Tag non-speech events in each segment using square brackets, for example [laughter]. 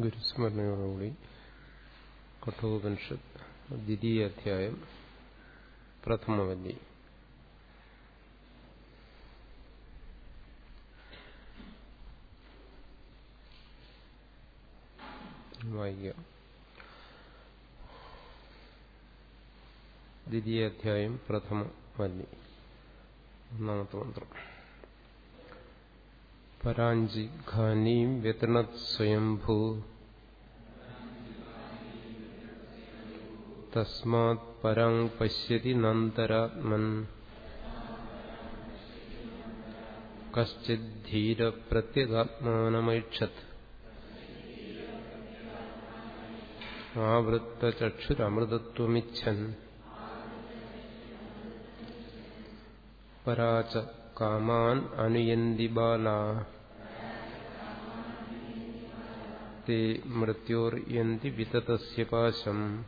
ഗുരുസ്മരണയോടുകൂടി കഠോപനിഷത്ത് ദ്വിതീയ അധ്യായം പ്രഥമവല്ലി. ദ്വിതീയ അധ്യായം പ്രഥമ വല്ലി ഒന്നാമത്തെ മന്ത്രം. പരാഞ്ചിഘാനീം വ്യതണത് സ്വയംഭൂ തസ്മാത് പരാങ് പശ്യതി നന്തരാത്മൻ കശ്ചിദ്ധീരപ്രത്യഗാത്മാനമൈക്ഷത് ആവൃത്തചക്ഷുരമൃതത്വമിച്ഛൻ പരാച കാമാൻ അനുയന്തി ബാലാ ते मृत्योर्यन्ति विततस्य पाशम्।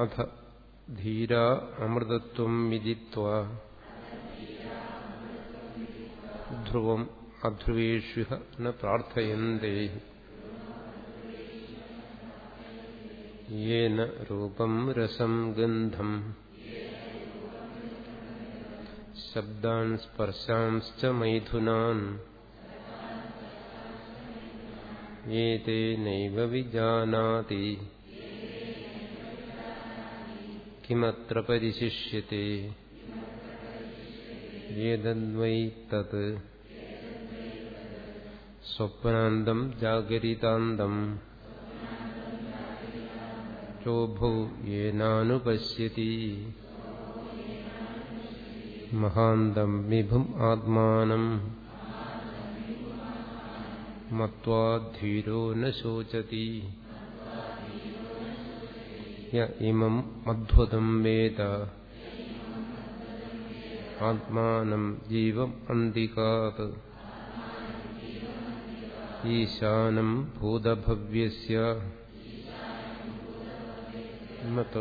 अथ धीरा अमृतत्वम् विदित्वा ध्रुवम् अध्रुवेष्विह न प्रार्थयन्ते। येन रूपम् रसम् गन्धम्। शब्दान् स्पर्शांश्च मैथुनान्। ഏതേ നൈവ വിജാനാതി കിമത്ര പരിശിഷ്യത്തെ ഏതന്വൈ തത് സ്വപ്നാന്തം ജാഗരിതാന്തം ചോഭോ യേനാനുപശ്യതി മഹാന്തം വിഭും ആത്മാനം മധീരോ ന ശോചതി ഇമം അദ്ഭുതം വേദ ആത്മാനം ജീവം അന്തികാത് ഈശാനം ഭൂതഭവ്യസ്യ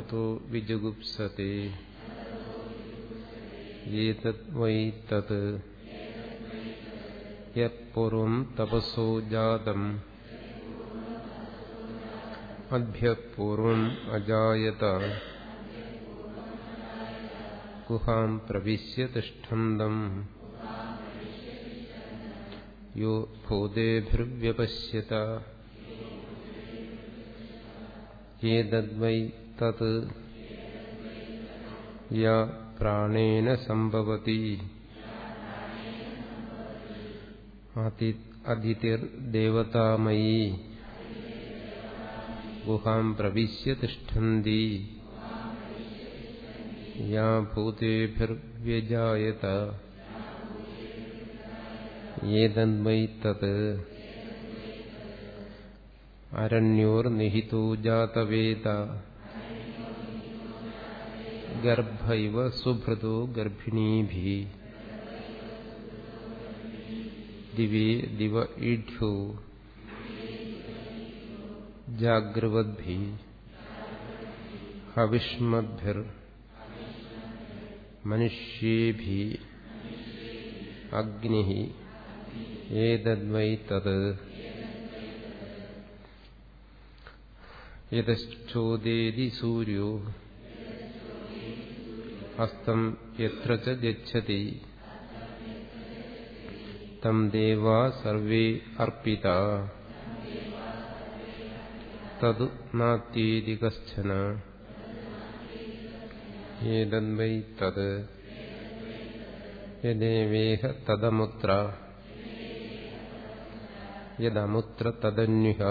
തോ വിജുഗുപ്സത്തെ ഏതത് വൈ തത് യത്പൂർവം തപസോ ജാതം. അഭ്യപൂർവം അജായത. ഗുഹാം പ്രവിശ്യ തിഷ്ഠന്തം. യോ ഭൂതേഭിർവ്യപശ്യത. ഏതദ്വൈ തത്. യാ പ്രാണേന സംഭവതി. अदितिर्देवतामयी गुहाम् प्रविश्य तिष्ठन्ति। या भूतेभिर्व्यजायत ये तन्मै तत्। अरण्योर्निहितो जातवेत। गर्भ इव सुभृतो गर्भिणीभिः। दिवे दिव ईढ्यो। जाग्रवद्भि। हविष्मद्भिर्। मनुष्येभि। अग्निः। सूर्यो। हस्त यत्र च തം ദേവാ സർവേ അർപ്പിത തതു നാത്യേതി കശ്ചന ഏതന്വൈ തത് യദേവേഹ തദമുത്ര യദമുത്ര തദന്യുഹ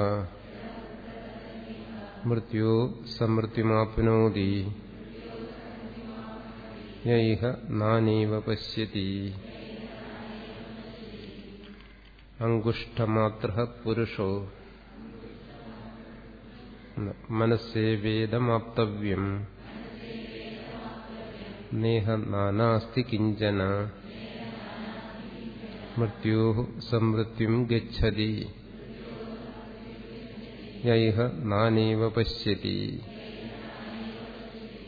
മൃത്യോ സമൃത്യുമാപ്നോതി യൈഹ നാനേവ പശ്യതി അങ്കുഷ്ടമാത്ര പുരുഷോ മനസ്സേവേദമാപ്തവ്യം നേഹ നാനാസ്തി കിഞ്ചന. മൃത്യു സമൃത്യും ഗതി യൈഹ നാനേവ പശ്യതി.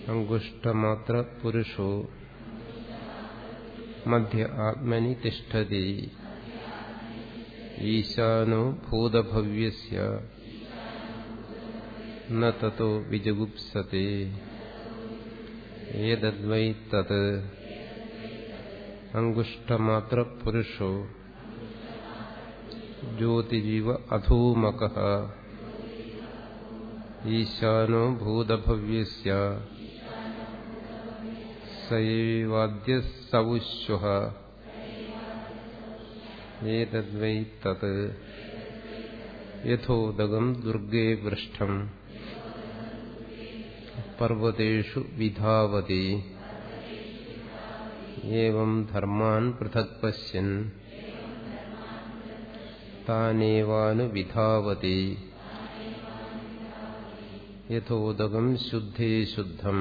അങ്കുഷ്ടമാത്ര പുരുഷോ മധ്യ ആത്മനി തിഷ്ഠതി. ഈശാനോ ഭൂതഭവ്യസ്യ ന തതോ വിജഗുപ്സത്തെ ഏതദ്വൈ തത് അങ്കുഷ്ടമാത്രപുരുഷോ ജ്യോതിരിവ അധൂമക ഈശാനോ ഭൂതഭവ്യസ്യ സൈവാദ്യസൗശ്വ ഏതദ്വൈ തത് യഥോദകം ദുർഗേ പൃഷ്ടം പർവതേഷു വിധാവതി ഏവം ധർമാൻ പൃഥക് പശ്യൻ താനേവാനുവിധാവതി യഥോദകം ശുദ്ധേ ശുദ്ധം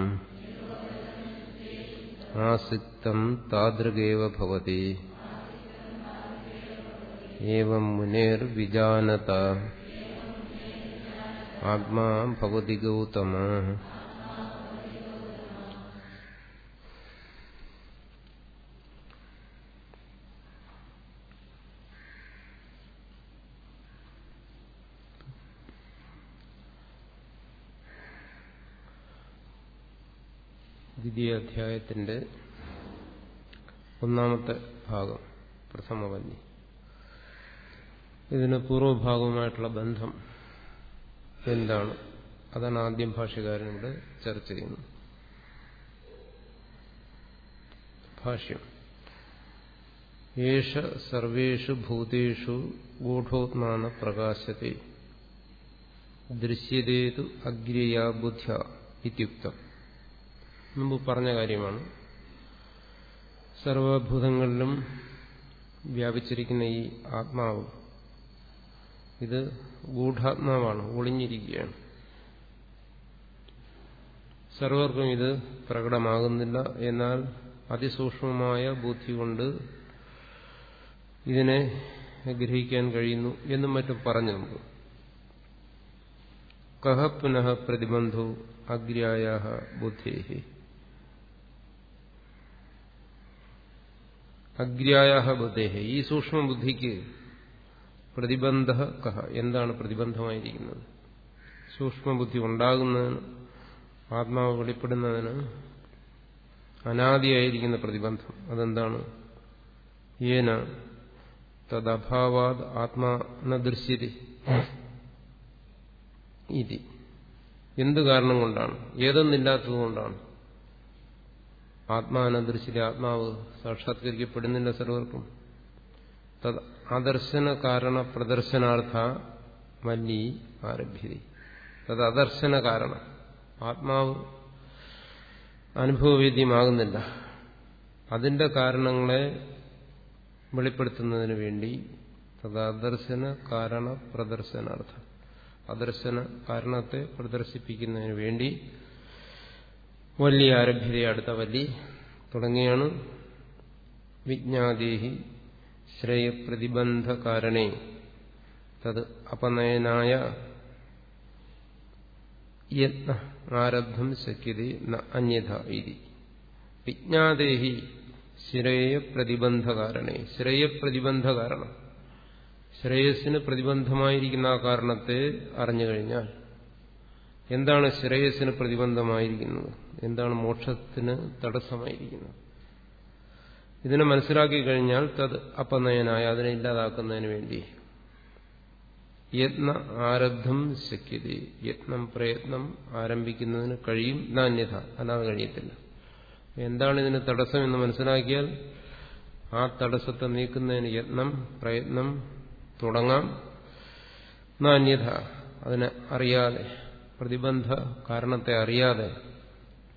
ആസിക്തം താദൃഗേവ ഭവതി ഏവം മുനേർവിജാനത ആത്മാ ഭവതി ഗൗതമ ദ്വിതീയാധ്യായത്തിന്റെ ഒന്നാമത്തെ ഭാഗം പ്രഥമവല്ലി ഇതിന് പൂർവഭാഗവുമായിട്ടുള്ള ബന്ധം എന്താണ്? അതാണ് ആദ്യം ഭാഷ്യകാരൻ ഇവിടെ ചർച്ച ചെയ്യുന്നത്. ഭാഷ്യം. യേഷ സർവേഷു ഭൂതേഷു ഗൂഢോത്മാന പ്രകാശത്തെ ദൃശ്യതേതു അഗ്രയാ ബുദ്ധ്യ ഇത്യുക്തം. മുമ്പ് പറഞ്ഞ കാര്യമാണ്. സർവഭൂതങ്ങളിലും വ്യാപിച്ചിരിക്കുന്ന ഈ ആത്മാവ് ഇത് ഗൂഢാത്മാവാണ് ഒളിഞ്ഞിരിക്കുകയാണ്. സർവർക്കും ഇത് പ്രകടമാകുന്നില്ല. എന്നാൽ അതിസൂക്ഷ്മമായ ബുദ്ധി കൊണ്ട് ഇതിനെ ഗ്രഹിക്കാൻ കഴിയുന്നു എന്നും മറ്റും പറഞ്ഞു നമുക്ക്. കഹ പുനഃ പ്രതിബന്ധു അഗ്രായ ബുദ്ധേഹി. അഗ്രായ ബുദ്ധേ ഈ സൂക്ഷ്മ ബുദ്ധിക്ക് പ്രതിബന്ധ കഹ എന്താണ് പ്രതിബന്ധമായിരിക്കുന്നത്? സൂക്ഷ്മബുദ്ധി ഉണ്ടാകുന്നതിന് ആത്മാവ് വെളിപ്പെടുന്നതിന് അനാദിയായിരിക്കുന്ന പ്രതിബന്ധം. അതെന്താണ്? ഏന തദ്ഭാവാദ് ആത്മാന ദൃശ്യതി ഇതി. എന്ത് കാരണം കൊണ്ടാണ്? ഏതൊന്നില്ലാത്തതുകൊണ്ടാണ് ആത്മാനദൃശ്യത ആത്മാവ് സാക്ഷാത്കരിക്കപ്പെടുന്നില്ല സർവർക്കും. തത് അദർശന കാരണ പ്രദർശനാർത്ഥ മല്ലി ആരഭ്യത തത് അദർശന കാരണം ആത്മാവ് അനുഭവവേദ്യമാകുന്നില്ല। അതിന്റെ കാരണങ്ങളെ വെളിപ്പെടുത്തുന്നതിന് വേണ്ടി തത് അദർശന കാരണ പ്രദർശനാർത്ഥം അദർശന കാരണത്തെ പ്രദർശിപ്പിക്കുന്നതിന് വേണ്ടി വല്ലി ആരഭ്യത അടുത്ത തുടങ്ങിയാണ് വിജ്ഞാദേഹി ശ്രേയപ്രതിബന്ധ കാരണേ തത് അപനയനായ യത്ന ആരബ്ധം ശക്യത അന്യഥ വിജ്ഞാദേഹി ശ്രേയപ്രതിബന്ധകാരണേ. ശ്രേയപ്രതിബന്ധ കാരണം ശ്രേയസ്സിന് പ്രതിബന്ധമായിരിക്കുന്ന ആ കാരണത്തെ അറിഞ്ഞു കഴിഞ്ഞാൽ എന്താണ് ശ്രേയസ്സിന് പ്രതിബന്ധമായിരിക്കുന്നത്? എന്താണ് മോക്ഷത്തിന് തടസ്സമായിരിക്കുന്നത്? ഇതിനെ മനസ്സിലാക്കി കഴിഞ്ഞാൽ തത് അപനയനായ അതിനെ ഇല്ലാതാക്കുന്നതിന് വേണ്ടി യത്ന ആരബ്ധം ശക്യത. യത്നം പ്രയത്നം ആരംഭിക്കുന്നതിന് കഴിയും. നാന്യത അല്ലാതെ കഴിയത്തില്ല. എന്താണ് ഇതിന് തടസ്സം എന്ന് മനസ്സിലാക്കിയാൽ ആ തടസ്സത്തെ നീക്കുന്നതിന് യത്നം പ്രയത്നം തുടങ്ങാം. നാന്യത അതിനെ അറിയാതെ പ്രതിബന്ധ കാരണത്തെ അറിയാതെ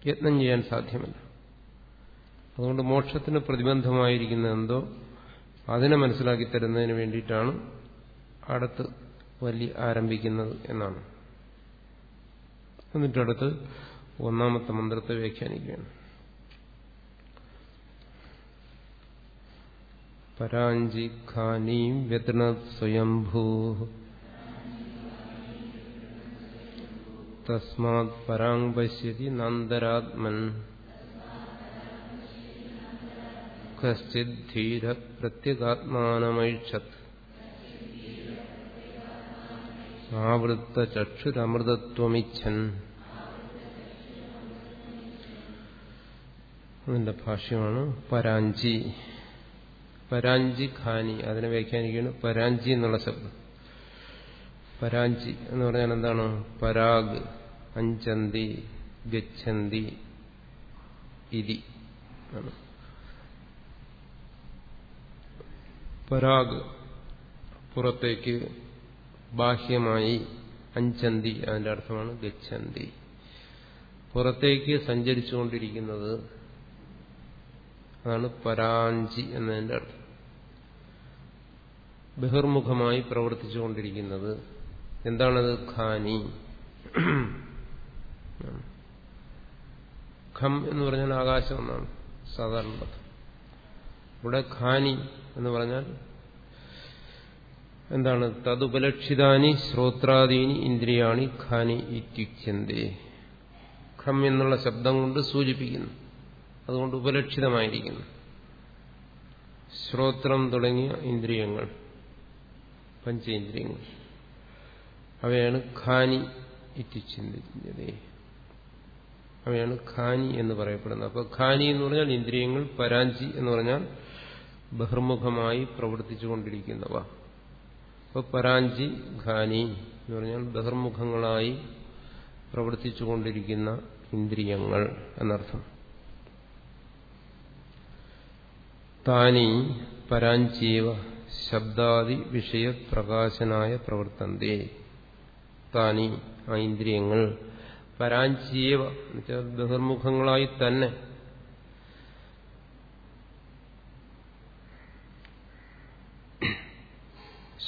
യത്നം ചെയ്യാൻ സാധ്യമല്ല. അതുകൊണ്ട് മോക്ഷത്തിന് പ്രതിബന്ധമായിരിക്കുന്ന എന്തോ അതിനെ മനസ്സിലാക്കി തരുന്നതിന് വേണ്ടിയിട്ടാണ് അടുത്ത് വലിയ ആരംഭിക്കുന്നത് എന്നാണ്. എന്നിട്ടടുത്ത് ഒന്നാമത്തെ മന്ത്രത്തെ വ്യാഖ്യാനിക്കുകയാണ്. പരാഞ്ചിഖാനീം വ്യതന സ്വയംഭൂ. തസ്മാത് പരാങ് പശ്യതി നന്ദരാത്മൻ. കശ്ചിദ്ധീര പ്രത്യഗാത്മാനമൈക്ഷത് ആവൃത്തചക്ഷുരമൃതത്വമിച്ഛൻ. അതിന്റെ ഭാഷ്യമാണ് പരാഞ്ചി പരാഞ്ചി ഖാനി അതിനെ വ്യാഖ്യാനിക്കുകയാണ് പരാഞ്ചി എന്നുള്ള ശബ്ദം. പരാഞ്ചി എന്ന് പറഞ്ഞാൽ എന്താണ്? പരാഗ് അഞ്ചന്തി ഗച്ഛന്തി ഇതി. ആണ്. പരാഗ് പുറത്തേക്ക് ബാഹ്യമായി അഞ്ചന്തി അതിന്റെ അർത്ഥമാണ് ഗച്ഛന്തി. പുറത്തേക്ക് സഞ്ചരിച്ചുകൊണ്ടിരിക്കുന്നത് അതാണ് പരാഞ്ചി എന്നതിന്റെ അർത്ഥം. ബഹിർമുഖമായി പ്രവർത്തിച്ചുകൊണ്ടിരിക്കുന്നത് എന്താണത്? ഖാനി. ഖം എന്ന് പറഞ്ഞാൽ ആകാശം എന്നാണ് സാധാരണ ഇവിടെ ഖാനി എന്ന് പറഞ്ഞാൽ എന്താണ്? തതുപലക്ഷിതാനി ശ്രോത്രാദീനി ഇന്ദ്രിയാണി ഖാനി ഇത്യുച്യന്തേ. ഖം എന്നുള്ള ശബ്ദം കൊണ്ട് സൂചിപ്പിക്കുന്നു. അതുകൊണ്ട് ഉപലക്ഷിതമായിരിക്കുന്നു. ശ്രോത്രം തുടങ്ങിയ ഇന്ദ്രിയങ്ങൾ പഞ്ചേന്ദ്രിയങ്ങൾ. അവയാണ് ഖാനി ഇത്യുച്യന്തേ. അവയാണ് ഖാനി എന്ന് പറയപ്പെടുന്നത്. അപ്പോൾ ഖാനി എന്ന് പറഞ്ഞാൽ ഇന്ദ്രിയങ്ങൾ പരാഞ്ചി എന്ന് പറഞ്ഞാൽ ബഹിർമുഖമായി പ്രവർത്തിച്ചുകൊണ്ടിരിക്കുന്നവ. അപ്പോൾ പരാഞ്ചി ഖാനി എന്ന് പറഞ്ഞാൽ ബഹിർമുഖങ്ങളായി പ്രവർത്തിച്ചുകൊണ്ടിരിക്കുന്ന ഇന്ദ്രിയങ്ങൾ എന്നർത്ഥം. താനി പരാഞ്ചീവ ശബ്ദാദി വിഷയപ്രകാശനായ പ്രവർത്തന്തേ. താനി ആ ഇന്ദ്രിയങ്ങൾ പരാഞ്ചീവ ബഹിർമുഖങ്ങളായി തന്നെ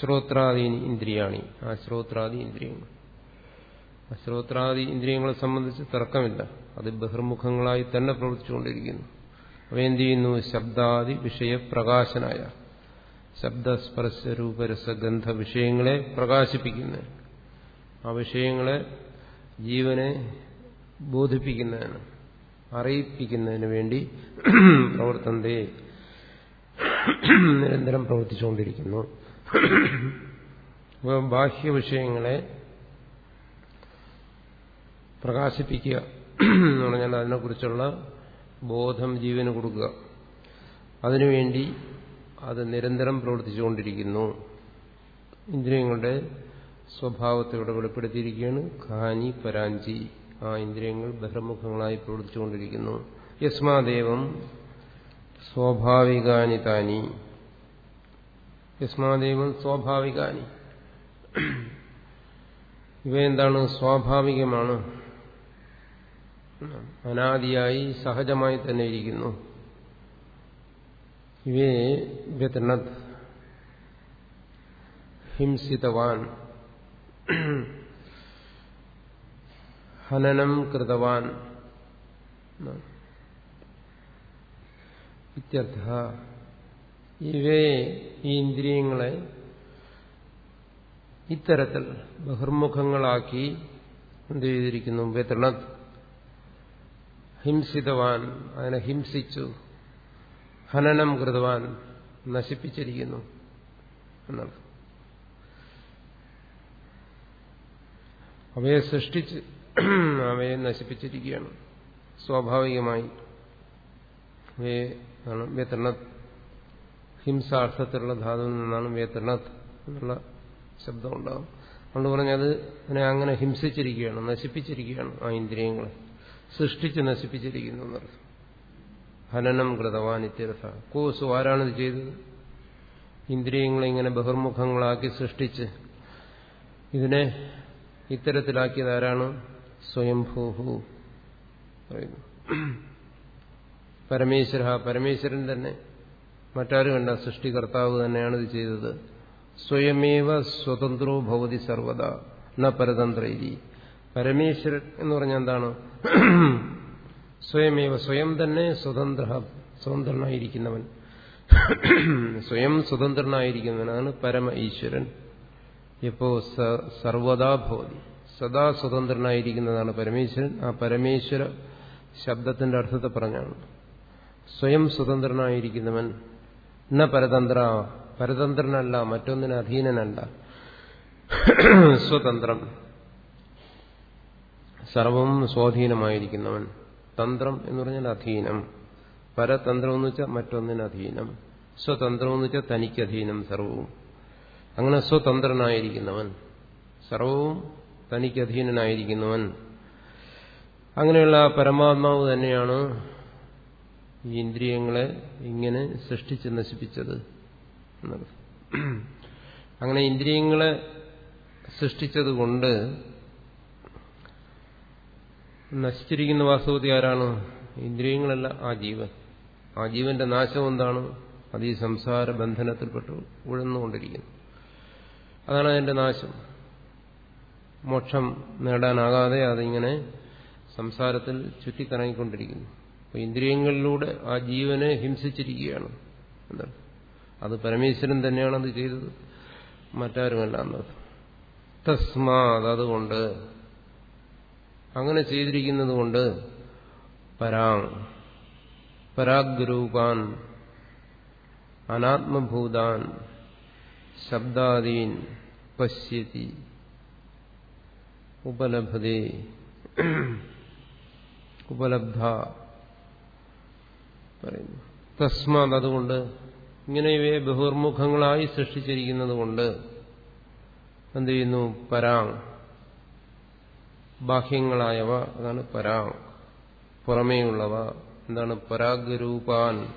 ശ്രോത്രാദി ഇന്ദ്രിയാണി. ആ ശ്രോത്രാദി ഇന്ദ്രിയങ്ങൾ. ശ്രോത്രാദി ഇന്ദ്രിയങ്ങളെ സംബന്ധിച്ച് തർക്കമില്ല. അത് ബഹിർമുഖങ്ങളായി തന്നെ പ്രവർത്തിച്ചുകൊണ്ടിരിക്കുന്നു. അവ എന്ത് ചെയ്യുന്നു? ശബ്ദാദി വിഷയപ്രകാശനായ ശബ്ദസ്പർശ രൂപരസഗന്ധ വിഷയങ്ങളെ പ്രകാശിപ്പിക്കുന്നു ആ വിഷയങ്ങളെ ജീവനെ ബോധിപ്പിക്കുന്നതിന് അറിയിപ്പിക്കുന്നതിന് വേണ്ടി പ്രവർത്തനത്തെ നിരന്തരം പ്രവർത്തിച്ചുകൊണ്ടിരിക്കുന്നു. ബാഹ്യ വിഷയങ്ങളെ പ്രകാശിപ്പിക്കുക എന്ന് പറഞ്ഞാൽ അതിനെക്കുറിച്ചുള്ള ബോധം ജീവന് കൊടുക്കുക. അതിനുവേണ്ടി അത് നിരന്തരം പ്രവർത്തിച്ചുകൊണ്ടിരിക്കുന്നു. ഇന്ദ്രിയങ്ങളുടെ സ്വഭാവത്തെ ഇവിടെ വെളിപ്പെടുത്തിയിരിക്കുകയാണ്. ഖാനി പരാഞ്ചി ആ ഇന്ദ്രിയങ്ങൾ ബഹിർമുഖങ്ങളായി പ്രവർത്തിച്ചുകൊണ്ടിരിക്കുന്നു. യസ്മാദേവം സ്വാഭാവികാനി താനി. യസ്മാദേവം സ്വാഭാവികാനി. ഇവയെന്താണ്? സ്വാഭാവികമാണ്. അനാദിയായി സഹജമായി തന്നെ ഇരിക്കുന്നു. ഇവയെ വ്യത്രണത് ഹിംസിതവാൻ. ഹനനം കൃതവാൻ. ഇത്യർത്ഥ ഇവയെ ഈ ഇന്ദ്രിയങ്ങളെ ഇത്തരത്തിൽ ബഹിർമുഖങ്ങളാക്കി എന്ത് ചെയ്തിരിക്കുന്നു? വ്യതണത് ഹിംസിതവാൻ അതിനെ ഹിംസിച്ചു ഹനനം കൃതവാൻ നശിപ്പിച്ചിരിക്കുന്നു എന്നാണ്. അവയെ സൃഷ്ടിച്ച് അവയെ നശിപ്പിച്ചിരിക്കുകയാണ്. സ്വാഭാവികമായി അവയെ ആണ് ഹിംസാർത്ഥത്തിലുള്ള ധാതുവിൽ നിന്നാണ് വ്യതണത് എന്നുള്ള ശബ്ദം ഉണ്ടാകും അതുകൊണ്ട് പറഞ്ഞത് അതിനെ അങ്ങനെ ഹിംസിച്ചിരിക്കുകയാണ് നശിപ്പിച്ചിരിക്കുകയാണ് ആ ഇന്ദ്രിയങ്ങളെ. സൃഷ്ടിച്ച് നശിപ്പിച്ചിരിക്കുന്നു എന്നർത്ഥം ഹനനം കൃതവാൻ ഇത്യർത്ഥ. കോസു ആരാണിത് ചെയ്തത്? ഇന്ദ്രിയങ്ങളെ ഇങ്ങനെ ബഹിർമുഖങ്ങളാക്കി സൃഷ്ടിച്ച് ഇതിനെ ഇത്തരത്തിലാക്കിയത് ആരാണ്? സ്വയംഭൂഹു പറയുന്നു. പരമേശ്വര പരമേശ്വരൻ തന്നെ മറ്റാരും കണ്ട സൃഷ്ടികർത്താവ് തന്നെയാണ് ഇത് ചെയ്തത്? സ്വയമേവ സ്വതന്ത്രോ ഭവതി സർവത ന പരതന്ത്ര പരമേശ്വരൻ എന്ന് പറഞ്ഞാൽ എന്താണ്? സ്വയമേവ സ്വയം തന്നെ സ്വതന്ത്ര സ്വതന്ത്രനായിരിക്കുന്നവൻ. സ്വയം സ്വതന്ത്രനായിരിക്കുന്നവനാണ് പരമ ഈശ്വരൻ. ഇപ്പോ സർവദാ ഭവതി. സദാ സ്വതന്ത്രനായിരിക്കുന്നതാണ് പരമേശ്വരൻ. ആ പരമേശ്വര ശബ്ദത്തിന്റെ അർത്ഥത്തെ പറഞ്ഞാണ്. സ്വയം സ്വതന്ത്രനായിരിക്കുന്നവൻ. ന പരതന്ത്ര പരതന്ത്രനല്ല മറ്റൊന്നിന് അധീനനല്ല. സ്വതന്ത്രം. സർവം സ്വാധീനമായിരിക്കുന്നവൻ. തന്ത്രം എന്ന് പറഞ്ഞാൽ അധീനം. പരതന്ത്രം എന്ന് വെച്ചാൽ മറ്റൊന്നിന് അധീനം. സ്വതന്ത്രം എന്ന് വെച്ചാൽ തനിക്ക് അധീനം സർവവും. അങ്ങനെ സ്വതന്ത്രനായിരിക്കുന്നവൻ. സർവവും തനിക്ക് അധീനനായിരിക്കുന്നവൻ അങ്ങനെയുള്ള പരമാത്മാവ് തന്നെയാണ് ഈ ഇന്ദ്രിയങ്ങളെ ഇങ്ങനെ സൃഷ്ടിച്ച് നശിപ്പിച്ചത് എന്നത് അങ്ങനെ ഇന്ദ്രിയങ്ങളെ സൃഷ്ടിച്ചത് കൊണ്ട് നശിച്ചിരിക്കുന്ന വാസ്തവത്തിൽ ആരാണ്? ഇന്ദ്രിയങ്ങളല്ല ആ ജീവൻ. ആ ജീവന്റെ നാശം എന്താണ്? അത് ഈ സംസാര ബന്ധനത്തിൽപ്പെട്ട് ഉഴന്നുകൊണ്ടിരിക്കുന്നു. അതാണ് അതിന്റെ നാശം. മോക്ഷം നേടാനാകാതെ അതിങ്ങനെ സംസാരത്തിൽ ചുറ്റിക്കറങ്ങിക്കൊണ്ടിരിക്കുന്നു. ഇന്ദ്രിയങ്ങളിലൂടെ ആ ജീവനെ ഹിംസിച്ചിരിക്കുകയാണ്. എന്താണ്? അത് പരമേശ്വരൻ തന്നെയാണ് അത് ചെയ്തത്. മറ്റാരുമല്ല എന്നത് തസ്മാത് അതുകൊണ്ട് അങ്ങനെ ചെയ്തിരിക്കുന്നത് കൊണ്ട് പരാങ് പരാഗ്രൂപാൻ അനാത്മഭൂതാൻ ശബ്ദാദീൻ പശ്യതി ഉപലഭതേ ഉപലബ്ധ പറയുന്നു. തസ്മാത് അതുകൊണ്ട് ഇങ്ങനെ ഇവയെ ബഹുർമുഖങ്ങളായി സൃഷ്ടിച്ചിരിക്കുന്നത് കൊണ്ട് എന്ത് ചെയ്യുന്നു? പരാങ് ബാഹ്യങ്ങളായവ അതാണ് പരാങ് പുറമേയുള്ളവ എന്താണ്? പരാഗ്രൂപാൻ.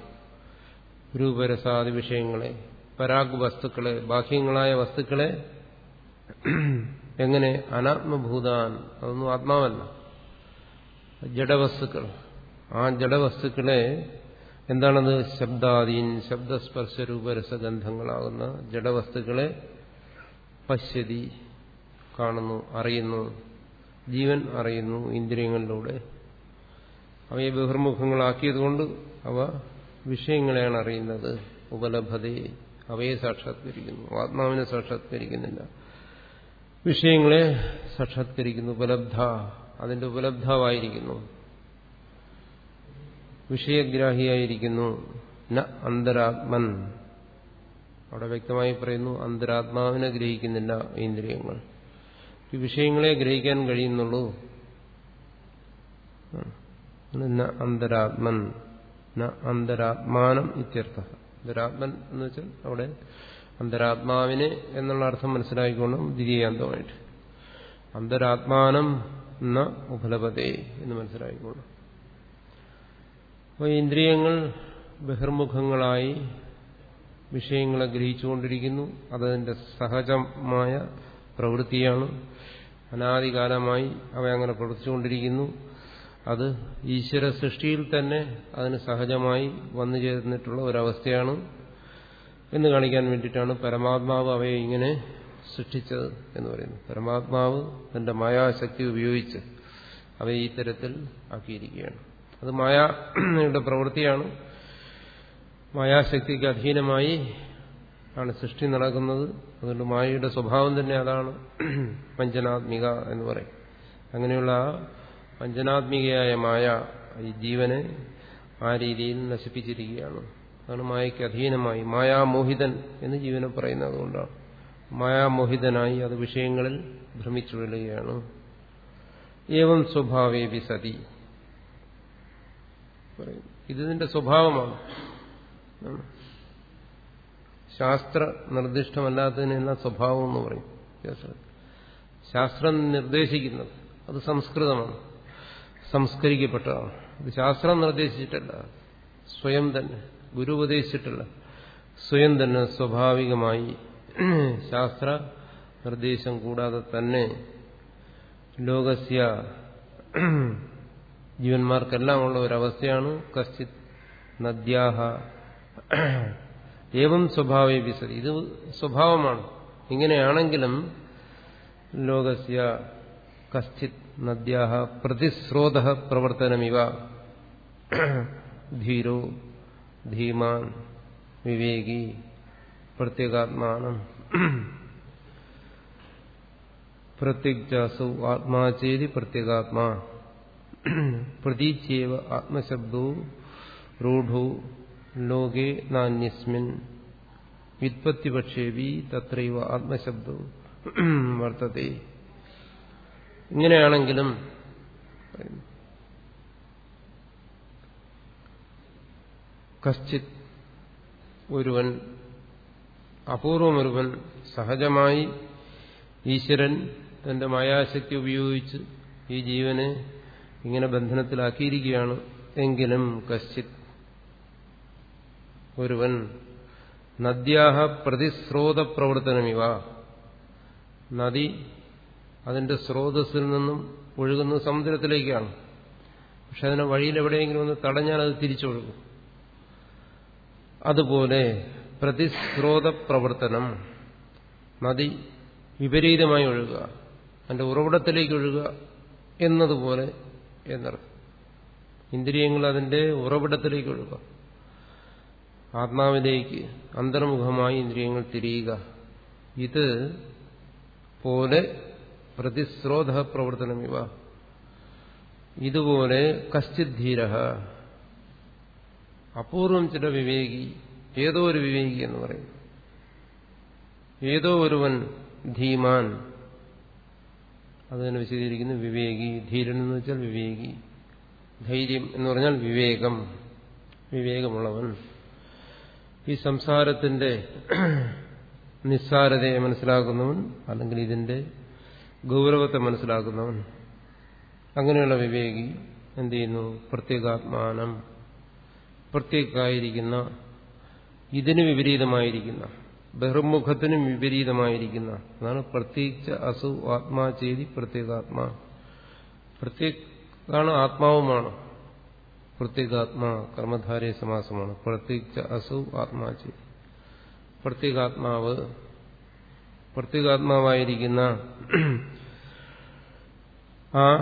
രൂപരസാദി വിഷയങ്ങളെ പരാഗ് വസ്തുക്കളെ ബാഹ്യങ്ങളായ വസ്തുക്കളെ എങ്ങനെ? അനാത്മഭൂതാൻ. അതൊന്നും ആത്മാവല്ല. ജഡവസ്തുക്കൾ. ആ ജഡവസ്തുക്കളെ എന്താണത്? ശബ്ദാദീൻ ശബ്ദസ്പർശരൂപരസഗന്ധങ്ങളാകുന്ന ജഡവസ്തുക്കളെ പശ്യതി കാണുന്നു അറിയുന്നു ജീവൻ അറിയുന്നു ഇന്ദ്രിയങ്ങളിലൂടെ. അവയെ ബഹിർമുഖങ്ങളാക്കിയതുകൊണ്ട് അവ വിഷയങ്ങളെയാണ് അറിയുന്നത്. ഉപലഭതയെ അവയെ സാക്ഷാത്കരിക്കുന്നു. ആത്മാവിനെ സാക്ഷാത്കരിക്കുന്നില്ല. വിഷയങ്ങളെ സാക്ഷാത്കരിക്കുന്നു. ഉപലബ്ധ അതിന്റെ ഉപലബ്ധാവായിരിക്കുന്നു വിഷയഗ്രാഹിയായിരിക്കുന്നു. ന അന്തരാത്മൻ. അവിടെ വ്യക്തമായി പറയുന്നു അന്തരാത്മാവിനെ ഗ്രഹിക്കുന്നില്ല ഇന്ദ്രിയങ്ങൾ. വിഷയങ്ങളെ ഗ്രഹിക്കാൻ കഴിയുന്നുള്ളൂ. ന അന്തരാത്മൻ. ന അന്തരാത്മാനം ഇത്യർത്ഥ. അന്തരാത്മൻ എന്ന് വെച്ചാൽ അവിടെ അന്തരാത്മാവിനെ എന്നുള്ള അർത്ഥം മനസ്സിലാക്കിക്കൊണ്ടും ദ്വിതീയാന്തമായിട്ട്. അന്തരാത്മാനം ന ഉപലപതേ എന്ന് മനസ്സിലാക്കിക്കൊള്ളും അപ്പോൾ ഇന്ദ്രിയങ്ങൾ ബഹിർമുഖങ്ങളായി വിഷയങ്ങളെ ഗ്രഹിച്ചുകൊണ്ടിരിക്കുന്നു. അതതിന്റെ സഹജമായ പ്രവൃത്തിയാണ്. അനാദികാലമായി അവ അങ്ങനെ പ്രവർത്തിച്ചുകൊണ്ടിരിക്കുന്നു. അത് ഈശ്വര സൃഷ്ടിയിൽ തന്നെ അതിന് സഹജമായി വന്നു ചേർന്നിട്ടുള്ള ഒരവസ്ഥയാണ്. എന്ന് കാണിക്കാൻ വേണ്ടിയിട്ടാണ് പരമാത്മാവ് അവയെ ഇങ്ങനെ സൃഷ്ടിച്ചത് എന്ന് പറയുന്നത്. പരമാത്മാവ് തന്റെ മായാശക്തി ഉപയോഗിച്ച് അവയെ ഈ തരത്തിൽ ആക്കിയിരിക്കുകയാണ്. അത് മായയുടെ പ്രവൃത്തിയാണ്. മായാശക്തിക്ക് അധീനമായി ആണ് സൃഷ്ടി നടക്കുന്നത്. അതുകൊണ്ട് മായയുടെ സ്വഭാവം തന്നെ അതാണ് പഞ്ചനാത്മിക എന്ന് പറയും. അങ്ങനെയുള്ള പഞ്ചനാത്മികയായ മായ ഈ ജീവനെ ആ രീതിയിൽ നശിപ്പിച്ചിരിക്കുകയാണ്. അതാണ് മായയ്ക്ക് അധീനമായി. മായാമോഹിതൻ എന്ന് ജീവനെ പറയുന്നത് അതുകൊണ്ടാണ് മായാമോഹിതനായി അത് വിഷയങ്ങളിൽ ഭ്രമിച്ചുവിടുകയാണ് ഏവം സ്വഭാവേപി സതി. ഇതിന്റെ സ്വഭാവമാണ്. ശാസ്ത്ര നിർദ്ദിഷ്ടമല്ലാത്തതിനെല്ലാം സ്വഭാവം എന്ന് പറയും. ശാസ്ത്രം നിർദ്ദേശിക്കുന്നത് അത് സംസ്കൃതമാണ്. സംസ്കരിക്കപ്പെട്ടതാണ്. ഇത് ശാസ്ത്രം നിർദ്ദേശിച്ചിട്ടല്ല. സ്വയം തന്നെ. ഗുരു ഉപദേശിച്ചിട്ടല്ല. സ്വയം തന്നെ സ്വാഭാവികമായി ശാസ്ത്ര നിർദ്ദേശം കൂടാതെ തന്നെ ലോകസ്യ ജീവന്മാർക്കെല്ലാം ഉള്ള ഒരവസ്ഥയാണ് കശ്ചിത് നദ്യാഹ. ഏവം സ്വഭാവേ വിസതി. ഇത് സ്വഭാവമാണ്. ഇങ്ങനെയാണെങ്കിലും ലോകസ്യ കശ്ചിത് നദ്യാഹ പ്രതിസ്രോത പ്രവർത്തനമിവ. ധീരോ ധീമാൻ വിവേകി പ്രത്യേകാത്മാനം. പ്രത്യഗ്ചാസു ആത്മാ ചേതി പ്രത്യേകാത്മാ. പ്രതീച്യേവ ആത്മശബ്ദോ റൂഢോ ലോകേ നാന്യസ്മിൻ വ്യുത്പത്തിപക്ഷേപി തത്രൈവ ആത്മശബ്ദോ വർത്തത്തെ ഇങ്ങനെയാണെങ്കിലും കശ്ചിത് ഒരുവൻ അപൂർവം ഒരുവൻ സഹജമായി ഈശ്വരൻ തന്റെ മായാശക്തി ഉപയോഗിച്ച് ഈ ജീവനെ ഇങ്ങനെ ബന്ധനത്തിലാക്കിയിരിക്കുകയാണ്. എങ്കിലും കശ്ചിത് ഒരുവൻ നദ്യാഹ പ്രതിസ്രോത പ്രവർത്തനമിവ നദി അതിന്റെ സ്രോതസ്സിൽ നിന്നും ഒഴുകുന്ന സമുദ്രത്തിലേക്കാണ്. പക്ഷെ അതിനെ വഴിയിൽ എവിടെയെങ്കിലും ഒന്ന് തടഞ്ഞാൽ അത് തിരിച്ചൊഴുകും. അതുപോലെ പ്രതിസ്രോത പ്രവർത്തനം നദി വിപരീതമായി ഒഴുകുക അതിന്റെ ഉറവിടത്തിലേക്ക് ഒഴുകുക എന്നതുപോലെ എന്നർത്ഥം. ഇന്ദ്രിയങ്ങൾ അതിന്റെ ഉറവിടത്തിലേക്ക് ഒഴുകാം. ആത്മാവിലേക്ക് അന്തർമുഖമായി ഇന്ദ്രിയങ്ങൾ തിരിയുക. ഇത് പോലെ പ്രതിസ്രോധ പ്രവർത്തനം ഇവ. ഇതുപോലെ കശ്ചിദ്ധീര അപൂർവം ചില വിവേകി ഏതോ ഒരു വിവേകി എന്ന് പറയും. ഏതോ ഒരുവൻ ധീമാൻ അതിനെ വിശദീകരിക്കുന്നു വിവേകി. ധീരൻ എന്ന് വെച്ചാൽ വിവേകി. ധൈര്യം എന്ന് പറഞ്ഞാൽ വിവേകം. വിവേകമുള്ളവൻ. ഈ സംസാരത്തിന്റെ [clears throat] നിസ്സാരതയെ മനസ്സിലാക്കുന്നവൻ അല്ലെങ്കിൽ ഇതിന്റെ ഗൗരവത്തെ മനസ്സിലാക്കുന്നവൻ. അങ്ങനെയുള്ള വിവേകി എന്ത് ചെയ്യുന്നു? പ്രത്യേകാത്മാനം. പ്രത്യേകായിരിക്കുന്ന ഇതിന് വിപരീതമായിരിക്കുന്ന ബഹിർമുഖത്തിനും വിപരീതമായിരിക്കുന്ന. അതാണ് പ്രത്യേകിച്ച് അസു ആത്മാ ചെയ്തി പ്രത്യേകാത്മാ. പ്രത്യേകാണ് ആത്മാവുമാണ്. പ്രത്യേകാത്മാ കർമ്മധാരയ സമാസമാണ്. പ്രത്യേകിച്ച് അസു ആത്മാ ചെയ്തി പ്രത്യേകാത്മാവ് പ്രത്യേകാത്മാവായിരിക്കുന്ന ആ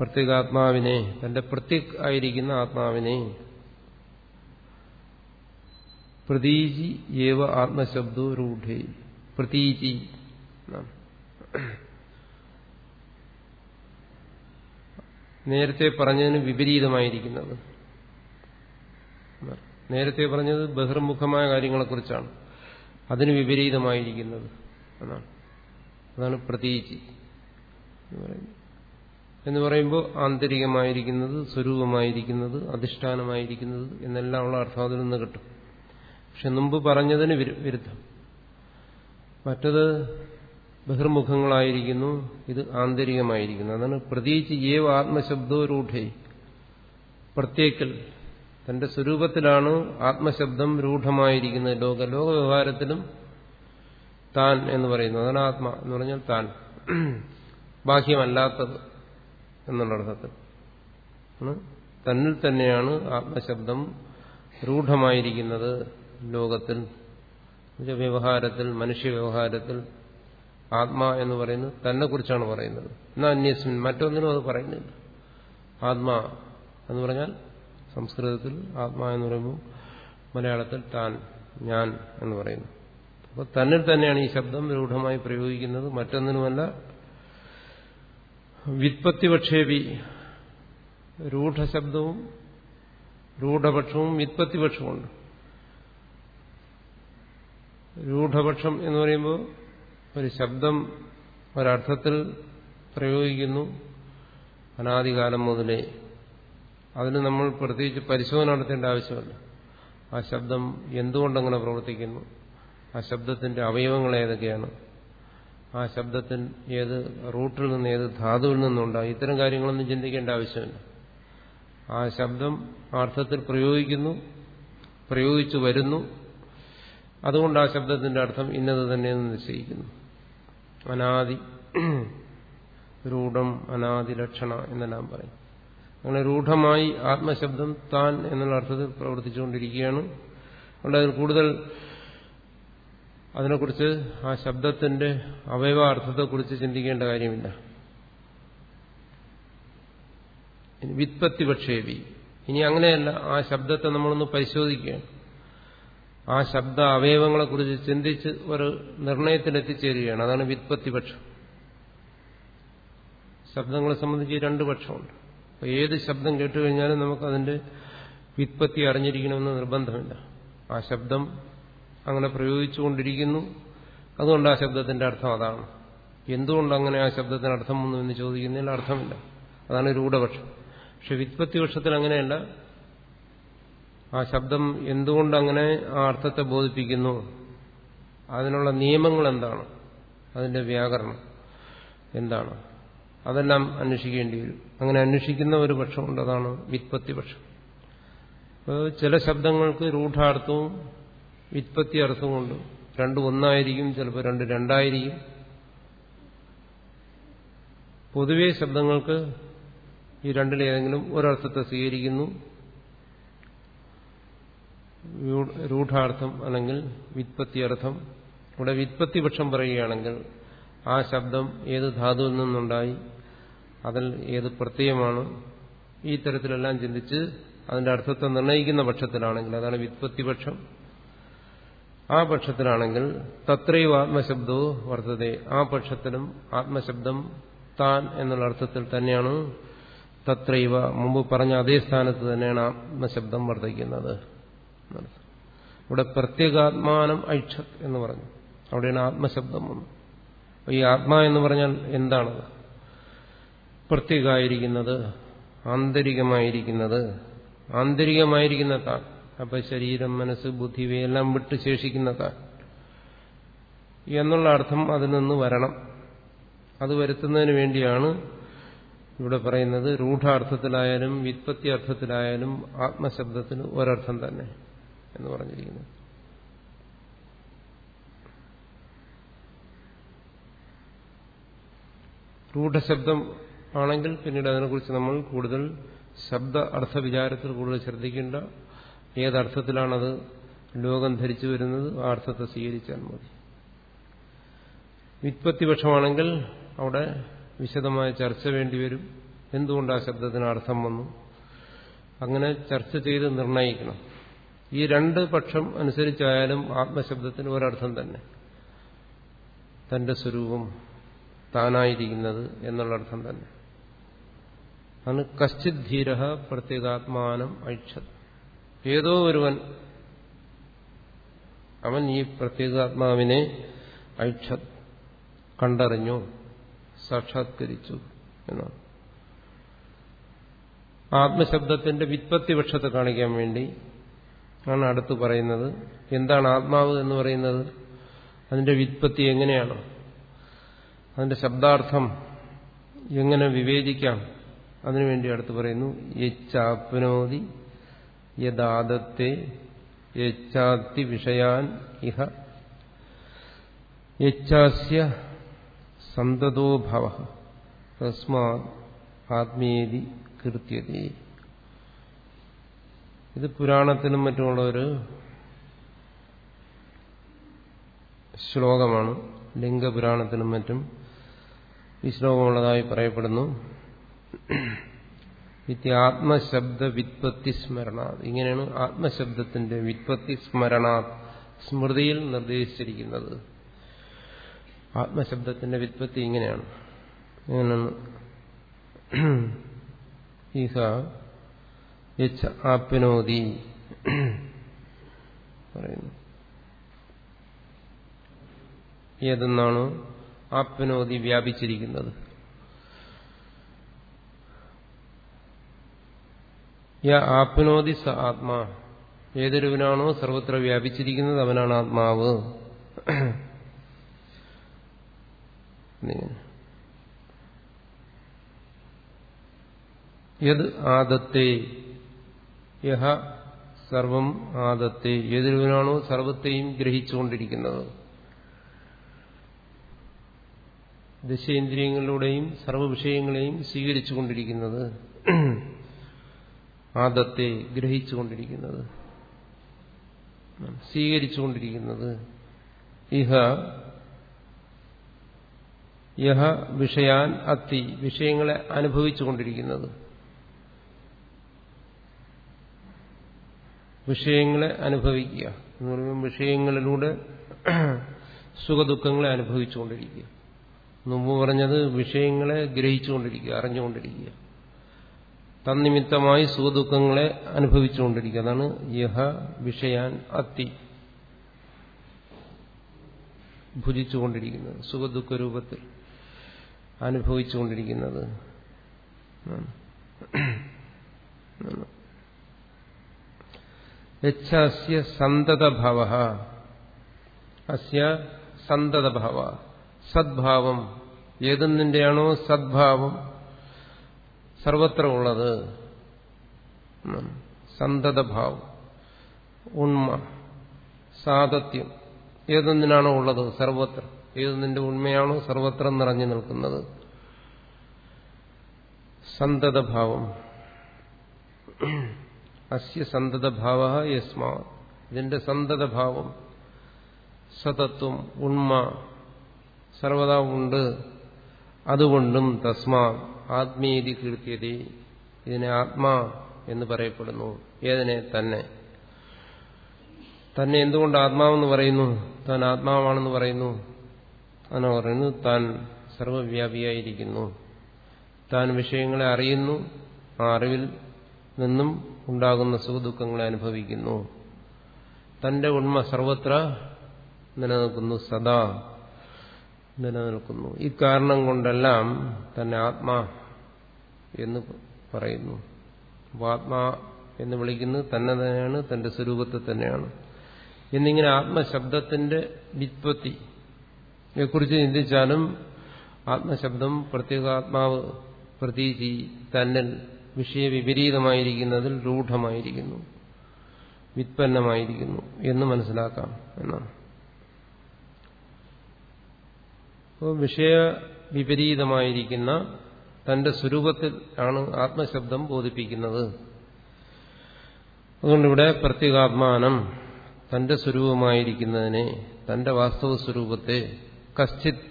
പ്രത്യേകാത്മാവിനെ തന്റെ പ്രത്യേക് ആയിരിക്കുന്ന ആത്മാവിനെ പ്രതീചി ഏവ ആത്മശബ്ദോ രൂഢേ. പ്രതീചി. നേരത്തെ പറഞ്ഞതിന് വിപരീതമായിരിക്കുന്നത്. നേരത്തെ പറഞ്ഞത് ബഹിർമുഖമായ കാര്യങ്ങളെക്കുറിച്ചാണ്. അതിന് വിപരീതമായിരിക്കുന്നത്. എന്നാണ് അതാണ് പ്രതീചി എന്ന് പറയുമ്പോൾ ആന്തരികമായിരിക്കുന്നത് സ്വരൂപമായിരിക്കുന്നത് അധിഷ്ഠാനമായിരിക്കുന്നത് എന്നെല്ലാം ഉള്ള അർത്ഥം അതിൽ നിന്ന് കിട്ടും. പക്ഷെ മുമ്പ് പറഞ്ഞതിന് വിരുദ്ധം. മറ്റത് ബഹിർമുഖങ്ങളായിരിക്കുന്നു ഇത് ആന്തരികമായിരിക്കുന്നു. അതാണ് പ്രതീച്ച് ഏവ ആത്മശബ്ദോ രൂഢേ പ്രത്യേകിൽ തന്റെ സ്വരൂപത്തിലാണ് ആത്മശബ്ദം രൂഢമായിരിക്കുന്നത്. ലോക ലോക വ്യവഹാരത്തിലും താൻ എന്ന് പറയുന്നു. അതാണ് ആത്മ എന്ന് പറഞ്ഞാൽ താൻ. ബാഹ്യമല്ലാത്തത് എന്നുള്ള അർത്ഥത്തിൽ തന്നിൽ തന്നെയാണ് ആത്മശബ്ദം രൂഢമായിരിക്കുന്നത്. ലോകത്തിൽ വ്യവഹാരത്തിൽ മനുഷ്യ വ്യവഹാരത്തിൽ ആത്മാ എന്ന് പറയുന്നത് തന്നെ കുറിച്ചാണ് പറയുന്നത്. എന്നാൽ അന്യസ്മിൻ മറ്റൊന്നിനും അത് പറയുന്നില്ല. ആത്മാ എന്ന് പറഞ്ഞാൽ സംസ്കൃതത്തിൽ ആത്മാ എന്ന് പറയുമ്പോൾ മലയാളത്തിൽ താൻ ഞാൻ എന്ന് പറയുന്നു. അപ്പോൾ തന്നിൽ തന്നെയാണ് ഈ ശബ്ദം രൂഢമായി പ്രയോഗിക്കുന്നത്. മറ്റൊന്നിനുമല്ല വിത്പത്തിപക്ഷേപി രൂഢശബ്ദവും രൂഢപക്ഷവും വിത്പത്തിപക്ഷവുമുണ്ട് രൂഢപക്ഷം എന്ന് പറയുമ്പോൾ ഒരു ശബ്ദം ഒരർത്ഥത്തിൽ പ്രയോഗിക്കുന്നു അനാദികാലം മുതലേ. അതിന് നമ്മൾ പ്രത്യേകിച്ച് പരിശോധന നടത്തേണ്ട ആവശ്യമില്ല. ആ ശബ്ദം എന്തുകൊണ്ടങ്ങനെ പ്രവർത്തിക്കുന്നു? ആ ശബ്ദത്തിന്റെ അവയവങ്ങൾ ഏതൊക്കെയാണ്? ആ ശബ്ദത്തിൽ ഏത് റൂട്ടിൽ നിന്ന് ഏത് ധാതുവിൽ നിന്നുണ്ടാകും ഇത്തരം കാര്യങ്ങളൊന്നും ചിന്തിക്കേണ്ട ആവശ്യമില്ല. ആ ശബ്ദം അർത്ഥത്തിൽ പ്രയോഗിക്കുന്നു പ്രയോഗിച്ചു വരുന്നു അതുകൊണ്ട് ആ ശബ്ദത്തിന്റെ അർത്ഥം ഇന്നത് തന്നെയെന്ന് നിശ്ചയിക്കുന്നു. അനാദി രൂഢം അനാദി ലക്ഷണ എന്നെല്ലാം പറയും. അങ്ങനെ രൂഢമായി ആത്മശബ്ദം താൻ എന്നുള്ള അർത്ഥത്തിൽ പ്രവർത്തിച്ചുകൊണ്ടിരിക്കുകയാണ്. അതുകൊണ്ട് അതിൽ കൂടുതൽ അതിനെക്കുറിച്ച് ആ ശബ്ദത്തിന്റെ അവയവാർത്ഥത്തെക്കുറിച്ച് ചിന്തിക്കേണ്ട കാര്യമില്ല. വിത്പത്തി പക്ഷേപി ഇനി അങ്ങനെയല്ല ആ ശബ്ദത്തെ നമ്മളൊന്ന് പരിശോധിക്കുകയാണ്. ആ ശബ്ദ അവയവങ്ങളെക്കുറിച്ച് ചിന്തിച്ച് ഒരു നിർണയത്തിലെത്തിച്ചേരുകയാണ്. അതാണ് വിത്പത്തിപക്ഷം ശബ്ദങ്ങളെ സംബന്ധിച്ച് രണ്ട് പക്ഷമുണ്ട്. അപ്പോൾ ഏത് ശബ്ദം കേട്ടുകഴിഞ്ഞാലും നമുക്ക് അതിന്റെ വിത്പത്തി അറിഞ്ഞിരിക്കണമെന്ന് നിർബന്ധമില്ല. ആ ശബ്ദം അങ്ങനെ പ്രയോഗിച്ചുകൊണ്ടിരിക്കുന്നു. അതുകൊണ്ട് ആ ശബ്ദത്തിന്റെ അർത്ഥം അതാണ്. എന്തുകൊണ്ട് അങ്ങനെ ആ ശബ്ദത്തിന് അർത്ഥം വന്നു എന്ന് ചോദിക്കുന്നതിൽ അർത്ഥമില്ല. അതാണ് രൂഢപക്ഷം. പക്ഷെ വിത്പത്തി പക്ഷത്തിൽ അങ്ങനെയല്ല. ആ ശബ്ദം എന്തുകൊണ്ട് അങ്ങനെ ആ അർത്ഥത്തെ ബോധിപ്പിക്കുന്നു? അതിനുള്ള നിയമങ്ങൾ എന്താണ്? അതിന്റെ വ്യാകരണം എന്താണ്? അതെല്ലാം അന്വേഷിക്കേണ്ടി വരും. അങ്ങനെ അന്വേഷിക്കുന്ന ഒരു പക്ഷമുണ്ട് അതാണ് വിത്പത്തി പക്ഷം. ചില ശബ്ദങ്ങൾക്ക് രൂഢാർത്ഥവും വിത്പത്തി അർത്ഥവും ഉണ്ട്. രണ്ടും ഒന്നായിരിക്കും ചിലപ്പോൾ രണ്ട് രണ്ടായിരിക്കും. പൊതുവെ ശബ്ദങ്ങൾക്ക് ഈ രണ്ടിലേതെങ്കിലും ഒരർത്ഥത്തെ സ്വീകരിക്കുന്നു. രൂഢാർത്ഥം അല്ലെങ്കിൽ വിത്പത്തി അർത്ഥം ഇവിടെ വിത്പത്തി പക്ഷം പറയുകയാണെങ്കിൽ ആ ശബ്ദം ഏത് ധാതുവിൽ നിന്നുണ്ടായി അതിൽ ഏത് പ്രത്യയമാണ് ഈ തരത്തിലെല്ലാം ചിന്തിച്ച് അതിന്റെ അർത്ഥത്തെ നിർണയിക്കുന്ന പക്ഷത്തിലാണെങ്കിൽ അതാണ് വിത്പത്തി പക്ഷം ആ പക്ഷത്തിലാണെങ്കിൽ തത്രയും ആത്മശബ്ദോ വർദ്ധത. ആ പക്ഷത്തിലും ആത്മശബ്ദം താൻ എന്നുള്ള അർത്ഥത്തിൽ തന്നെയാണ് തത്രൈവ. മുമ്പ് പറഞ്ഞ അതേ സ്ഥാനത്ത് തന്നെയാണ് ആത്മശബ്ദം വർദ്ധിക്കുന്നത്. ഇവിടെ പ്രത്യേകാത്മാനം ഐക്ഷത് എന്ന് പറഞ്ഞു. അവിടെയാണ് ആത്മശബ്ദം വന്നു ഈ ആത്മാ എന്ന് പറഞ്ഞാൽ എന്താണത്? പ്രത്യേകമായിരിക്കുന്നത് ആന്തരികമായിരിക്കുന്നത് ആന്തരികമായിരിക്കുന്ന താൻ അപ്പൊ ശരീരം മനസ്സ് ബുദ്ധി ഇവയെല്ലാം വിട്ട് ശേഷിക്കുന്ന താൻ എന്നുള്ള അർത്ഥം അതിൽ നിന്ന് വരണം. അത് വരുത്തുന്നതിന് വേണ്ടിയാണ് ഇവിടെ പറയുന്നത് രൂഢാർത്ഥത്തിലായാലും വിത്പത്തി അർത്ഥത്തിലായാലും ആത്മശബ്ദത്തിന് ഒരർത്ഥം തന്നെ. എന്ന് പറഞ്ഞിരിക്കുന്നു. രൂഢശബ്ദം ആണെങ്കിൽ പിന്നീട് അതിനെക്കുറിച്ച് നമ്മൾ കൂടുതൽ ശബ്ദ അർത്ഥ വിചാരത്തിൽ കൂടുതൽ ശ്രദ്ധിക്കേണ്ട ഏതർത്ഥത്തിലാണത് ലോകം ധരിച്ചു വരുന്നത് ആ അർത്ഥത്തെ സ്വീകരിച്ചാൽ മതി. വിത്പത്തിപക്ഷമാണെങ്കിൽ അവിടെ വിശദമായ ചർച്ച വേണ്ടിവരും എന്തുകൊണ്ട് ആ ശബ്ദത്തിന് അർത്ഥം വന്നു? അങ്ങനെ ചർച്ച ചെയ്ത് നിർണയിക്കണം ഈ രണ്ട് പക്ഷം അനുസരിച്ചായാലും ആത്മശബ്ദത്തിന് ഒരർത്ഥം തന്നെ. തന്റെ സ്വരൂപം താനായിരിക്കുന്നത് എന്നുള്ള അർത്ഥം തന്നെ. അന്ന് കശ്ചിത് ധീര പ്രത്യേകാത്മാനം ഐക്ഷത്. ഏതോ ഒരുവൻ അവൻ ഈ പ്രത്യേകാത്മാവിനെ ഐക്ഷത് കണ്ടറിഞ്ഞു സാക്ഷാത്കരിച്ചു എന്നാണ്. ആത്മശബ്ദത്തിന്റെ വിത്പത്തി പക്ഷത്തെ കാണിക്കാൻ വേണ്ടി ആണ് അടുത്ത് പറയുന്നത്. എന്താണ് ആത്മാവ് എന്ന് പറയുന്നത്? അതിന്റെ വിത്പത്തി എങ്ങനെയാണ്? അതിന്റെ ശബ്ദാർത്ഥം എങ്ങനെ വിവേചിക്കാം? അതിനുവേണ്ടി അടുത്ത് പറയുന്നു യച്ചാപ്നോതി യദാദത്തെ യച്ചാത്തി വിഷയാൻ ഇഹ യച്ചാസ്യ സന്തതോഭവ തസ്മാ ആത്മീയതി കീർത്തിയതി ഇത് പുരാണത്തിനും മറ്റുമുള്ള ഒരു ശ്ലോകമാണ്. ലിംഗപുരാണത്തിനും മറ്റും ഈ ശ്ലോകമുള്ളതായി പറയപ്പെടുന്നു. ആത്മശബ്ദ വിത്പത്തി സ്മരണ. ഇങ്ങനെയാണ് ആത്മശബ്ദത്തിന്റെ വിത്പത്തി സ്മരണ സ്മൃതിയിൽ നിർദ്ദേശിച്ചിരിക്കുന്നത്. ആത്മശബ്ദത്തിന്റെ വിത്പത്തി ഇങ്ങനെയാണ്. ഇങ്ങനെയാണ്. ഈഹ ആപ്നോതി പറയുന്നു. ഏതെന്നാണ് ആപ്നോതി വ്യാപിച്ചിരിക്കുന്നത്. ആപ്നോതി സ ആത്മാ. ഏതൊരുവനാണോ സർവത്ര വ്യാപിച്ചിരിക്കുന്നത് അവനാണ് ആത്മാവ്. യത് ആദത്തെ യഹ സർവം ആദത്തെ. ഏതൊരുവനാണോ സർവത്തെയും ഗ്രഹിച്ചുകൊണ്ടിരിക്കുന്നത്. ദശേന്ദ്രിയങ്ങളിലൂടെയും സർവവിഷയങ്ങളെയും സ്വീകരിച്ചുകൊണ്ടിരിക്കുന്നത്. ആദത്തെ ഗ്രഹിച്ചുകൊണ്ടിരിക്കുന്നത്. സ്വീകരിച്ചുകൊണ്ടിരിക്കുന്നത്. ഇഹ യഹ വിഷയാൻ അത്തി. വിഷയങ്ങളെ അനുഭവിച്ചുകൊണ്ടിരിക്കുന്നത്. വിഷയങ്ങളെ അനുഭവിക്കുക എന്ന് പറയുമ്പോൾ വിഷയങ്ങളിലൂടെ സുഖദുഃഖങ്ങളെ അനുഭവിച്ചുകൊണ്ടിരിക്കുക. മുമ്പ് പറഞ്ഞത് വിഷയങ്ങളെ ഗ്രഹിച്ചുകൊണ്ടിരിക്കുക അറിഞ്ഞുകൊണ്ടിരിക്കുക. തന്നിമിത്തമായി സുഖദുഃഖങ്ങളെ അനുഭവിച്ചുകൊണ്ടിരിക്കുക. അതാണ് യഹ വിഷയാൻ അത്തി. ഭുജിച്ചുകൊണ്ടിരിക്കുന്നത് സുഖദുഃഖ രൂപത്തിൽ അനുഭവിച്ചുകൊണ്ടിരിക്കുന്നത് സന്തതഭാവ അസ്യ സന്തതഭാവ സദ്ഭാവം ഏതെന്നിന്റെയാണോ സദ്ഭാവം? സർവത്ര ഉള്ളത്। സന്തതഭാവം. ഉണ്മ. സാതത്യം. ഏതൊന്നിനാണോ ഉള്ളത്? സർവത്ര. ഏതൊന്നിന്റെ ഉണ്മയാണോ സർവത്ര നിറഞ്ഞു നിൽക്കുന്നത്? സന്തതഭാവം. അസ്യ സന്തതഭാവ യസ്മാ ഇതിന്റെ സന്തതഭാവം സതത്വം ഉണ്മ സർവതാ ഉണ്ട് അതുകൊണ്ടും തസ്മാ ആത്മീയതി കീർത്തിയതി. ഇതിനെ ആത്മാ എന്ന് പറയപ്പെടുന്നു. ഏതിനെ? തന്നെ. തന്നെ എന്തുകൊണ്ട് ആത്മാവെന്ന് പറയുന്നു? താൻ ആത്മാവാണെന്ന് പറയുന്നു. അങ്ങനെ പറയുന്നു താൻ സർവവ്യാപിയായിരിക്കുന്നു. താൻ വിഷയങ്ങളെ അറിയുന്നു ആ അറിവിൽ നിന്നും ഉണ്ടാകുന്ന സുഖദുഃഖങ്ങളെ അനുഭവിക്കുന്നു. തന്റെ ഉണ്മ സർവത്ര നിലനിൽക്കുന്നു സദാ നിലനിൽക്കുന്നു. ഇക്കാരണം കൊണ്ടെല്ലാം തന്നെ ആത്മാ എന്ന് പറയുന്നു. ആത്മാ എന്ന് വിളിക്കുന്നത് തന്നെ തന്നെയാണ് തന്റെ സ്വരൂപത്തെ തന്നെയാണ്. എന്നിങ്ങനെ ആത്മശബ്ദത്തിന്റെ വിത്പത്തിയെക്കുറിച്ച് ചിന്തിച്ചാലും ആത്മശബ്ദം പ്രത്യേകാത്മാവ് പ്രതീതി തന്നിൽ വിഷയവിപരീതമായിരിക്കുന്നതിൽ രൂഢമായിരിക്കുന്നു വിത്പന്നമായിരിക്കുന്നു എന്ന് മനസ്സിലാക്കാം എന്നാണ്. അപ്പോൾ വിഷയ വിപരീതമായിരിക്കുന്ന തന്റെ സ്വരൂപത്തിൽ ആണ് ആത്മശബ്ദം ബോധിപ്പിക്കുന്നത്. അതുകൊണ്ടിവിടെ പ്രത്യേകാത്മാനം തന്റെ സ്വരൂപമായിരിക്കുന്നതിനെ തന്റെ വാസ്തവ സ്വരൂപത്തെ കശ്ചിത്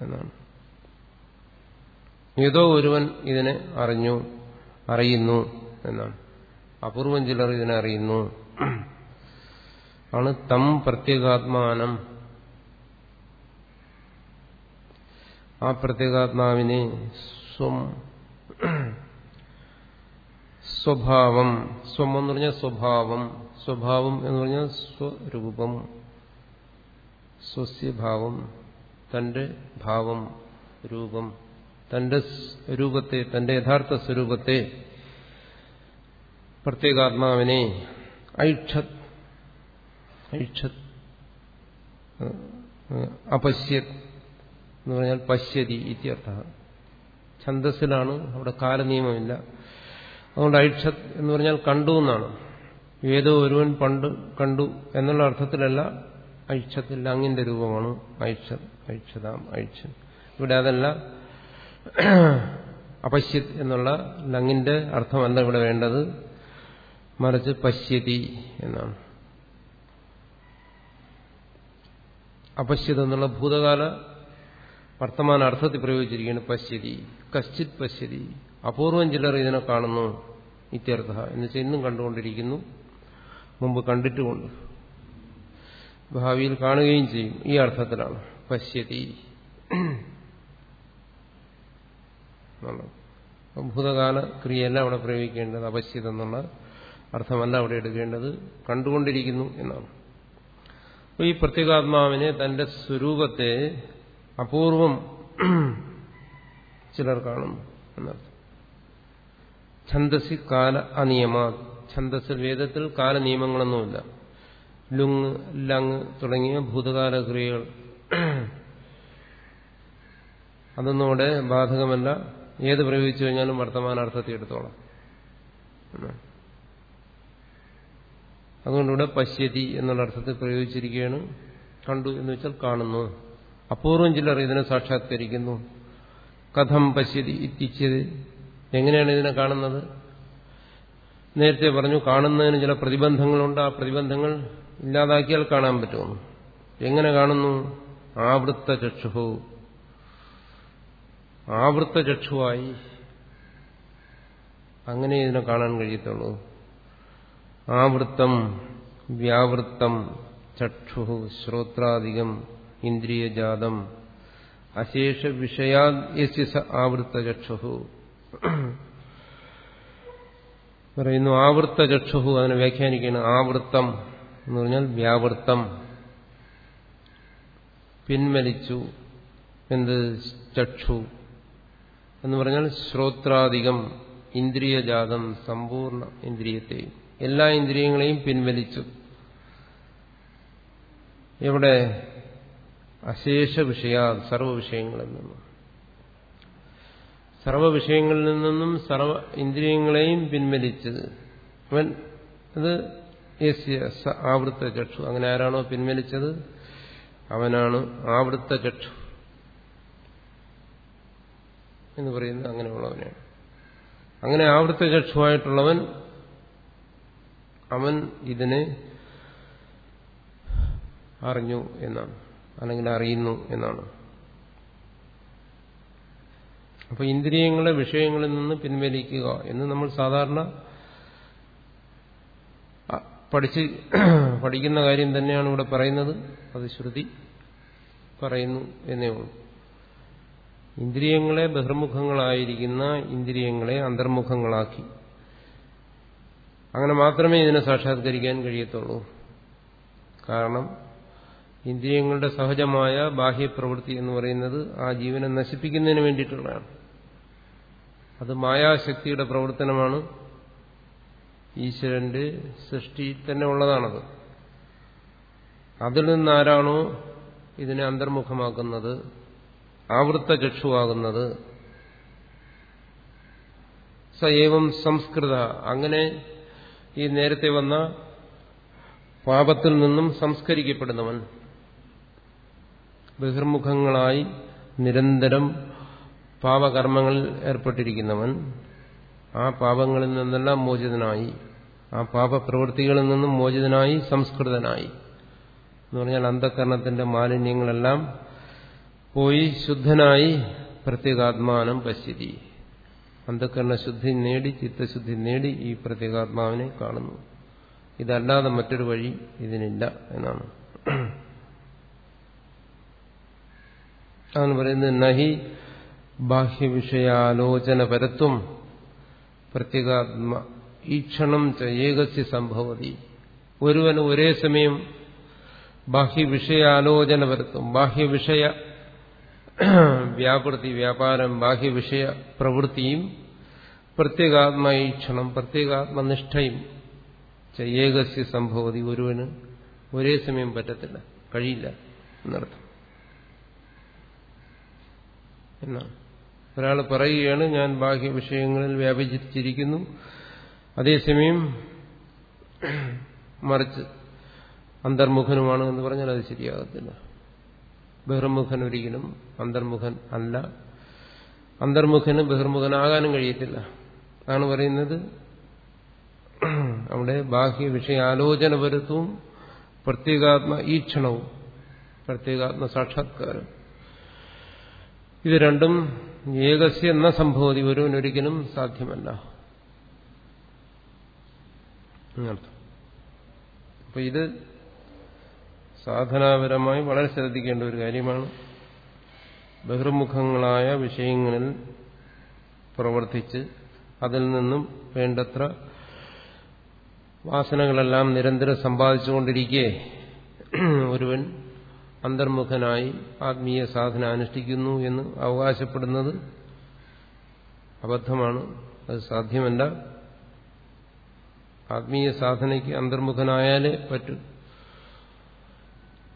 എന്നാണ്. ഏതോ ഒരുവൻ ഇതിനെ അറിഞ്ഞു അറിയുന്നു എന്നാണ്. അപൂർവം ചിലർ ഇതിനെ അറിയുന്നു. ആണ് തം പ്രത്യേകാത്മാനം. ആ പ്രത്യേകാത്മാവിനെ സ്വം സ്വഭാവം. സ്വം എന്ന് പറഞ്ഞാൽ സ്വഭാവം. സ്വഭാവം എന്ന് പറഞ്ഞാൽ സ്വരൂപം. സ്വസ്യഭാവം. തന്റെ ഭാവം. രൂപം. തന്റെ രൂപത്തെ തന്റെ യഥാർത്ഥ സ്വരൂപത്തെ പ്രത്യേകാത്മാവിനെ ഐക്ഷത് ഐക്ഷത് അപശ്യത് എന്ന് പറഞ്ഞാൽ പശ്യതി ഇത്യർത്ഥ ഛന്ദസ്സിലാണ് അവിടെ കാലനിയമമില്ല. അതുകൊണ്ട് ഐക്ഷത് എന്ന് പറഞ്ഞാൽ കണ്ടു എന്നാണ്. ഏതോ ഒരുവൻ പണ്ട് കണ്ടു എന്നുള്ള അർത്ഥത്തിലല്ല ഐക്ഷത്തിൽ അങ്ങിന്റെ രൂപമാണ് ഐക്ഷത് ഐക്ഷതാം ഐക്ഷൻ ഇവിടെ അതല്ല [clears throat] അപശ്യത് എന്നുള്ള ലങ്ങിന്റെ അർത്ഥമല്ല ഇവിടെ വേണ്ടത്? മറിച്ച് പശ്യതി എന്നാണ്. അപശ്യത് എന്നുള്ള ഭൂതകാല വർത്തമാന അർത്ഥത്തിൽ പ്രയോഗിച്ചിരിക്കുകയാണ് പശ്യതി. കശ്ചിത് പശ്യതി. അപൂർവം ചിലർ ഇതിനെ കാണുന്നു ഇത്യർത്ഥ. എന്ന് വെച്ചാൽ ഇന്നും കണ്ടുകൊണ്ടിരിക്കുന്നു മുമ്പ് കണ്ടിട്ടുമുണ്ട്. ഭാവിയിൽ കാണുകയും ചെയ്യും. ഈ അർത്ഥത്തിലാണ് പശ്യതി. ഭൂതകാല ക്രിയയല്ല അവിടെ പ്രയോഗിക്കേണ്ടത് അപശ്യത് എന്നുള്ള അർത്ഥമല്ല അവിടെ എടുക്കേണ്ടത്. കണ്ടുകൊണ്ടിരിക്കുന്നു എന്നാണ്. അപ്പോൾ ഈ പ്രത്യേകാത്മാവിനെ തന്റെ സ്വരൂപത്തെ അപൂർവം ചിലർ കാണുന്നു എന്നർത്ഥം. ഛന്ദസി കാല അനിയമ. ഛന്ദസ് വേദത്തിൽ കാലനിയമങ്ങളൊന്നുമില്ല ലുങ് ലങ് തുടങ്ങിയ ഭൂതകാല ക്രിയകൾ. അതൊന്നും അവിടെ ബാധകമല്ല. ഏത് പ്രയോഗിച്ചു കഴിഞ്ഞാലും വർത്തമാനാർത്ഥത്തിൽ എടുത്തോളാം. അതുകൊണ്ടിവിടെ പശ്യതി എന്നുള്ള അർത്ഥത്തിൽ പ്രയോഗിച്ചിരിക്കുകയാണ്. കണ്ടു എന്ന് വെച്ചാൽ കാണുന്നു. അപൂർവം ചിലർ ഇതിനെ സാക്ഷാത്കരിക്കുന്നു. കഥം പശ്യതി ഇത്തിച്ചത് എങ്ങനെയാണ് ഇതിനെ കാണുന്നത്? നേരത്തെ പറഞ്ഞു കാണുന്നതിന് ചില പ്രതിബന്ധങ്ങളുണ്ട്. ആ പ്രതിബന്ധങ്ങൾ ഇല്ലാതാക്കിയാൽ കാണാൻ പറ്റുമെന്ന് എങ്ങനെ കാണുന്നു? ആവൃത്ത ചക്ഷുഹു. ആവൃത്ത ചക്ഷുവായി അങ്ങനെ ഇതിനെ കാണാൻ കഴിയത്തുള്ളൂ. ആവൃത്തം വ്യാവൃത്തം ചക്ഷു ശ്രോത്രാധികം ഇന്ദ്രിയജാതം അശേഷ വിഷയാ ആവൃത്ത ചക്ഷു പറയുന്നു ആവൃത്ത ചക്ഷു അതിനെ വ്യാഖ്യാനിക്കുകയാണ്. ആവൃത്തം എന്ന് പറഞ്ഞാൽ വ്യാവൃത്തം. പിൻവലിച്ചു. എന്ത്? ചക്ഷു. എന്ന് പറഞ്ഞാൽ ശ്രോത്രാധികം ഇന്ദ്രിയജാതം സമ്പൂർണ ഇന്ദ്രിയത്തെയും എല്ലാ ഇന്ദ്രിയങ്ങളെയും പിൻവലിച്ചു. എവിടെ അശേഷ വിഷയ സർവ വിഷയങ്ങളിൽ നിന്നും. സർവ വിഷയങ്ങളിൽ നിന്നും സർവ ഇന്ദ്രിയങ്ങളെയും പിൻവലിച്ച് അവൻ അത് ആവൃത്ത ചക്ഷു. അങ്ങനെ ആരാണോ പിൻവലിച്ചത്? അവനാണ് ആവൃത്ത ചക്ഷു. എന്ന് പറയുന്നത് അങ്ങനെയുള്ളവനാണ് അങ്ങനെ ആവൃത്ത ചക്ഷുവായിട്ടുള്ളവൻ അവൻ ഇതിനെ അറിഞ്ഞു എന്നാണ്. അല്ലെങ്കിൽ അറിയുന്നു എന്നാണ്. അപ്പൊ ഇന്ദ്രിയങ്ങളെ വിഷയങ്ങളിൽ നിന്ന് പിൻവലിക്കുക എന്ന് നമ്മൾ സാധാരണ പഠിച്ച് പഠിക്കുന്ന കാര്യം തന്നെയാണ് ഇവിടെ പറയുന്നത്. അത് ശ്രുതി പറയുന്നു എന്നേ ഉള്ളൂ. ഇന്ദ്രിയങ്ങളെ ബഹിർമുഖങ്ങളായിരിക്കുന്ന ഇന്ദ്രിയങ്ങളെ അന്തർമുഖങ്ങളാക്കി. അങ്ങനെ മാത്രമേ ഇതിനെ സാക്ഷാത്കരിക്കാൻ കഴിയത്തുള്ളൂ. കാരണം ഇന്ദ്രിയങ്ങളുടെ സഹജമായ ബാഹ്യപ്രവൃത്തി എന്ന് പറയുന്നത് ആ ജീവനെ നശിപ്പിക്കുന്നതിന് വേണ്ടിയിട്ടുള്ളതാണ്. അത് മായാശക്തിയുടെ പ്രവർത്തനമാണ്. ഈശ്വരന്റെ സൃഷ്ടി തന്നെ ഉള്ളതാണത്. അതിൽ നിന്നാരാണോ ഇതിനെ അന്തർമുഖമാക്കുന്നത്? ആവൃത്ത ചക്ഷുവാകുന്നത് സ സംസ്കൃത. അങ്ങനെ ഈ നേരത്തെ വന്ന പാപത്തിൽ നിന്നും സംസ്കരിക്കപ്പെടുന്നവൻ ബഹിർമുഖങ്ങളായി നിരന്തരം പാപകർമ്മങ്ങളിൽ ഏർപ്പെട്ടിരിക്കുന്നവൻ ആ പാപങ്ങളിൽ നിന്നെല്ലാം മോചിതനായി ആ പാപപ്രവൃത്തികളിൽ നിന്നും മോചിതനായി സംസ്കൃതനായി. എന്ന് പറഞ്ഞാൽ അന്ധകരണത്തിന്റെ മാലിന്യങ്ങളെല്ലാം പോയി ശുദ്ധനായി പ്രത്യേകാത്മാനം പശ്യതി. അന്ധകരണ ശുദ്ധി നേടി ചിത്തശുദ്ധി നേടി ഈ പ്രത്യേകാത്മാവിനെ കാണുന്നു. ഇതല്ലാതെ മറ്റൊരു വഴി ഇതിനില്ല എന്നാണ്. അതാണ് പറയുന്നത് നഹി ബാഹ്യവിഷയാലോചന പരത്വം പ്രത്യേകാത്മ ഈക്ഷണം ഏകസ്യ സംഭവതി. ഒരുവന് ഒരേ സമയം ബാഹ്യവിഷയാലോചന പരത്വം ബാഹ്യവിഷയ വ്യാപൃതി വ്യാപാരം ബാഹ്യവിഷയ പ്രവൃത്തിയും പ്രത്യേകാത്മീക്ഷണം പ്രത്യേകാത്മനിഷ്ഠയും ഏകസ്യ സംഭവതി ഒരുവന് ഒരേ സമയം പറ്റത്തില്ല കഴിയില്ല എന്നർത്ഥം. എന്നാ ഒരാൾ പറയുകയാണ് ഞാൻ ബാഹ്യ വിഷയങ്ങളിൽ വ്യാപിച്ചിരിക്കുന്നു അതേസമയം മറിച്ച് അന്തർമുഖനുമാണ് എന്ന് പറഞ്ഞാൽ അത് ശരിയാകത്തില്ല. ബഹിർമുഖൻ ഒരിക്കലും അന്തർമുഖൻ അല്ല. അന്തർമുഖന് ബഹിർമുഖനാകാനും കഴിയത്തില്ല. അതാണ് പറയുന്നത്. അവിടെ ബാഹ്യ വിഷയാലോചന വരുത്തും. പ്രത്യേകാത്മ ഈക്ഷണവും. പ്രത്യേകാത്മ സാക്ഷാത്കാരം. ഇത് രണ്ടും ഏകസ്യ എന്ന സംഭവതി. ഒരുവനൊരിക്കലും സാധ്യമല്ല. അപ്പൊ ഇത് സാധനാപരമായി വളരെ ശ്രദ്ധിക്കേണ്ട ഒരു കാര്യമാണ്. ബഹിർമുഖങ്ങളായ വിഷയങ്ങളിൽ പ്രവർത്തിച്ച് അതിൽ നിന്നും വേണ്ടത്ര വാസനകളെല്ലാം നിരന്തരം സമ്പാദിച്ചുകൊണ്ടിരിക്കെ ഒരുവൻ അന്തർമുഖനായി ആത്മീയ സാധന അനുഷ്ഠിക്കുന്നു എന്ന് അവകാശപ്പെടുന്നത് അബദ്ധമാണ്. അത് സാധ്യമല്ല. ആത്മീയ സാധനയ്ക്ക് അന്തർമുഖനായാലേ പറ്റൂ.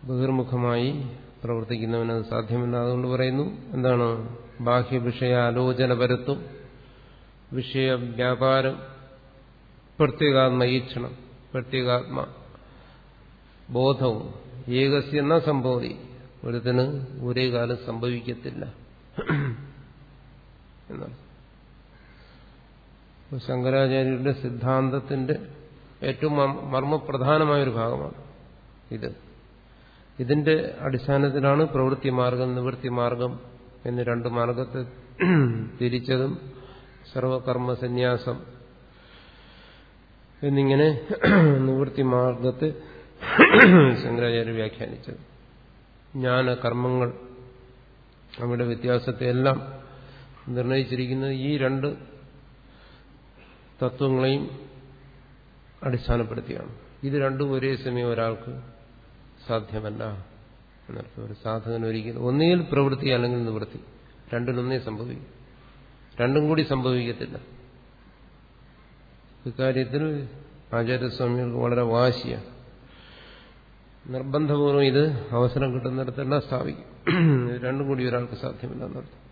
ബഹിർമുഖമായി പ്രവർത്തിക്കുന്നവനത് സാധ്യമല്ല അതുകൊണ്ട് പറയുന്നു. എന്താണ്? ബാഹ്യ വിഷയാലോചന പരത്തും വിഷയ വ്യാപാരം. പ്രത്യേകാത്മ ഈക്ഷണം പ്രത്യേകാത്മ ബോധവും. ഏകസ്യ എന്ന സംഭവതി. ഒരുത്തിന് ഒരേ കാലം സംഭവിക്കത്തില്ല. എന്നാണ്. ശങ്കരാചാര്യരുടെ സിദ്ധാന്തത്തിന്റെ ഏറ്റവും മർമ്മപ്രധാനമായൊരു ഭാഗമാണ് ഇത്. ഇതിന്റെ അടിസ്ഥാനത്തിലാണ് പ്രവൃത്തി മാർഗം നിവൃത്തി മാർഗം എന്ന് രണ്ട് മാർഗത്തെ [clears throat] തിരിച്ചതും സർവകർമ്മ സന്യാസം എന്നിങ്ങനെ [clears throat] നിവൃത്തി മാർഗത്തെ [clears throat] ശങ്കരാചാര്യ വ്യാഖ്യാനിച്ചത്. ജ്ഞാന കർമ്മങ്ങൾ അവയുടെ വ്യത്യാസത്തെ എല്ലാം നിർണയിച്ചിരിക്കുന്നത് ഈ രണ്ട് തത്വങ്ങളെയും അടിസ്ഥാനപ്പെടുത്തിയാണ്. ഇത് രണ്ടും ഒരേ സമയം ഒരാൾക്ക് സാധ്യമല്ല എന്നർത്ഥം. ഒരു സാധകൻ ഒരിക്കലും ഒന്നുകിൽ പ്രവൃത്തി അല്ലെങ്കിൽ നിവൃത്തി. രണ്ടിലൊന്നേ സംഭവിക്കും. രണ്ടും കൂടി സംഭവിക്കത്തില്ല. ഇക്കാര്യത്തിൽ ആചാര്യസ്വാമികൾക്ക് വളരെ വാശിയാണ് നിർബന്ധപൂർവം ഇത് അവസരം കിട്ടുന്നിടത്തെല്ലാം സ്ഥാപിക്കും. രണ്ടും കൂടി ഒരാൾക്ക് സാധ്യമല്ല എന്നർത്ഥം.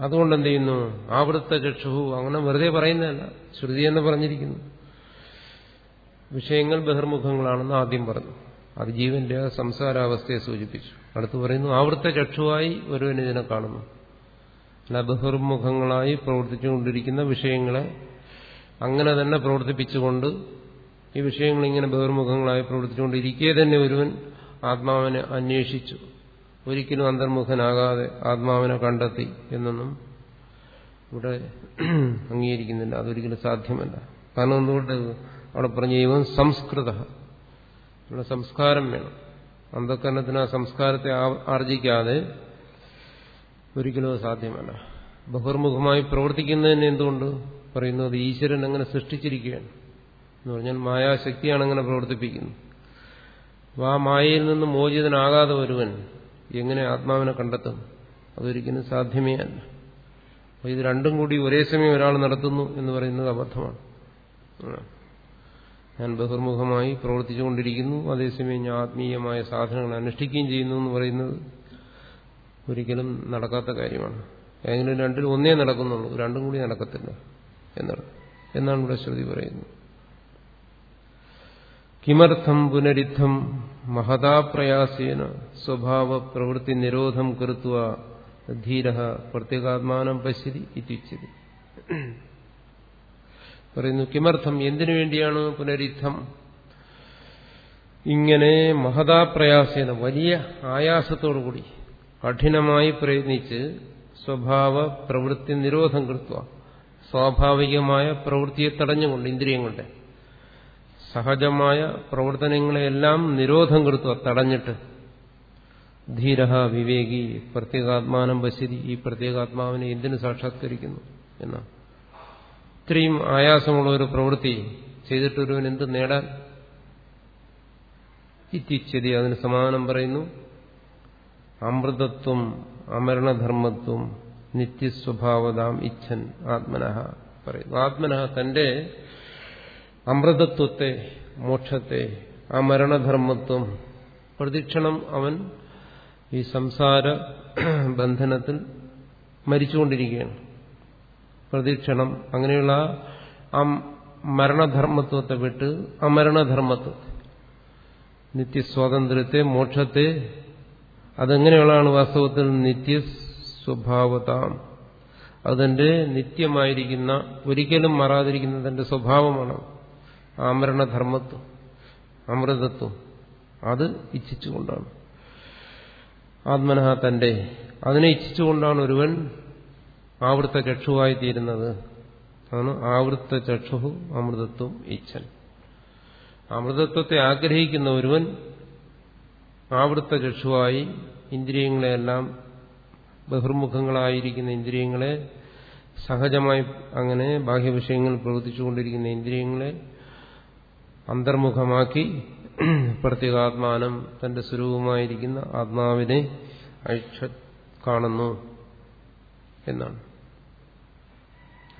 അതുകൊണ്ട് എന്ത് ചെയ്യുന്നു ആവൃത്ത ചക്ഷുഹു. അങ്ങനെ വെറുതെ പറയുന്നതല്ല. ശ്രുതി എന്ന് പറഞ്ഞിരിക്കുന്നു. വിഷയങ്ങൾ ബഹിർമുഖങ്ങളാണെന്ന് ആദ്യം പറഞ്ഞു. അത് ജീവന്റെ സംസാരാവസ്ഥയെ സൂചിപ്പിച്ചു. അടുത്ത് പറയുന്നു ആവൃത്ത ചക്ഷുവായി ഒരുവൻ ഇതിനെ കാണുന്നു. അല്ല ബഹിർമുഖങ്ങളായി പ്രവർത്തിച്ചുകൊണ്ടിരിക്കുന്ന വിഷയങ്ങളെ അങ്ങനെ തന്നെ പ്രവർത്തിപ്പിച്ചുകൊണ്ട് ഈ വിഷയങ്ങൾ ഇങ്ങനെ ബഹിർമുഖങ്ങളായി പ്രവർത്തിച്ചുകൊണ്ടിരിക്കെ തന്നെ ഒരുവൻ ആത്മാവിനെ അന്വേഷിച്ചു. ഒരിക്കലും അന്തർമുഖനാകാതെ ആത്മാവിനെ കണ്ടെത്തി എന്നൊന്നും ഇവിടെ അംഗീകരിക്കുന്നില്ല. അതൊരിക്കലും സാധ്യമല്ല. കാരണം എന്തുകൊണ്ട്? അവിടെ പറഞ്ഞ ഇവൻ സംസ്കൃത. ഇവിടെ സംസ്കാരം വേണം. അന്ധക്കരണത്തിന് ആ സംസ്കാരത്തെ ആർജിക്കാതെ ഒരിക്കലും സാധ്യമല്ല. ബഹിർമുഖമായി പ്രവർത്തിക്കുന്നതിന് എന്തുകൊണ്ട്? പറയുന്നത് ഈശ്വരൻ അങ്ങനെ സൃഷ്ടിച്ചിരിക്കുകയാണ് എന്ന് പറഞ്ഞാൽ മായാശക്തിയാണ് അങ്ങനെ പ്രവർത്തിപ്പിക്കുന്നത്. അപ്പോൾ ആ മായയിൽ നിന്ന് മോചിതനാകാതെ ഒരുവൻ എങ്ങനെ ആത്മാവിനെ കണ്ടെത്തും? അതൊരിക്കലും സാധ്യമേ അല്ല. അപ്പോൾ ഇത് രണ്ടും കൂടി ഒരേ സമയം ഒരാൾ നടത്തുന്നു എന്ന് പറയുന്നത് അബദ്ധമാണ്. ഞാൻ ബഹിർമുഖമായി പ്രവർത്തിച്ചുകൊണ്ടിരിക്കുന്നു. അതേസമയം ഞാൻ ആത്മീയമായ സാധനങ്ങൾ അനുഷ്ഠിക്കുകയും ചെയ്യുന്നു എന്ന് പറയുന്നത് ഒരിക്കലും നടക്കാത്ത കാര്യമാണ്. ഏതെങ്കിലും രണ്ടിൽ ഒന്നേ നടക്കുന്നുള്ളൂ. രണ്ടും കൂടി നടക്കത്തില്ല എന്നാണ്. എന്നാണ് ഇവിടെ ശ്രുതി പറയുന്നത്. കിമർത്ഥം പുനരിദ്ധം മഹതാപ്രയാസേന സ്വഭാവ പ്രവൃത്തി നിരോധം കൃത്വ ധീര പ്രത്യേകാത്മാനം പശ്യതി ഇത്യുച്ചതി പറയുന്നു കിമർത്ഥം? എന്തിനു വേണ്ടിയാണ് പുനരിദ്ധം? ഇങ്ങനെ മഹതാപ്രയാസേന വലിയ ആയാസത്തോടുകൂടി കഠിനമായി പ്രയത്നിച്ച് സ്വഭാവ പ്രവൃത്തി നിരോധം കൃത്വ സ്വാഭാവികമായ പ്രവൃത്തിയെ തടഞ്ഞുകൊണ്ട് ഇന്ദ്രിയങ്ങളുടെ സഹജമായ പ്രവർത്തനങ്ങളെയെല്ലാം നിരോധം കൃത്വ തടഞ്ഞിട്ട് ധീര വിവേകി പ്രത്യേകാത്മാനം പശ്യതി ഈ പ്രത്യേകാത്മാവിനെ എന്തിനു സാക്ഷാത്കരിക്കുന്നു എന്നാണ് ഇത്രയും ആയാസമുള്ള ഒരു പ്രവൃത്തി ചെയ്തിട്ടൊരുവൻ എന്ത് നേടാൻ? ഇത്തിച്ചതി അതിന് സമാനം പറയുന്നു അമൃതത്വം അമരണധർമ്മത്വം നിത്യസ്വഭാവതാം ഇച്ഛൻ ആത്മനഹ പറയുന്നു. ആത്മനഹ തന്റെ അമൃതത്വത്തെ മോക്ഷത്തെ ആ മരണധർമ്മത്വം പ്രതിക്ഷണം അവൻ ഈ സംസാര ബന്ധനത്തിൽ മരിച്ചുകൊണ്ടിരിക്കുകയാണ്. പ്രതീക്ഷണം അങ്ങനെയുള്ള ആ മരണധർമ്മത്വത്തെ വിട്ട് അമരണധർമ്മത്വത്തെ. നിത്യസ്വാതന്ത്ര്യത്തെ മോക്ഷത്തെ അതെങ്ങനെയുള്ളതാണ് വാസ്തവത്തിൽ നിത്യസ്വഭാവതാം അതിന്റെ നിത്യമായിരിക്കുന്ന ഒരിക്കലും മാറാതിരിക്കുന്ന തന്റെ സ്വഭാവമാണ് ആമരണധർമ്മത്വം അമൃതത്വം അത് ഇച്ഛിച്ചുകൊണ്ടാണ്. ആത്മനഹ തന്റെ അതിനെ ഇച്ഛിച്ചുകൊണ്ടാണ് ഒരുവൻ ആവൃത്ത ചക്ഷുവായി തീരുന്നത്. അതാണ് ആവൃത്ത ചക്ഷു അമൃതത്വം ഇച്ഛൻ. അമൃതത്വത്തെ ആഗ്രഹിക്കുന്ന ഒരുവൻ ആവൃത്ത ചക്ഷുവായി ഇന്ദ്രിയങ്ങളെല്ലാം ബഹിർമുഖങ്ങളായിരിക്കുന്ന ഇന്ദ്രിയങ്ങളെ സഹജമായി അങ്ങനെ ബാഹ്യവിഷയങ്ങൾ പ്രവർത്തിച്ചുകൊണ്ടിരിക്കുന്ന ഇന്ദ്രിയങ്ങളെ അന്തർമുഖമാക്കി പ്രത്യേകാത്മാനം തന്റെ സ്വരൂപമായിരിക്കുന്ന ആത്മാവിനെ അഴിക്ഷ കാണുന്നു എന്നാണ്.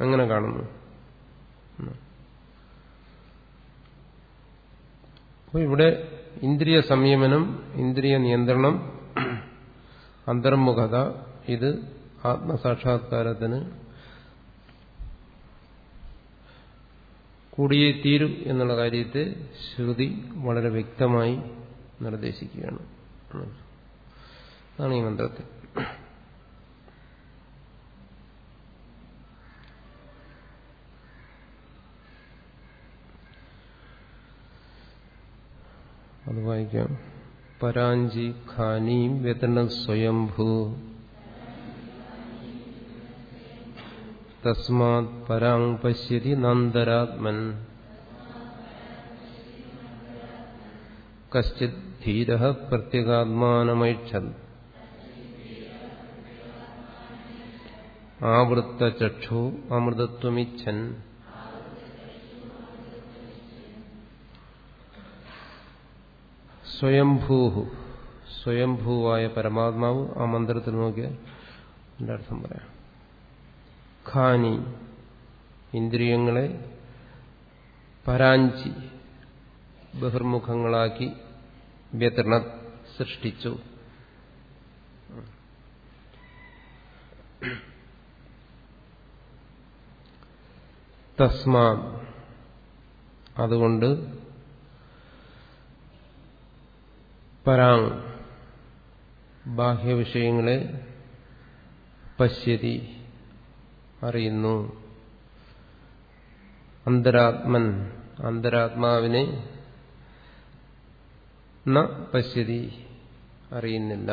അങ്ങനെ കാണുന്നു. അപ്പോൾ ഇവിടെ ഇന്ദ്രിയ സംയമനം ഇന്ദ്രിയ നിയന്ത്രണം അന്തർമുഖത ഇത് ആത്മസാക്ഷാത്കാരത്തിന് കൂടിയേ തീരും എന്നുള്ള കാര്യത്തെ ശ്രുതി വളരെ വ്യക്തമായി നിർദ്ദേശിക്കുകയാണ്. അതാണ് ഈ മന്ത്രത്തിൽ. അത് വായിക്കാം. പരാഞ്ചി ഖാനീം വ്യതന സ്വയംഭൂ തസ്മാത് പരാങ് പശ്യതി നന്ദരാത്മൻ കശ്ചിത് ധീര പ്രത്യേകാത്മാനമൈക്ഷത് ആവൃത്തചക്ഷു അമൃതത്വമിച്ഛൻ സ്വയംഭൂഹു സ്വയംഭൂവായ പരമാത്മാവ് ആ മന്ത്രത്തിൽ നോക്കിയാൽ എന്റെ അർത്ഥം പറയാം। ഖാനി ഇന്ദ്രിയങ്ങളെ പരാഞ്ചി ബഹിർമുഖങ്ങളാക്കി വ്യതൃണ സൃഷ്ടിച്ചു. തസ്മാ. അതുകൊണ്ട് പരാങ് ബാഹ്യവിഷയങ്ങളെ പശ്യതി. അറിയുന്നു. അന്തരാത്മൻ അന്തരാത്മാവിനെ ന പശ്യതി അറിയുന്നില്ല.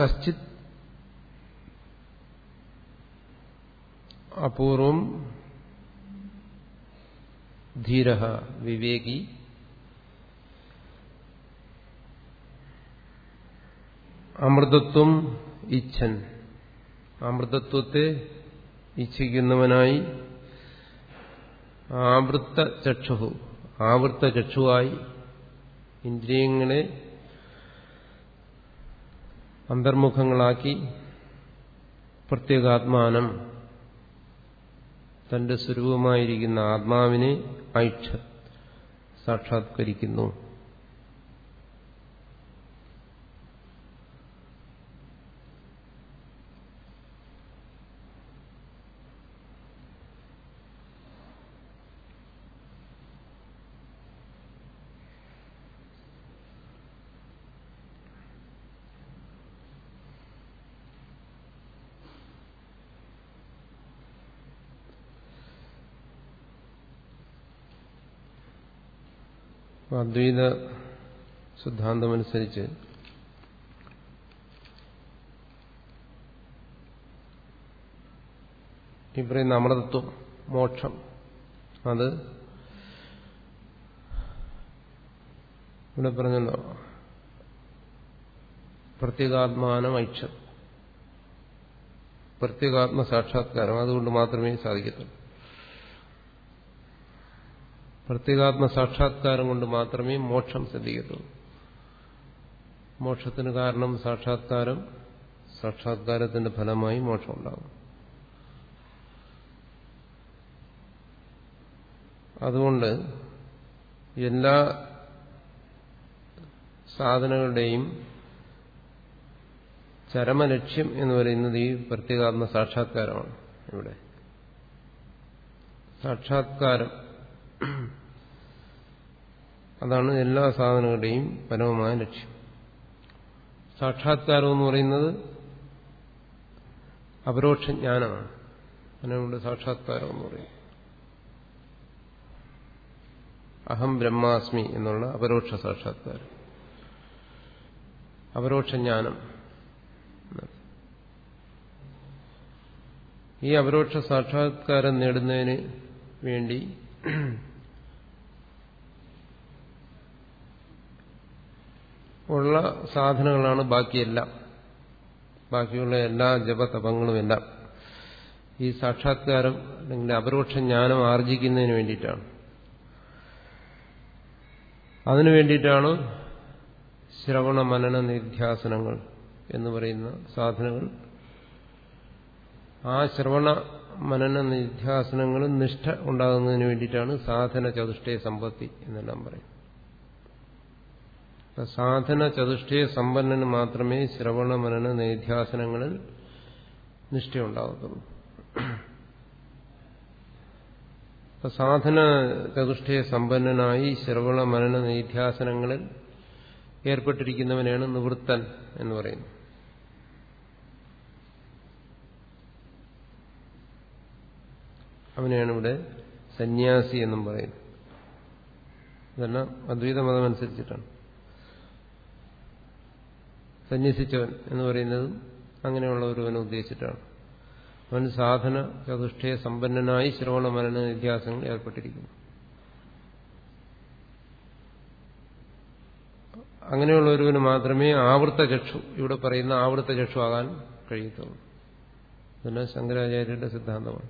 കശ്ചിത് അപൂർവം ധീര വിവേകി അമൃതത്വം ഇച്ഛൻ. അമൃതത്വത്തെ ഇച്ഛിക്കുന്നവനായി ആവൃത്ത ചക്ഷു ആവൃത്ത ചക്ഷുവായി ഇന്ദ്രിയങ്ങളെ അന്തർമുഖങ്ങളാക്കി പ്രത്യേകാത്മാനം തന്റെ സ്വരൂപമായിരിക്കുന്ന ആത്മാവിനെ ഐക്ഷ സാക്ഷാത്കരിക്കുന്നു. അദ്വൈത സിദ്ധാന്തമനുസരിച്ച് ഈ പറയുന്ന അമൃതത്വം മോക്ഷം. അത് ഇവിടെ പറഞ്ഞല്ലോ. പ്രത്യേകാത്മാനം ഐക്ഷം പ്രത്യേകാത്മ സാക്ഷാത്കാരം. അതുകൊണ്ട് മാത്രമേ സാധിക്കത്തുള്ളൂ. പ്രത്യേകാത്മ സാക്ഷാത്കാരം കൊണ്ട് മാത്രമേ മോക്ഷം സിദ്ധിക്കത്തുള്ളൂ മോക്ഷത്തിന് കാരണം സാക്ഷാത്കാരം സാക്ഷാത്കാരത്തിന്റെ ഫലമായി മോക്ഷം ഉണ്ടാകും. അതുകൊണ്ട് എല്ലാ സാധനങ്ങളുടെയും ചരമലക്ഷ്യം എന്ന് പറയുന്നത് ഈ പ്രത്യേകാത്മ സാക്ഷാത്കാരമാണ് ഇവിടെ. സാക്ഷാത്കാരം അതാണ് എല്ലാ സാധനങ്ങളുടെയും പരമമായ ലക്ഷ്യം. സാക്ഷാത്കാരം എന്ന് പറയുന്നത് അപരോക്ഷ ജ്ഞാനമാണ്. അതിനുകൊണ്ട് സാക്ഷാത്കാരം എന്ന് പറയും അഹം ബ്രഹ്മാസ്മി എന്നുള്ള അപരോക്ഷ സാക്ഷാത്കാരം. അപരോക്ഷ ജ്ഞാനം. ഈ അപരോക്ഷ സാക്ഷാത്കാരം നേടുന്നതിന് വേണ്ടി ഉള്ള സാധനങ്ങളാണ് ബാക്കിയെല്ലാം. ബാക്കിയുള്ള എല്ലാ ജപതപങ്ങളും എല്ലാം. ഈ സാക്ഷാത്കാരം അല്ലെങ്കിൽ അപരോക്ഷ ജ്ഞാനം ആർജിക്കുന്നതിന് വേണ്ടിയിട്ടാണ്. അതിനു വേണ്ടിയിട്ടാണ് ശ്രവണ മനന നിധ്യാസനങ്ങൾ എന്ന് പറയുന്ന സാധനങ്ങൾ. ആ ശ്രവണ മനന നിധ്യാസനങ്ങളും നിഷ്ഠ ഉണ്ടാകുന്നതിന് വേണ്ടിയിട്ടാണ് സാധന ചതുഷ്ടയ സമ്പത്തി എന്നെല്ലാം പറയും സാധന ചതുഷ്ടയ സമ്പന്നന് മാത്രമേ ശ്രവണ മനന നിധ്യാസനങ്ങളിൽ നിഷ്ഠയുണ്ടാകത്തുള്ളൂ. സാധന ചതുഷ്ടയ സമ്പന്നനായി ശ്രവണ മനന നിധ്യാസനങ്ങളിൽ ഏർപ്പെട്ടിരിക്കുന്നവനെയാണ് നിവൃത്തൻ എന്ന് പറയുന്നത്. അവനെയാണ് ഇവിടെ സന്യാസി എന്നും പറയുന്നത്. ഇതെല്ലാം അദ്വൈത മതം അനുസരിച്ചിട്ടാണ് സന്യസിച്ചവൻ എന്ന് പറയുന്നതും അങ്ങനെയുള്ള ഒരുവനെ ഉദ്ദേശിച്ചിട്ടാണ്. അവൻ സാധന ചതുഷ്ടയ സമ്പന്നനായി ശ്രവണ മനന വ്യത്യാസങ്ങൾ ഏർപ്പെട്ടിരിക്കുന്നു. അങ്ങനെയുള്ള ഒരുവന് മാത്രമേ ആവൃത്ത ചക്ഷു ഇവിടെ പറയുന്ന ആവൃത്ത ചക്ഷു ആകാൻ കഴിയത്തുള്ളൂ. ഇതെല്ലാം ശങ്കരാചാര്യരുടെ സിദ്ധാന്തമാണ്.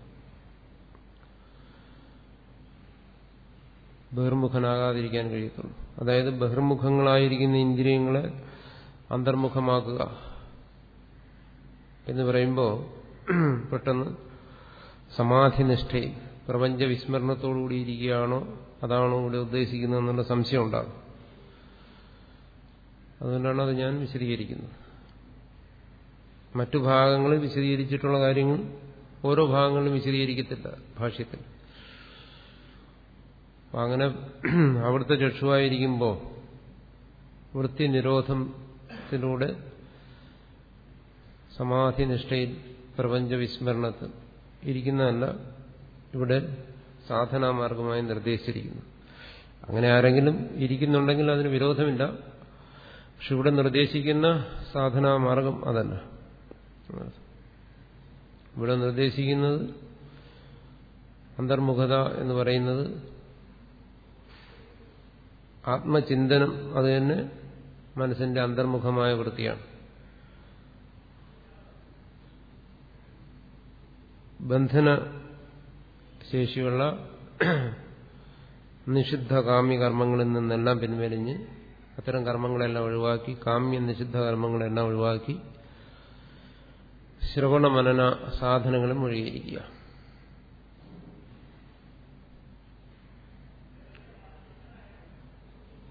ബഹിർമുഖനാകാതിരിക്കാൻ കഴിയത്തുള്ളൂ. അതായത് ബഹിർമുഖങ്ങളായിരിക്കുന്ന ഇന്ദ്രിയങ്ങളെ അന്തർമുഖമാക്കുക എന്ന് പറയുമ്പോൾ പെട്ടെന്ന് സമാധിനിഷ്ഠയിൽ പ്രപഞ്ച വിസ്മരണത്തോടുകൂടി ഇരിക്കുകയാണോ അതാണോ ഇവിടെ ഉദ്ദേശിക്കുന്നതെന്നുള്ള സംശയം ഉണ്ടാകും. അതുകൊണ്ടാണ് അത് ഞാൻ വിശദീകരിക്കുന്നത്. മറ്റു ഭാഗങ്ങളിൽ വിശദീകരിച്ചിട്ടുള്ള കാര്യങ്ങൾ ഓരോ ഭാഗങ്ങളിലും വിശദീകരിക്കത്തില്ല ഭാഷയത്തിൽ. അങ്ങനെ അവിടുത്തെ ചക്ഷുവായിരിക്കുമ്പോൾ വൃത്തി നിരോധത്തിലൂടെ സമാധി നിഷ്ഠയിൽ പ്രപഞ്ച വിസ്മരണത്തിൽ ഇരിക്കുന്നതല്ല ഇവിടെ സാധനാമാർഗമായി നിർദ്ദേശിച്ചിരിക്കുന്നു. അങ്ങനെ ആരെങ്കിലും ഇരിക്കുന്നുണ്ടെങ്കിൽ അതിന് വിരോധമില്ല. പക്ഷെ ഇവിടെ നിർദ്ദേശിക്കുന്ന സാധനാമാർഗം അതല്ല. ഇവിടെ നിർദ്ദേശിക്കുന്നത് അന്തർമുഖത എന്ന് പറയുന്നത് ആത്മചിന്തനം അത് തന്നെ മനസ്സിന്റെ അന്തർമുഖമായ വൃത്തിയാണ്. ബന്ധന ശേഷിയുള്ള നിഷിദ്ധ കാമ്യ കർമ്മങ്ങളിൽ നിന്നെല്ലാം പിൻവലിഞ്ഞ് അത്തരം കർമ്മങ്ങളെല്ലാം ഒഴിവാക്കി കാമ്യ നിഷിദ്ധ കർമ്മങ്ങളെല്ലാം ഒഴിവാക്കി ശ്രവണ മനന സാധനങ്ങളും ഒഴിയിരിക്കുക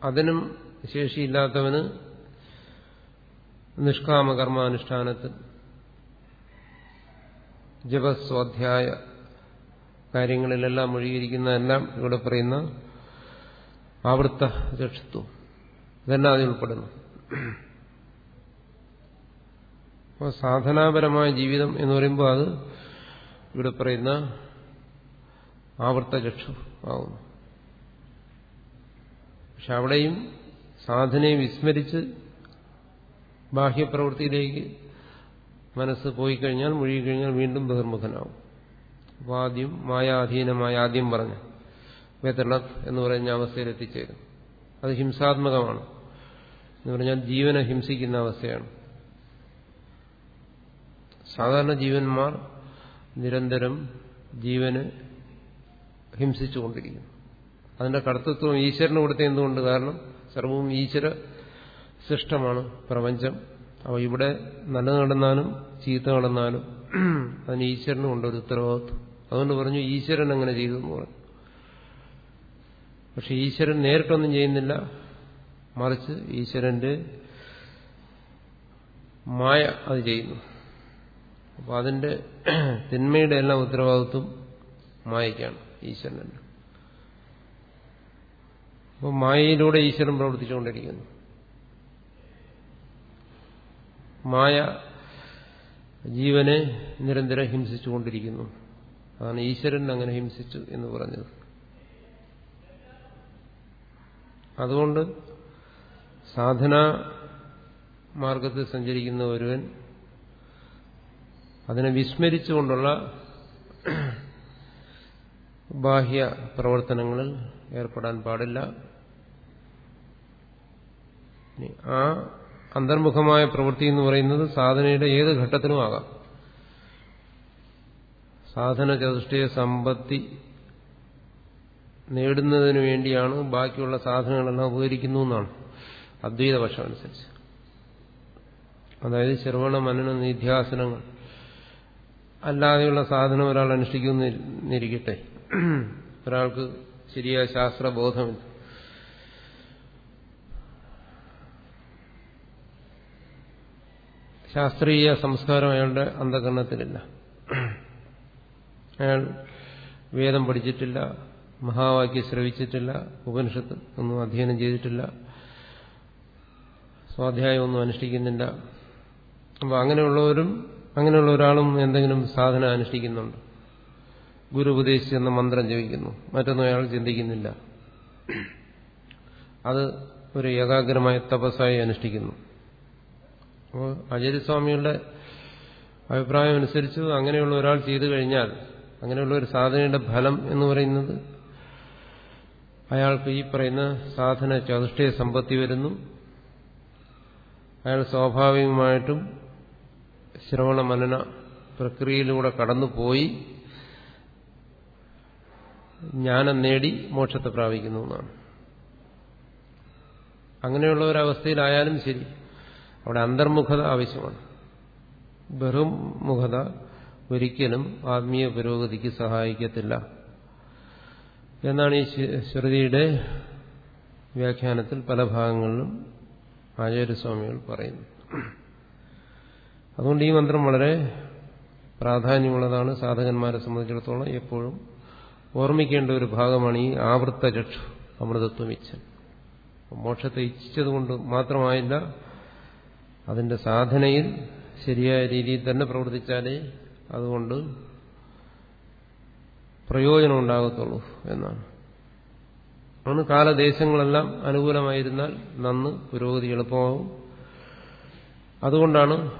അതിനും ശേഷിയില്ലാത്തവന് നിഷ്കാമകർമാനുഷ്ഠാനത്തിൽ ജപസ്വാധ്യായ കാര്യങ്ങളിലെല്ലാം മുഴുകിയിരിക്കുന്നതെല്ലാം ഇവിടെ പറയുന്ന ആവൃത്ത രക്ഷത്വം ഇതെല്ലാം അതിൽ ഉൾപ്പെടുന്നു. അപ്പോൾ സാധനാപരമായ ജീവിതം എന്ന് പറയുമ്പോൾ അത് ഇവിടെ പറയുന്ന ആവർത്ത ചക്ഷു ആവുന്നു. പക്ഷെ അവിടെയും സാധനയെ വിസ്മരിച്ച് ബാഹ്യപ്രവൃത്തിയിലേക്ക് മനസ്സ് പോയി കഴിഞ്ഞാൽ മുഴുകിക്കഴിഞ്ഞാൽ വീണ്ടും ബഹിർമുഖനാവും. അപ്പോൾ ആദ്യം മായാധീനമായ ആദ്യം പറഞ്ഞ വേതണത് എന്ന് പറയുന്ന അവസ്ഥയിൽ എത്തിച്ചേരും അത് ഹിംസാത്മകമാണ്. എന്ന് പറഞ്ഞാൽ ജീവനെ ഹിംസിക്കുന്ന അവസ്ഥയാണ്. സാധാരണ ജീവന്മാർ നിരന്തരം ജീവനെ ഹിംസിച്ചുകൊണ്ടിരിക്കുന്നു. അതിന്റെ കർത്തൃത്വം ഈശ്വരന് കൊടുത്ത എന്തുകൊണ്ട്? കാരണം സർവവും ഈശ്വര സൃഷ്ടമാണ് പ്രപഞ്ചം. അപ്പോൾ ഇവിടെ നല്ല നടന്നാലും ചീത്ത നടന്നാലും അതിന് ഈശ്വരനും ഉണ്ട് ഒരു ഉത്തരവാദിത്വം. അതുകൊണ്ട് പറഞ്ഞു ഈശ്വരൻ അങ്ങനെ ചെയ്തു എന്ന് പറഞ്ഞു. പക്ഷെ ഈശ്വരൻ നേരിട്ടൊന്നും ചെയ്യുന്നില്ല. മറിച്ച് ഈശ്വരന്റെ മായ അത് ചെയ്യുന്നു. അപ്പോൾ അതിന്റെ തിന്മയുടെ എല്ലാം ഉത്തരവാദിത്വം മായയ്ക്കാണ് ഈശ്വരനല്ല അപ്പോൾ മായയിലൂടെ ഈശ്വരൻ പ്രവർത്തിച്ചുകൊണ്ടിരിക്കുന്നു. മായ ജീവനെ നിരന്തരം ഹിംസിച്ചുകൊണ്ടിരിക്കുന്നു. അതാണ് ഈശ്വരൻ അങ്ങനെ ഹിംസിച്ചു എന്ന് പറഞ്ഞത്. അതുകൊണ്ട് സാധന മാർഗത്തിൽ സഞ്ചരിക്കുന്ന ഒരുവൻ അതിനെ വിസ്മരിച്ചുകൊണ്ടുള്ള ബാഹ്യ പ്രവർത്തനങ്ങളിൽ ഏർപ്പെടാൻ പാടില്ല. ആ അന്തർമുഖമായ പ്രവൃത്തി എന്ന് പറയുന്നത് സാധനയുടെ ഏത് ഘട്ടത്തിലും ആകാം. സാധന ചതുഷ്ടയ സമ്പത്തി നേടുന്നതിന് വേണ്ടിയാണ് ബാക്കിയുള്ള സാധനങ്ങളെല്ലാം ഉപകരിക്കുന്നു എന്നാണ്. അദ്വൈതപക്ഷം അനുസരിച്ച്. അതായത് ശ്രവണ മനന നിധ്യാസനങ്ങൾ. അല്ലാതെയുള്ള സാധനം ഒരാൾ അനുഷ്ഠിക്കുന്നിരിക്കട്ടെ. ഒരാൾക്ക് ശരിയായ ശാസ്ത്രബോധമില്ല. ശാസ്ത്രീയ സംസ്കാരം അയാളുടെ അന്ധകരണത്തിലില്ല അയാൾ വേദം പഠിച്ചിട്ടില്ല മഹാവാക്യം ശ്രവിച്ചിട്ടില്ല ഉപനിഷത്ത് ഒന്നും അധ്യയനം ചെയ്തിട്ടില്ല സ്വാധ്യായം ഒന്നും അനുഷ്ഠിക്കുന്നില്ല. അപ്പോൾ അങ്ങനെയുള്ളവരും അങ്ങനെയുള്ള ഒരാളും എന്തെങ്കിലും സാധന അനുഷ്ഠിക്കുന്നുണ്ട്. ഗുരു ഉപദേശിച്ചെന്ന മന്ത്രം ജപിക്കുന്നു. മറ്റൊന്നും അയാൾ ചിന്തിക്കുന്നില്ല. അത് ഒരു ഏകാഗ്രമായ തപസ്സായി അനുഷ്ഠിക്കുന്നു. അപ്പോൾ ആചാര്യസ്വാമിയുടെ അഭിപ്രായം അനുസരിച്ച് അങ്ങനെയുള്ള ഒരാൾ ചെയ്തു കഴിഞ്ഞാൽ അങ്ങനെയുള്ള ഒരു സാധനയുടെ ഫലം എന്ന് പറയുന്നത് അയാൾക്ക് ഈ പറയുന്ന സാധന ചതുഷ്ടയ സമ്പത്തി വരുന്നു. അയാൾ സ്വാഭാവികമായിട്ടും ശ്രവണ മനന പ്രക്രിയയിലൂടെ കടന്നുപോയി ജ്ഞാനം നേടി മോക്ഷത്തെ പ്രാപിക്കുന്നു എന്നാണ്. അങ്ങനെയുള്ള ഒരവസ്ഥയിലായാലും ശരി. അവിടെ അന്തർമുഖത ആവശ്യമാണ്. ബഹുമുഖത ഒരിക്കലും ആത്മീയ പുരോഗതിക്ക് സഹായിക്കത്തില്ല. എന്നാണ് ഈ ശ്രുതിയുടെ വ്യാഖ്യാനത്തിൽ പല ഭാഗങ്ങളിലും ആചാര്യസ്വാമികൾ പറയുന്നു അതുകൊണ്ട് ഈ മന്ത്രം വളരെ പ്രാധാന്യമുള്ളതാണ് സാധകന്മാരെ സംബന്ധിച്ചിടത്തോളം എപ്പോഴും ഓർമ്മിക്കേണ്ട ഒരു ഭാഗമാണ് ഈ ആവൃത്തചക്ഷു അമൃതത്വം ഇച്ഛൻ മോക്ഷത്തെ ഇച്ഛിച്ചതുകൊണ്ട് മാത്രമായില്ല അതിന്റെ സാധനയിൽ ശരിയായ രീതിയിൽ തന്നെ പ്രവർത്തിച്ചാലേ അതുകൊണ്ട് പ്രയോജനം ഉണ്ടാകത്തുള്ളൂ എന്നാണ്. അന്ന് കാലദേശങ്ങളെല്ലാം അനുകൂലമായിരുന്നാൽ നന്ന് പുരോഗതി എളുപ്പമാവും. അതുകൊണ്ടാണ്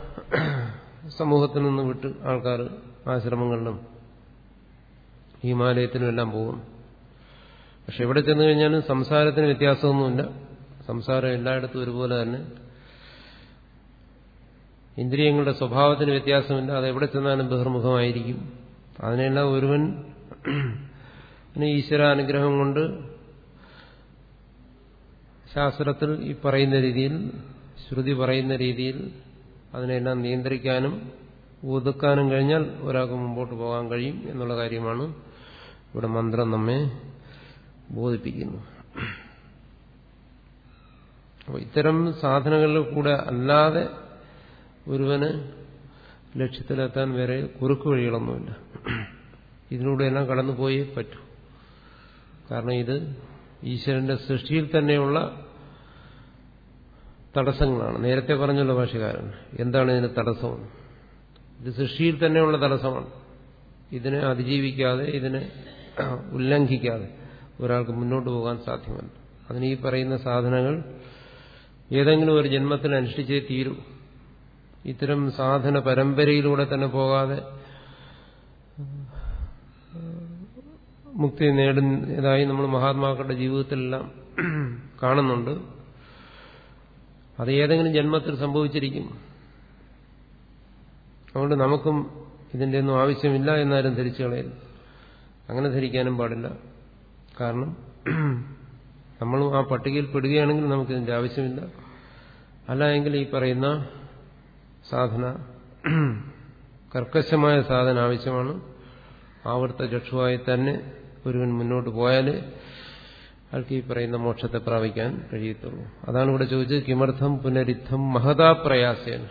സമൂഹത്തിൽ നിന്ന് വിട്ട് ആൾക്കാർ ആശ്രമങ്ങളിലും ഹിമാലയത്തിനും എല്ലാം പോകുന്നു പക്ഷെ ഇവിടെ ചെന്നു കഴിഞ്ഞാൽ സംസാരത്തിന് വ്യത്യാസമൊന്നുമില്ല. സംസാരം എല്ലായിടത്തും ഒരുപോലെ തന്നെ. ഇന്ദ്രിയങ്ങളുടെ സ്വഭാവത്തിന് വ്യത്യാസമില്ല അത് എവിടെ ചെന്നാലും ബഹിർമുഖമായിരിക്കും. അതിനെല്ലാം ഒരുവൻ ഈശ്വരാനുഗ്രഹം കൊണ്ട് ശാസ്ത്രത്തിൽ ഈ പറയുന്ന രീതിയിൽ ശ്രുതി പറയുന്ന രീതിയിൽ അതിനെല്ലാം നിയന്ത്രിക്കാനും ഒതുക്കാനും കഴിഞ്ഞാൽ ഒരാൾക്ക് മുമ്പോട്ട് പോകാൻ കഴിയും എന്നുള്ള കാര്യമാണ് ഇവിടെ മന്ത്രം നമ്മെ ബോധിപ്പിക്കുന്നു. അപ്പോൾ ഇത്തരം സാധനങ്ങളിൽ കൂടെ അല്ലാതെ ഒരുവന് ലക്ഷ്യത്തിലെത്താൻ വരെ കുറുക്ക് വഴികളൊന്നുമില്ല. ഇതിലൂടെയെല്ലാം കടന്നുപോയേ പറ്റൂ. കാരണം ഇത് ഈശ്വരന്റെ സൃഷ്ടിയിൽ തന്നെയുള്ള തടസ്സങ്ങളാണ്. നേരത്തെ പറഞ്ഞുള്ള ഭാഷകാരൻ എന്താണ് ഇതിന് തടസ്സം? ഇത് സൃഷ്ടിയിൽ തന്നെയുള്ള തടസ്സമാണ്. ഇതിനെ അതിജീവിക്കാതെ ഇതിനെ ഉല്ലംഘിക്കാതെ ഒരാൾക്ക് മുന്നോട്ട് പോകാൻ സാധ്യമല്ല. അതിന് ഈ പറയുന്ന സാധനങ്ങൾ ഏതെങ്കിലും ഒരു ജന്മത്തിൽ അനുഷ്ഠിച്ചേ തീരൂ. ഇത്തരം സാധന പരമ്പരയിലൂടെ തന്നെ പോകാതെ മുക്തി നേടുന്നതായി നമ്മൾ മഹാത്മാക്കളുടെ ജീവിതത്തിലെല്ലാം കാണുന്നുണ്ട്. അത് ഏതെങ്കിലും ജന്മത്തിൽ സംഭവിച്ചിരിക്കും. അതുകൊണ്ട് നമുക്കും ഇതിന്റെ ഒന്നും ആവശ്യമില്ല എന്നാലും ധരിച്ചു കളയരുത്. അങ്ങനെ ധരിക്കാനും പാടില്ല. കാരണം നമ്മളും ആ പട്ടികയിൽ പെടുകയാണെങ്കിൽ നമുക്കിതിന്റെ ആവശ്യമില്ല. അല്ല എങ്കിൽ ഈ പറയുന്ന സാധന. കർക്കശമായ സാധന ആവശ്യമാണ്. ആവർത്ത ചക്ഷുവായി തന്നെ ഒരുവൻ മുന്നോട്ട് പോയാൽ അയാൾക്ക് ഈ പറയുന്ന മോക്ഷത്തെ പ്രാപിക്കാൻ കഴിയത്തുള്ളൂ. അതാണ് ഇവിടെ ചോദിച്ചത് കിമർത്ഥം പുനരിദ്ധം മഹതാ പ്രയാസേന.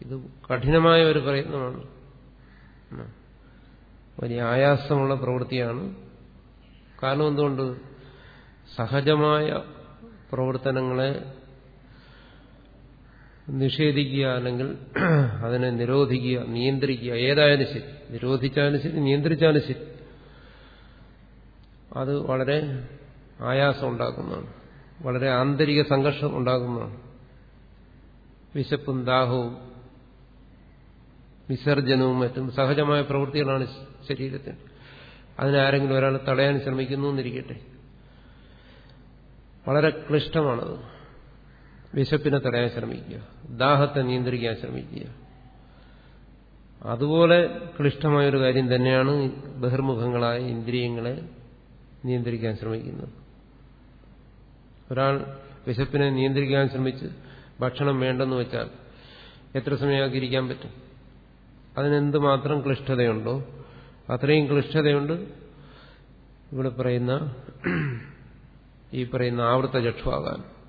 ഇത് കഠിനമായ ഒരു പ്രയത്നമാണ്. വലിയ ആയാസമുള്ള പ്രവൃത്തിയാണ്. കാരണം എന്തുകൊണ്ട്? സഹജമായ പ്രവർത്തനങ്ങളെ നിഷേധിക്കുക അല്ലെങ്കിൽ [clears throat] അതിനെ നിരോധിക്കുക നിയന്ത്രിക്കുക. ഏതായാലും ശരി. നിരോധിച്ചാലും ശരി നിയന്ത്രിച്ചാലും ശരി. അത് വളരെ ആയാസം ഉണ്ടാക്കുന്നതാണ്. വളരെ ആന്തരിക സംഘർഷം ഉണ്ടാക്കുന്നതാണ്. വിശപ്പും ദാഹവും വിസർജനവും മറ്റും സഹജമായ പ്രവൃത്തികളാണ് ശരീരത്തിന് അതിനാരെങ്കിലും ഒരാൾ തടയാൻ ശ്രമിക്കുന്നു എന്നിരിക്കട്ടെ. വളരെ ക്ലിഷ്ടമാണത്. വിശപ്പിനെ തടയാൻ ശ്രമിക്കുക. ദാഹത്തെ നിയന്ത്രിക്കാൻ ശ്രമിക്കുക. അതുപോലെ ക്ലിഷ്ടമായൊരു കാര്യം തന്നെയാണ് ബഹിർമുഖങ്ങളായ ഇന്ദ്രിയങ്ങളെ നിയന്ത്രിക്കാൻ ശ്രമിക്കുന്നത്. ഒരാൾ വിശപ്പിനെ നിയന്ത്രിക്കാൻ ശ്രമിച്ച് ഭക്ഷണം വേണ്ടെന്ന് വെച്ചാൽ എത്ര സമയമൊക്കെ ഇരിക്കാൻ പറ്റും? അതിനെന്ത് മാത്രം ക്ലിഷ്ടതയുണ്ടോ അത്രയും ക്ലിഷ്ടതയുണ്ട്. ഇവിടെ പറയുന്ന ഈ പറയുന്ന ആവൃത്ത ചക്ഷുവാകാൻ.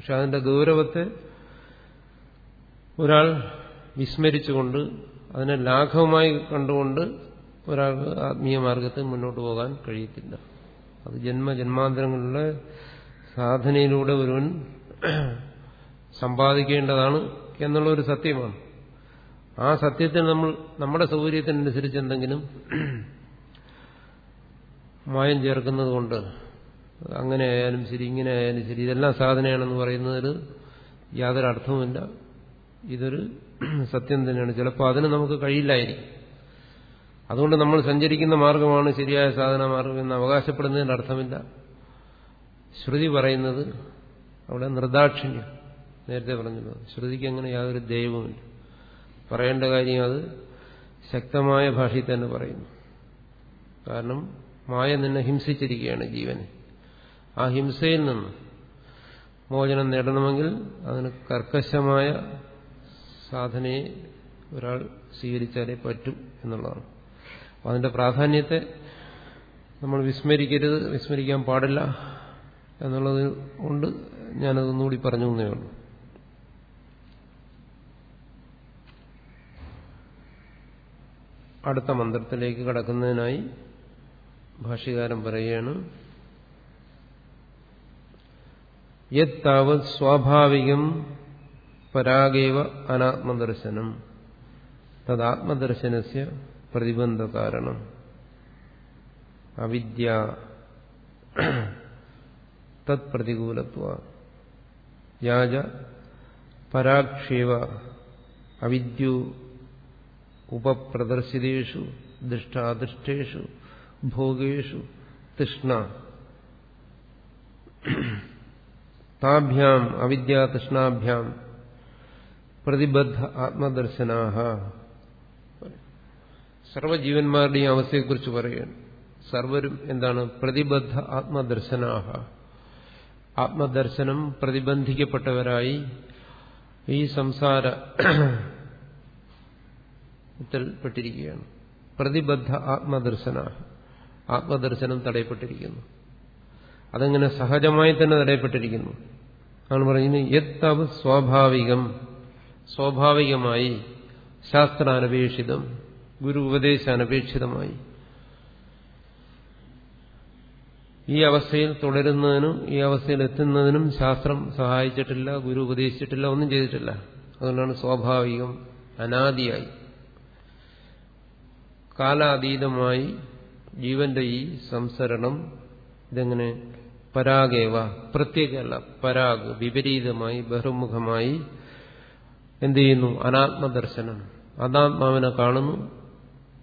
പക്ഷെ അതിന്റെ ഗൗരവത്തെ ഒരാൾ വിസ്മരിച്ചുകൊണ്ട് അതിനെ ലാഘവമായി കണ്ടുകൊണ്ട് ഒരാൾക്ക് ആത്മീയ മാർഗത്തിൽ മുന്നോട്ട് പോകാൻ കഴിയത്തില്ല. അത് ജന്മ ജന്മജന്മാന്തരങ്ങളിലെ സാധനയിലൂടെ ഒരുവൻ സമ്പാദിക്കേണ്ടതാണ് എന്നുള്ള ഒരു സത്യമാണ്. ആ സത്യത്തിൽ നമ്മൾ നമ്മുടെ സൗകര്യത്തിനനുസരിച്ച് എന്തെങ്കിലും മായം ചേർക്കുന്നത് കൊണ്ട് അങ്ങനെ ആയാലും ശരി ഇങ്ങനെ ആയാലും ശരി ഇതെല്ലാം സാധനയാണെന്ന് പറയുന്നതിൽ യാതൊരു അർത്ഥവുമില്ല. ഇതൊരു സത്യം തന്നെയാണ്. ചിലപ്പോൾ അതിന് നമുക്ക് കഴിയില്ലായിരിക്കും. അതുകൊണ്ട് നമ്മൾ സഞ്ചരിക്കുന്ന മാർഗമാണ് ശരിയായ സാധന മാർഗം എന്ന് അവകാശപ്പെടുന്നതിന് അർത്ഥമില്ല. ശ്രുതി പറയുന്നത് അവിടെ നിർദാക്ഷിണ്യം. നേരത്തെ പറഞ്ഞല്ലോ ശ്രുതിക്ക് അങ്ങനെ യാതൊരു ദൈവവുമില്ല. പറയേണ്ട കാര്യം അത് ശക്തമായ ഭാഷയിൽ തന്നെ പറയുന്നു. കാരണം മായ നിന്നെ ഹിംസിച്ചിരിക്കുകയാണ് ജീവനെ. ആ ഹിംസയിൽ നിന്ന് മോചനം നേടണമെങ്കിൽ അതിന് കർക്കശമായ സാധനയെ ഒരാൾ സ്വീകരിച്ചാലേ പറ്റൂ എന്നുള്ളതാണ്. അതിന്റെ പ്രാധാന്യത്തെ നമ്മൾ വിസ്മരിക്കരുത് വിസ്മരിക്കാൻ പാടില്ല എന്നുള്ളത് കൊണ്ട് ഞാനതൊന്നുകൂടി പറഞ്ഞു തന്നേ ഉള്ളൂ. അടുത്ത മന്ത്രത്തിലേക്ക് കടക്കുന്നതിനായി ഭാഷ്യകാരൻ പറയുകയാണ്. യത്താവത് സ്വാഭാവികം പരാഗേവ അനാത്മദർശനം. തദാത്മദർശനസ്യ പ്രതിബന്ധ കാരണം. അവിദ്യ തത്പ്രതികൂലത്വ. യാജ പരാക്ഷേവ അവിദ്യു ഉപപ്രദർശിതേഷു ദൃഷ്ടാദൃഷ്ടേഷു ഭോഗേഷു തൃഷ്ണ. താഭ്യാം അവിദ്യാതൃഷ്ണാഭ്യാം പ്രതിബദ്ധ ആത്മദർശനാഹ സർവജീവന്മാരുടെയും അവസ്ഥയെക്കുറിച്ച് പറയുകയാണ്. സർവരും എന്താണ്? പ്രതിബദ്ധ ആത്മദർശനാഹ. ആത്മദർശനം പ്രതിബന്ധിക്കപ്പെട്ടവരായി ഈ സംസാര പെട്ടിരിക്കുകയാണ് പ്രതിബദ്ധ ആത്മദർശന ആത്മദർശനം തടയപ്പെട്ടിരിക്കുന്നു. അതെങ്ങനെ സഹജമായി തന്നെ തടയപ്പെട്ടിരിക്കുന്നു. ആണ് പറയുന്നത് എത്തവ് സ്വാഭാവികം. സ്വാഭാവികമായി ശാസ്ത്രാനപേക്ഷിതം ഗുരു ഉപദേശാനപേക്ഷിതമായി. ഈ അവസ്ഥയിൽ തുടരുന്നതിനും ഈ അവസ്ഥയിൽ എത്തുന്നതിനും ശാസ്ത്രം സഹായിച്ചിട്ടില്ല ഗുരു ഉപദേശിച്ചിട്ടില്ല ഒന്നും ചെയ്തിട്ടില്ല. അതുകൊണ്ടാണ് സ്വാഭാവികം അനാദിയായി. കാലാതീതമായി ജീവന്റെ ഈ സംസരണം ഇതെങ്ങനെ പരാഗേവ പ്രത്യേകമല്ല പരാഗ് വിപരീതമായി ബഹുമുഖമായി എന്ത് ചെയ്യുന്നു? അനാത്മദർശനം അനാത്മാവിനെ കാണുന്നു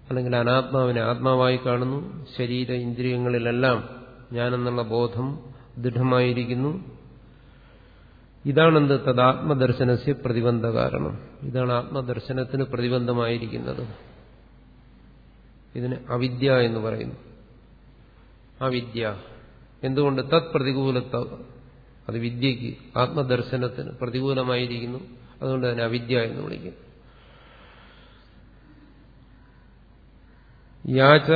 അല്ലെങ്കിൽ അനാത്മാവിനെ ആത്മാവായി കാണുന്നു. ശരീര ഇന്ദ്രിയങ്ങളിലെല്ലാം ഞാനെന്നുള്ള ബോധം ദൃഢമായിരിക്കുന്നു. ഇതാണെന്ത്? തദാത്മദർശനസ്യ പ്രതിബന്ധ കാരണം ഇതാണ് ആത്മദർശനത്തിന് പ്രതിബന്ധമായിരിക്കുന്നത്. ഇതിന് അവിദ്യ എന്ന് പറയുന്നു. അവിദ്യ. എന്തുകൊണ്ട് തത് പ്രതികൂലത്ത അത് വിദ്യയ്ക്ക് ആത്മദർശനത്തിന് പ്രതികൂലമായിരിക്കുന്നു. അതുകൊണ്ട് തന്നെ അവിദ്യ എന്ന് വിളിക്കുന്നു യാച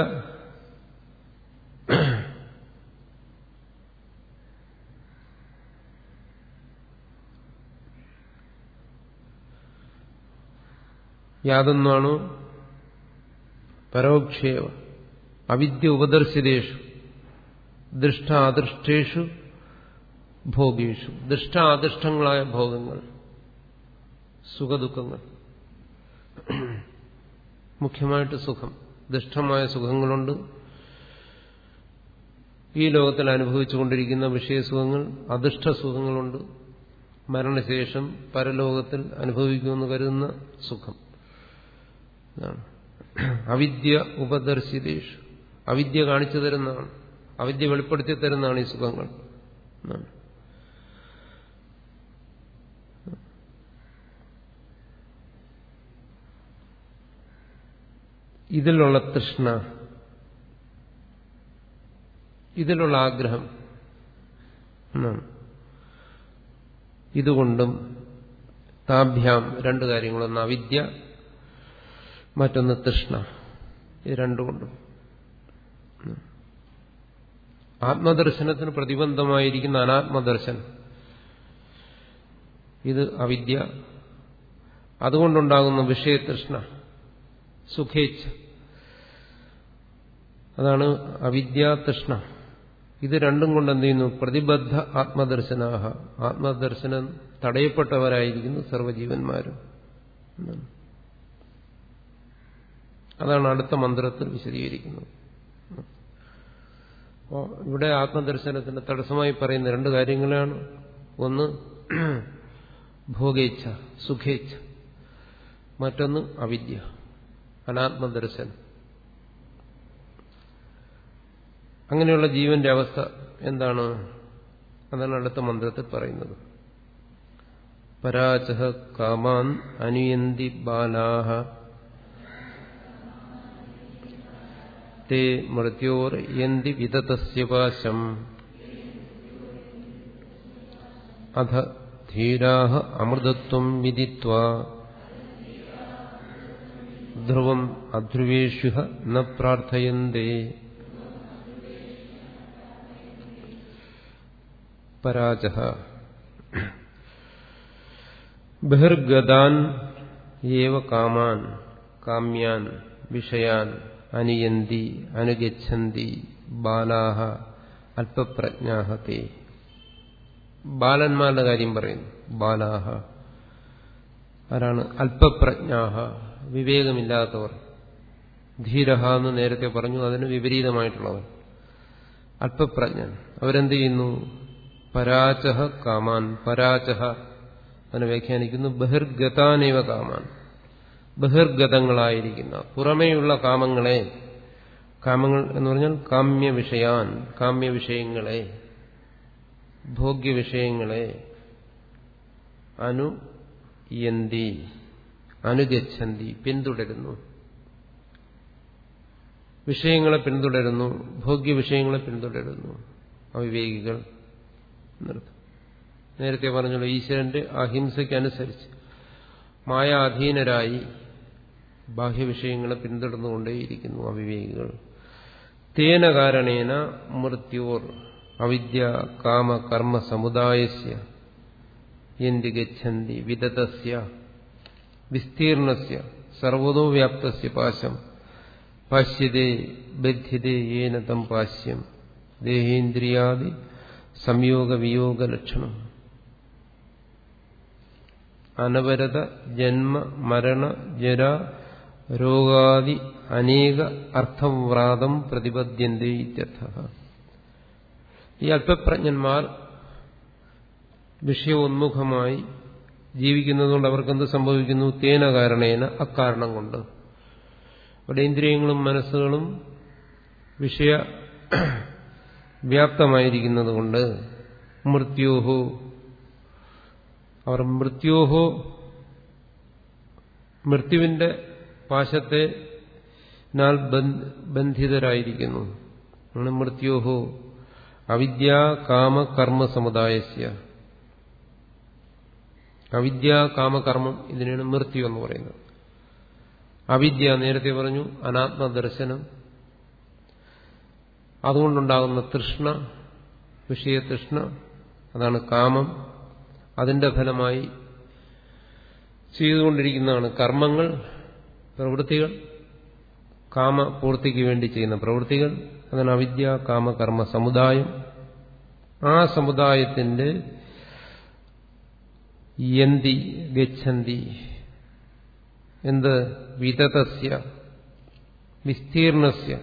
യാതൊന്നാണോ? പരോക്ഷേവ. അവിദ്യ ഉപദർശിതേഷു. ദൃഷ്ടാദൃഷ്ടേഷു ഭോഗേഷു. ദൃഷ്ടാദൃഷ്ടങ്ങളായ ഭോഗങ്ങൾ സുഖദുഃഖങ്ങൾ. മുഖ്യമായിട്ട് സുഖം. ദുഷ്ടമായ സുഖങ്ങളുണ്ട്. ഈ ലോകത്തിൽ അനുഭവിച്ചുകൊണ്ടിരിക്കുന്ന വിഷയസുഖങ്ങൾ അദൃഷ്ട സുഖങ്ങളുണ്ട് മരണശേഷം പരലോകത്തിൽ അനുഭവിക്കുമെന്ന് കരുതുന്ന സുഖം. അവിദ്യ ഉപദർശിതേഷു. അവിദ്യ കാണിച്ചു തരുന്നതാണ്. അവിദ്യ വെളിപ്പെടുത്തി തരുന്നതാണ് ഈ സുഖങ്ങൾ. ഇതിലുള്ള തൃഷ്ണ ഇതിലുള്ള ആഗ്രഹം ഇതുകൊണ്ടും താഭ്യാം രണ്ട് കാര്യങ്ങളൊന്ന് അവിദ്യ മറ്റൊന്ന് തൃഷ്ണ. ഇത് രണ്ടുകൊണ്ടും. ആത്മദർശനത്തിന് പ്രതിബന്ധമായിരിക്കുന്ന അനാത്മദർശനം. ഇത് അവിദ്യ. അതുകൊണ്ടുണ്ടാകുന്ന വിഷയതൃഷ്ണ സുഖേച്ഛ. അതാണ് അവിദ്യാതൃഷ്ണ. ഇത് രണ്ടും കൊണ്ട് എന്ത് ചെയ്യുന്നു? പ്രതിബദ്ധ ആത്മദർശനാഹ. ആത്മദർശനം തടയപ്പെട്ടവരായിരിക്കുന്നു സർവജീവന്മാരും അതാണ് അടുത്ത മന്ത്രത്തിൽ വിശദീകരിക്കുന്നത്. അപ്പോൾ ഇവിടെ ആത്മദർശനത്തിന് തടസ്സമായി പറയുന്ന രണ്ട് കാര്യങ്ങളാണ്. ഒന്ന് ഭോഗേച്ഛ സുഖേച്ഛ. മറ്റൊന്ന് അവിദ്യ അനാത്മദർശനം. അങ്ങനെയുള്ള ജീവന്റെ അവസ്ഥ എന്താണ് അതാണ് അടുത്ത മന്ത്രത്തിൽ പറയുന്നത്. പരാചഹ കാമാൻ അനുയന്തി ബാലാഹ തേ മൃത്യോർ എന്തി വിതതസ്യ പാശം. അധ ധീരാഹ അമൃതത്വം വിദിത്വ. ധ്രുവം അധ്രുവേഷു ന പ്രാർത്ഥയന്തേ. പരാജ ബഹിർഗതാൻ ഏവ കാമാൻ കാമ്യാൻ വിഷയാൻ. അനുയന്തി അനുഗച്ഛന്തി ബാലാഹ അല്പപ്രജ്ഞാഹത്തെ ബാലന്മാരുടെ കാര്യം പറയുന്നു. ബാലാഹ. ആരാണ്? അല്പപ്രജ്ഞാഹ. വിവേകമില്ലാത്തവർ. ധീരഹ എന്ന് നേരത്തെ പറഞ്ഞു അതിന് വിപരീതമായിട്ടുള്ളവർ അല്പപ്രജ്ഞൻ. അവരെന്ത് ചെയ്യുന്നു? പരാചഹ കാമാൻ. പരാചഹ അതിനെ വ്യാഖ്യാനിക്കുന്നു. ബഹിർഗതാനേവ കാമാൻ. ബഹിർഗതങ്ങളായിരിക്കുന്ന പുറമേയുള്ള കാമങ്ങളെ കാമങ്ങൾ എന്ന് പറഞ്ഞാൽ കാമ്യ വിഷയാൻ കാമ്യ വിഷയങ്ങളെ ഭോഗ്യ വിഷയങ്ങളെ അനുയന്തി അനുഗച്ഛന്തി പിന്തുടരുന്നു. വിഷയങ്ങളെ പിന്തുടരുന്നു ഭോഗ്യ വിഷയങ്ങളെ പിന്തുടരുന്നു. അവിവേകികൾ നേരത്തെ പറഞ്ഞല്ലോ ഈശ്വരന്റെ അഹിംസയ്ക്കനുസരിച്ച് മായാധീനരായി ബാഹ്യവിഷയങ്ങളെ പിന്തുടർന്നുകൊണ്ടേയിരിക്കുന്നു അവിവേകികൾ. തേന കാരണേന മൃത്യോർ അവിദ്യ കാമ കർമ്മ സമുദായസ്യ എന്തി ഗച്ഛന്തി വിദതസ്യ വിസ്തീർണസ്യ സർവതോ വ്യാപ്തസ്യ പാശം പാശ്യതേ ബദ്ധ്യതേ ഏന തം പാശ്യം ദേഹേന്ദ്രിയാദി സംയോഗ വിയോഗ ലക്ഷണം. അനവരത ജന്മ മരണ ജര രോഗാദി അനേക അർത്ഥവ്രാതം പ്രതിപദ്യന്തി ഇത്യർത്ഥ. ഈ അല്പപ്രജ്ഞന്മാർ വിഷയോന്മുഖമായി ജീവിക്കുന്നതുകൊണ്ട് അവർക്കെന്ത് സംഭവിക്കുന്നു? തേന കാരണേന അക്കാരണം കൊണ്ട്. അവിടെ ഇന്ദ്രിയങ്ങളും മനസ്സുകളും വിഷയ വ്യാപ്തമായിരിക്കുന്നത് കൊണ്ട് മൃത്യോഹോ അവർ മൃത്യോഹോ മൃത്യുവിന്റെ പാശത്തെ ബന്ധിതരായിരിക്കുന്നു. മൃത്യോഹോ അവിദ്യ കാമ കർമ്മ സമുദായസ്യ. അവിദ്യ കാമകർമ്മം ഇതിനാണ് മൃത്യു എന്ന് പറയുന്നത്. അവിദ്യ നേരത്തെ പറഞ്ഞു അനാത്മദർശനം അതുകൊണ്ടുണ്ടാകുന്ന തൃഷ്ണ വിഷയതൃഷ്ണ അതാണ് കാമം. അതിന്റെ ഫലമായി ചെയ്തുകൊണ്ടിരിക്കുന്നതാണ് കർമ്മങ്ങൾ. പ്രവൃത്തികൾ കാമപൂർത്തിക്ക് വേണ്ടി ചെയ്യുന്ന പ്രവൃത്തികൾ അതാണ് അവിദ്യ കാമകർമ്മ സമുദായം. ആ സമുദായത്തിന്റെ യന്തി ഗച്ഛന്തി എന്ത് വിതതസ്യ വിസ്തീർണസ്യ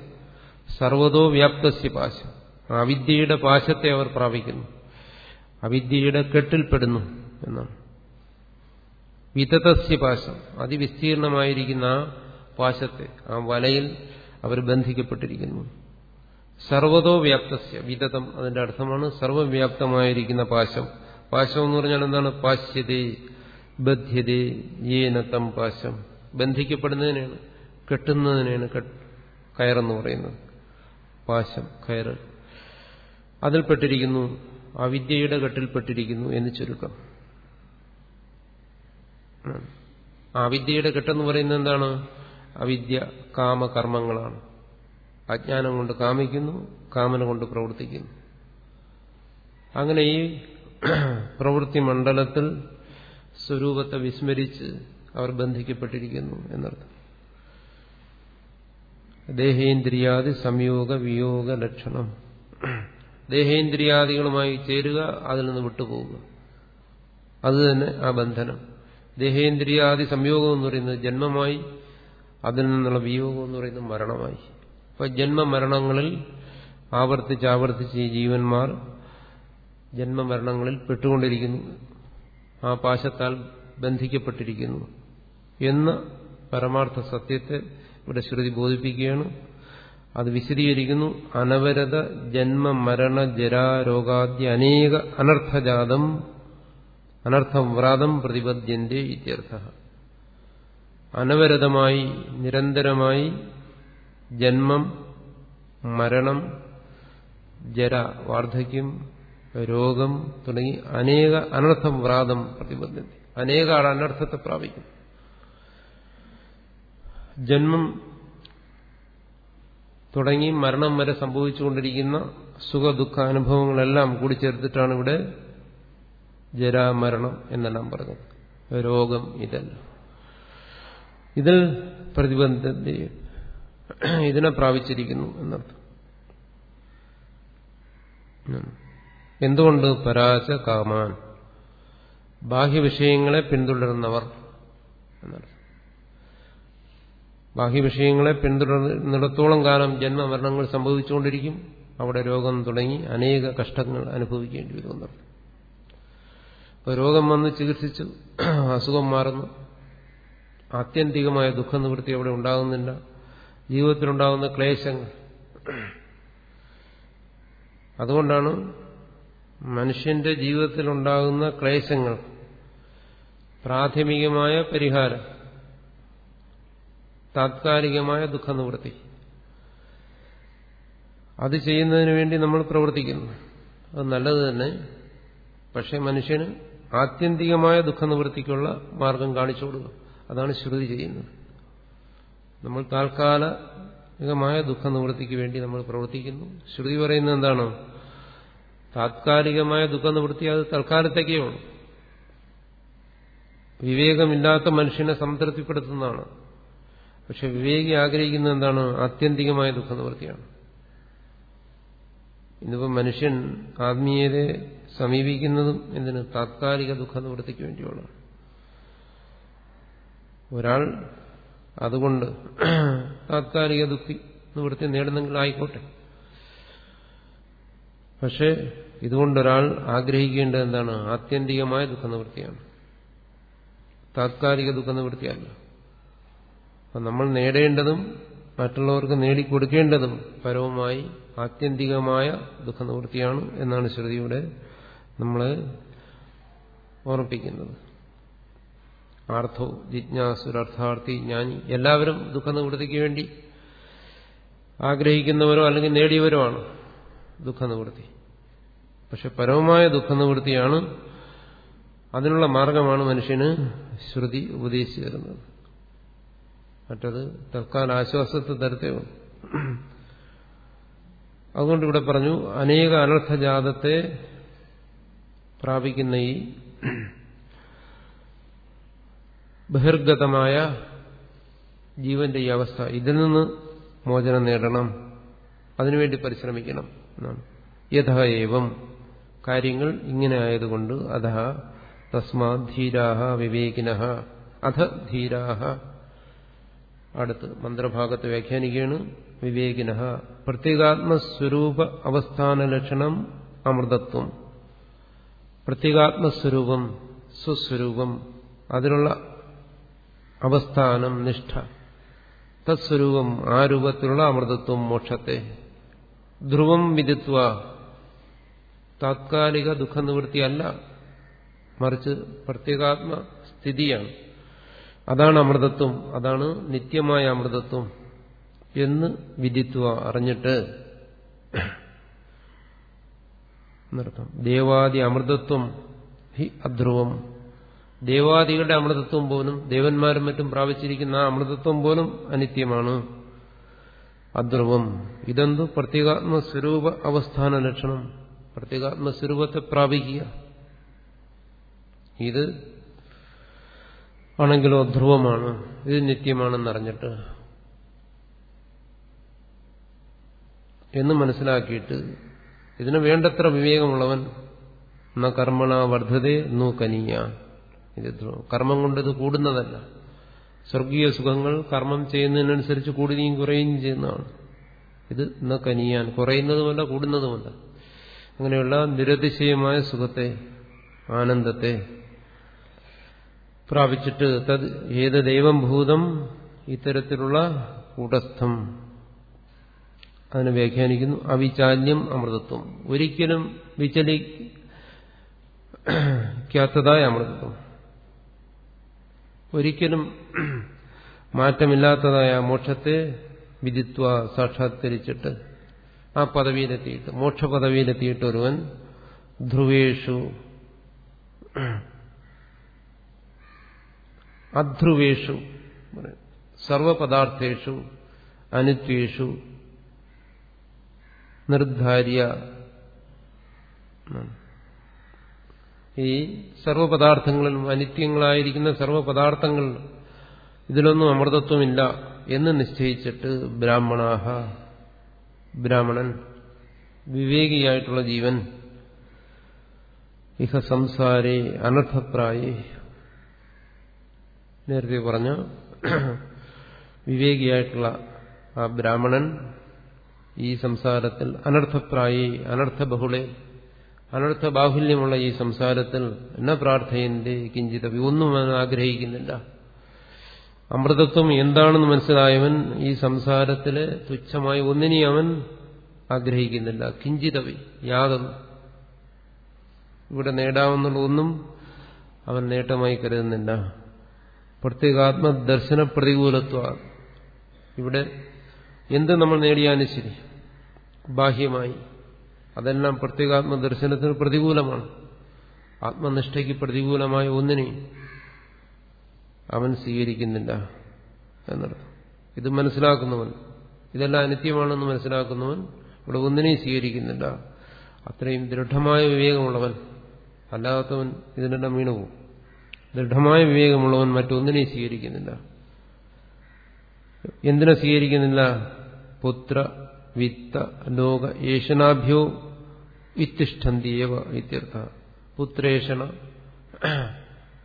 സർവതോ വ്യാപ്തസ്യ പാശം. അവിദ്യയുടെ പാശത്തെ അവർ പ്രാപിക്കുന്നു. അവിദ്യയുടെ കെട്ടിൽപ്പെടുന്നു എന്നാണ്. വിതതസ്യ പാശം. അതിവിസ്തീർണമായിരിക്കുന്ന ആ പാശത്തെ ആ വലയിൽ അവർ ബന്ധിക്കപ്പെട്ടിരിക്കുന്നു. സർവതോ വ്യാപ്തസ്യ വിതതം അതിന്റെ അർത്ഥമാണ് സർവവ്യാപ്തമായിരിക്കുന്ന പാശം. പാശം എന്ന് പറഞ്ഞാൽ എന്താണ്? പാശ്യതേ ബദ്ധ്യതേ ഏനത്തം പാശം. ബന്ധിക്കപ്പെടുന്നതിനാണ് കെട്ടുന്നതിനാണ് കയറെന്ന് പറയുന്നത്. പാശം കയറ് അതിൽപ്പെട്ടിരിക്കുന്നു അവിദ്യയുടെ കെട്ടിൽപ്പെട്ടിരിക്കുന്നു എന്ന് ചുരുക്കം. ആ വിദ്യയുടെ കെട്ടെന്ന് പറയുന്നത് എന്താണ്? അവിദ്യ കാമകർമ്മങ്ങളാണ് അജ്ഞാനം കൊണ്ട് കാമിക്കുന്നു കാമന കൊണ്ട് പ്രവർത്തിക്കുന്നു. അങ്ങനെ ഈ പ്രവൃത്തി മണ്ഡലത്തിൽ സ്വരൂപത്തെ വിസ്മരിച്ച് അവർ ബന്ധിക്കപ്പെട്ടിരിക്കുന്നു എന്നർത്ഥം. ദേഹേന്ദ്രിയാദി സംയോഗ വിയോഗ ലക്ഷണം. ദേഹേന്ദ്രിയാദികളുമായി ചേരുക അതിൽ നിന്ന് വിട്ടുപോകുക അതുതന്നെ ആ ബന്ധനം. ദേഹേന്ദ്രിയാദി സംയോഗം എന്ന് പറയുന്നത് ജന്മമായി അതിൽ നിന്നുള്ള വിയോഗം എന്ന് പറയുന്നത് മരണമായി. അപ്പൊ ജന്മമരണങ്ങളിൽ ആവർത്തിച്ച് ആവർത്തിച്ച് ഈ ജീവന്മാർ ജന്മമരണങ്ങളിൽ പെട്ടുകൊണ്ടിരിക്കുന്നു. ആ പാശത്താൽ ബന്ധിക്കപ്പെട്ടിരിക്കുന്നു എന്ന പരമാർത്ഥ സത്യത്തെ ഇവിടെ ശ്രുതി ബോധിപ്പിക്കുകയാണ്. അത് വിശദീകരിക്കുന്നു. അനവരത ജന്മ മരണ ജരാരോഗാദ്യ അനേക അനർത്ഥജാതം അനർത്ഥം വ്രാതം പ്രതിപദ്യന്റെ ഇത്യർത്ഥ. അനവരതമായി നിരന്തരമായി ജന്മം മരണം ജര വാർദ്ധക്യം രോഗം തുടങ്ങി അനേക അനർത്ഥം വ്രാതം പ്രതിബദ്ധത്തി അനേക അനർത്ഥത്തെ പ്രാപിക്കും ജന്മം തുടങ്ങി മരണം വരെ സംഭവിച്ചുകൊണ്ടിരിക്കുന്ന സുഖ ദുഃഖ അനുഭവങ്ങളെല്ലാം കൂടിച്ചേർത്തിട്ടാണ് ഇവിടെ ജരാമരണം എന്നെല്ലാം പറഞ്ഞു രോഗം ഇതല്ല. ഇതിൽ പ്രതിബന്ധത്തെ ഇതിനെ പ്രാപിച്ചിരിക്കുന്നു എന്നർത്ഥം. എന്തുകൊണ്ട് പരാച കാമാൻ? ബാഹ്യവിഷയങ്ങളെ പിന്തുടരുന്നവർ എന്നർത്ഥം. ബാഹ്യവിഷയങ്ങളെ പിന്തുടരുന്നിടത്തോളം കാലം ജന്മമരണങ്ങൾ സംഭവിച്ചുകൊണ്ടിരിക്കും. അവിടെ രോഗം തുടങ്ങി അനേക കഷ്ടങ്ങൾ അനുഭവിക്കേണ്ടി വരുമെന്നർത്ഥം രോഗം വന്ന് ചികിത്സിച്ചു [clears throat] അസുഖം മാറുന്നു. ആത്യന്തികമായ ദുഃഖനിവൃത്തി അവിടെ ഉണ്ടാകുന്നില്ല. ജീവിതത്തിലുണ്ടാകുന്ന ക്ലേശങ്ങൾ. [clears throat] അതുകൊണ്ടാണ് മനുഷ്യന്റെ ജീവിതത്തിലുണ്ടാകുന്ന ക്ലേശങ്ങൾ. പ്രാഥമികമായ പരിഹാരം. താത്കാലികമായ ദുഃഖനിവൃത്തി അത് ചെയ്യുന്നതിന് വേണ്ടി നമ്മൾ പ്രവർത്തിക്കുന്നു. അത് നല്ലത് തന്നെ. പക്ഷെ മനുഷ്യന് ആത്യന്തികമായ ദുഃഖനിവൃത്തിക്കുള്ള മാർഗം കാണിച്ചു കൊടുക്കുക അതാണ് ശ്രുതി ചെയ്യുന്നത്. നമ്മൾ താൽക്കാലികമായ ദുഃഖനിവൃത്തിക്ക് വേണ്ടി നമ്മൾ പ്രവർത്തിക്കുന്നു. ശ്രുതി പറയുന്നത് എന്താണ്? താത്കാലികമായ ദുഃഖനിവൃത്തി അത് തൽക്കാലത്തേക്കേ ഉള്ളൂ. വിവേകമില്ലാത്ത മനുഷ്യനെ സംതൃപ്തിപ്പെടുത്തുന്നതാണ്. പക്ഷെ വിവേകി ആഗ്രഹിക്കുന്നത് എന്താണ്? ആത്യന്തികമായ ദുഃഖനിവൃത്തിയാണ്. ഇന്നിപ്പോൾ മനുഷ്യൻ ആത്മീയതയെ സമീപിക്കുന്നതും എന്തിന് താത്കാലിക ദുഃഖനിവൃത്തിക്ക് വേണ്ടിയുള്ളതാണ് ഒരാൾ അതുകൊണ്ട് താത്കാലിക ദുഃഖി നിവൃത്തി നേടുന്നെങ്കിൽ ആയിക്കോട്ടെ. പക്ഷേ ഇതുകൊണ്ടൊരാൾ ആഗ്രഹിക്കേണ്ടത് എന്താണ്? ആത്യന്തികമായ ദുഃഖനിവൃത്തിയാണ്. താത്കാലിക ദുഃഖനിവൃത്തിയല്ല. അപ്പം നമ്മൾ നേടേണ്ടതും മറ്റുള്ളവർക്ക് നേടിക്കൊടുക്കേണ്ടതും പരവുമായി ആത്യന്തികമായ ദുഃഖനിവൃത്തിയാണ് എന്നാണ് ശ്രുതിയുടെ നമ്മളെ ഓർമ്മിപ്പിക്കുന്നത്. ആർത്ഥോ ജിജ്ഞാസുരർത്ഥാർത്ഥി ജ്ഞാനി എല്ലാവരും ദുഃഖനിവൃത്തിക്ക് വേണ്ടി ആഗ്രഹിക്കുന്നവരോ അല്ലെങ്കിൽ നേടിയവരോ ആണ് ദുഃഖനിവൃത്തി പക്ഷെ പരമമായ ദുഃഖനിവൃത്തിയാണ് അതിനുള്ള മാർഗമാണ് മനുഷ്യന് ശ്രുതി ഉപദേശിച്ചു തരുന്നത്. മറ്റത് തൽക്കാല ആശ്വാസത്തെ തരത്തേ ഉള്ളൂ. അതുകൊണ്ട് ഇവിടെ പറഞ്ഞു അനേക അനർത്ഥജാതത്തെ പ്രാപിക്കുന്ന ഈ ബഹിർഗതമായ ജീവന്റെ ഈ അവസ്ഥ ഇതിൽ നിന്ന് മോചനം നേടണം. അതിനുവേണ്ടി പരിശ്രമിക്കണം എന്നാണ്. യഥ ഏവം. കാര്യങ്ങൾ ഇങ്ങനെ ആയതുകൊണ്ട് അധ തസ്മാ ധീരാഹ വിവേകിന അധ ധീരാഹ. അടുത്ത് മന്ത്രഭാഗത്ത് വ്യാഖ്യാനിക്കുകയാണ് വിവേകിന പ്രത്യേകാത്മസ്വരൂപ അവസ്ഥാന ലക്ഷണം അമൃതത്വം. പ്രത്യേകാത്മസ്വരൂപം സ്വസ്വരൂപം അതിനുള്ള അവസ്ഥാനം നിഷ്ഠ. തത്സ്വരൂപം ആ രൂപത്തിലുള്ള അമൃതത്വം മോക്ഷത്തെ. ധ്രുവം വിധിത്വ താത്കാലിക ദുഃഖനിവൃത്തിയല്ല മറിച്ച് പ്രത്യേകാത്മ സ്ഥിതിയാണ്. അതാണ് അമൃതത്വം അതാണ് നിത്യമായ അമൃതത്വം എന്ന് വിധിത്വ അറിഞ്ഞിട്ട് എന്നർത്ഥം. ദേവാദി അമൃതത്വം ഹി അധ്രുവം. ദേവാദികളുടെ അമൃതത്വം പോലും ദേവന്മാരും മറ്റും പ്രാപിച്ചിരിക്കുന്ന ആ അമൃതത്വം പോലും അനിത്യമാണ്. അധ്രുവം. ഇതെന്തു? പ്രത്യേകാത്മസ്വരൂപ അവസ്ഥാന ലക്ഷണം. പ്രത്യേകാത്മസ്വരൂപത്തെ പ്രാപിക്കുക. ഇത് ആണെങ്കിലോ ധ്രുവമാണ് ഇത് നിത്യമാണെന്നറിഞ്ഞിട്ട് എന്ന് മനസ്സിലാക്കിയിട്ട് ഇതിന് വേണ്ടത്ര വിവേകമുള്ളവൻ ന കർമ്മണ വർദ്ധതേ നോ കനീയ. ഇത് കർമ്മം കൊണ്ട് ഇത് കൂടുന്നതല്ല. സ്വർഗീയ സുഖങ്ങൾ കർമ്മം ചെയ്യുന്നതിനനുസരിച്ച് കൂടുകയും കുറയുകയും ചെയ്യുന്നതാണ്. ഇത് ന കനിയാൻ. കുറയുന്നതുമല്ല കൂടുന്നതുമല്ല. അങ്ങനെയുള്ള നിരതിശയമായ സുഖത്തെ ആനന്ദത്തെ പ്രാപിച്ചിട്ട് തത് ഏത് ദൈവം ഭൂതം ഇത്തരത്തിലുള്ള കൂടസ്ഥം അതിനെ വ്യാഖ്യാനിക്കുന്നു. അവിചാല്യം അമൃതത്വം. ഒരിക്കലും വിചലിക്കാത്തതായ അമൃതത്വം. ഒരിക്കലും മാറ്റമില്ലാത്തതായ മോക്ഷത്തെ വിധിത്വ സാക്ഷാത്കരിച്ചിട്ട് ആ പദവിയിലെത്തിയിട്ട് മോക്ഷപദവിയിലെത്തിയിട്ട് ഒരുവൻ ധ്രുവേഷു അധ്രുവേഷു സർവപദാർത്ഥേഷു അനിത്വേഷു നിർദ്ധാര്യ ഈ സർവപദാർത്ഥങ്ങളിലും അനിത്യങ്ങളായിരിക്കുന്ന സർവപദാർത്ഥങ്ങൾ ഇതിലൊന്നും അമൃതത്വമില്ല എന്ന് നിശ്ചയിച്ചിട്ട് ബ്രാഹ്മണാഹ ബ്രാഹ്മണൻ വിവേകിയായിട്ടുള്ള ജീവൻ ഇഹ സംസാരേ അനർത്ഥപ്രായേ. നേരത്തെ പറഞ്ഞ വിവേകിയായിട്ടുള്ള ആ ബ്രാഹ്മണൻ ഈ സംസാരത്തിൽ അനർത്ഥപ്രായി അനർത്ഥ ബഹുളെ അനർത്ഥ ബാഹുല്യമുള്ള ഈ സംസാരത്തിൽ എന്ന പ്രാർത്ഥയന്റെ കിഞ്ചിത ഒന്നും അവൻ ആഗ്രഹിക്കുന്നില്ല. അമൃതത്വം എന്താണെന്ന് മനസ്സിലായവൻ ഈ സംസാരത്തിലെ തുച്ഛമായി ഒന്നിനെയും അവൻ ആഗ്രഹിക്കുന്നില്ല. കിഞ്ചിതവി യാതൊന്നും. ഇവിടെ നേടാവുന്നുള്ള ഒന്നും അവൻ നേട്ടമായി കരുതുന്നില്ല. പ്രത്യേകാത്മദർശന പ്രതികൂലത്വ ഇവിടെ എന്ത് നമ്മൾ നേടിയാലും ശരി. ബാഹ്യമായി. അതെല്ലാം പ്രത്യേകാത്മ ദർശനത്തിന് പ്രതികൂലമാണ്. ആത്മനിഷ്ഠയ്ക്ക് പ്രതികൂലമായ ഒന്നിനെ അവൻ സ്വീകരിക്കുന്നില്ല എന്നർത്ഥം. ഇത് മനസ്സിലാക്കുന്നവൻ ഇതെല്ലാം അനിത്യമാണെന്ന് മനസ്സിലാക്കുന്നവൻ ഇവിടെ ഒന്നിനെയും സ്വീകരിക്കുന്നില്ല. അത്രയും ദൃഢമായ വിവേകമുള്ളവൻ അല്ലാത്തവൻ ഇതിനെല്ലാം വീണുപോകും. ദൃഢമായ വിവേകമുള്ളവൻ മറ്റൊന്നിനെയും സ്വീകരിക്കുന്നില്ല. എന്തിനെ സ്വീകരിക്കുന്നില്ല? പുത്ര വിത്ത ലോക ഏഷനാഭ്യോ വിത്തിഷ്ഠന്തിയവ ഇത്യർത്ഥ. പുത്രേഷണ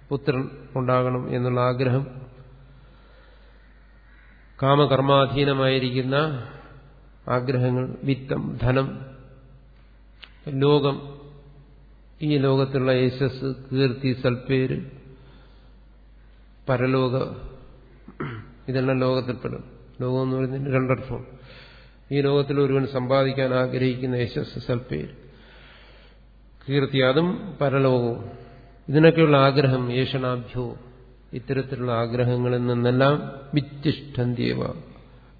പുത്രൻ ഉണ്ടാകണം എന്നുള്ള ആഗ്രഹം കാമകർമാധീനമായിരിക്കുന്ന ആഗ്രഹങ്ങൾ വിത്തം ധനം ലോകം ഈ ലോകത്തിലുള്ള യശസ് കീർത്തി സൽപ്പേര് പരലോക ഇതെല്ലാം ലോകത്തിൽപ്പെടും. ലോകം എന്ന് പറയുന്നതിന് രണ്ടർത്ഥം. ഈ ലോകത്തിൽ ഒരുവൻ സമ്പാദിക്കാൻ ആഗ്രഹിക്കുന്ന യശസ് സൽപ്പേര് കീർത്തി അതും പരലോകവും. ഇതിനൊക്കെയുള്ള ആഗ്രഹം യേശനാഭ്യോ ഇത്തരത്തിലുള്ള ആഗ്രഹങ്ങളിൽ നിന്നെല്ലാം വിത്തിഷ്ഠന്തിയവ.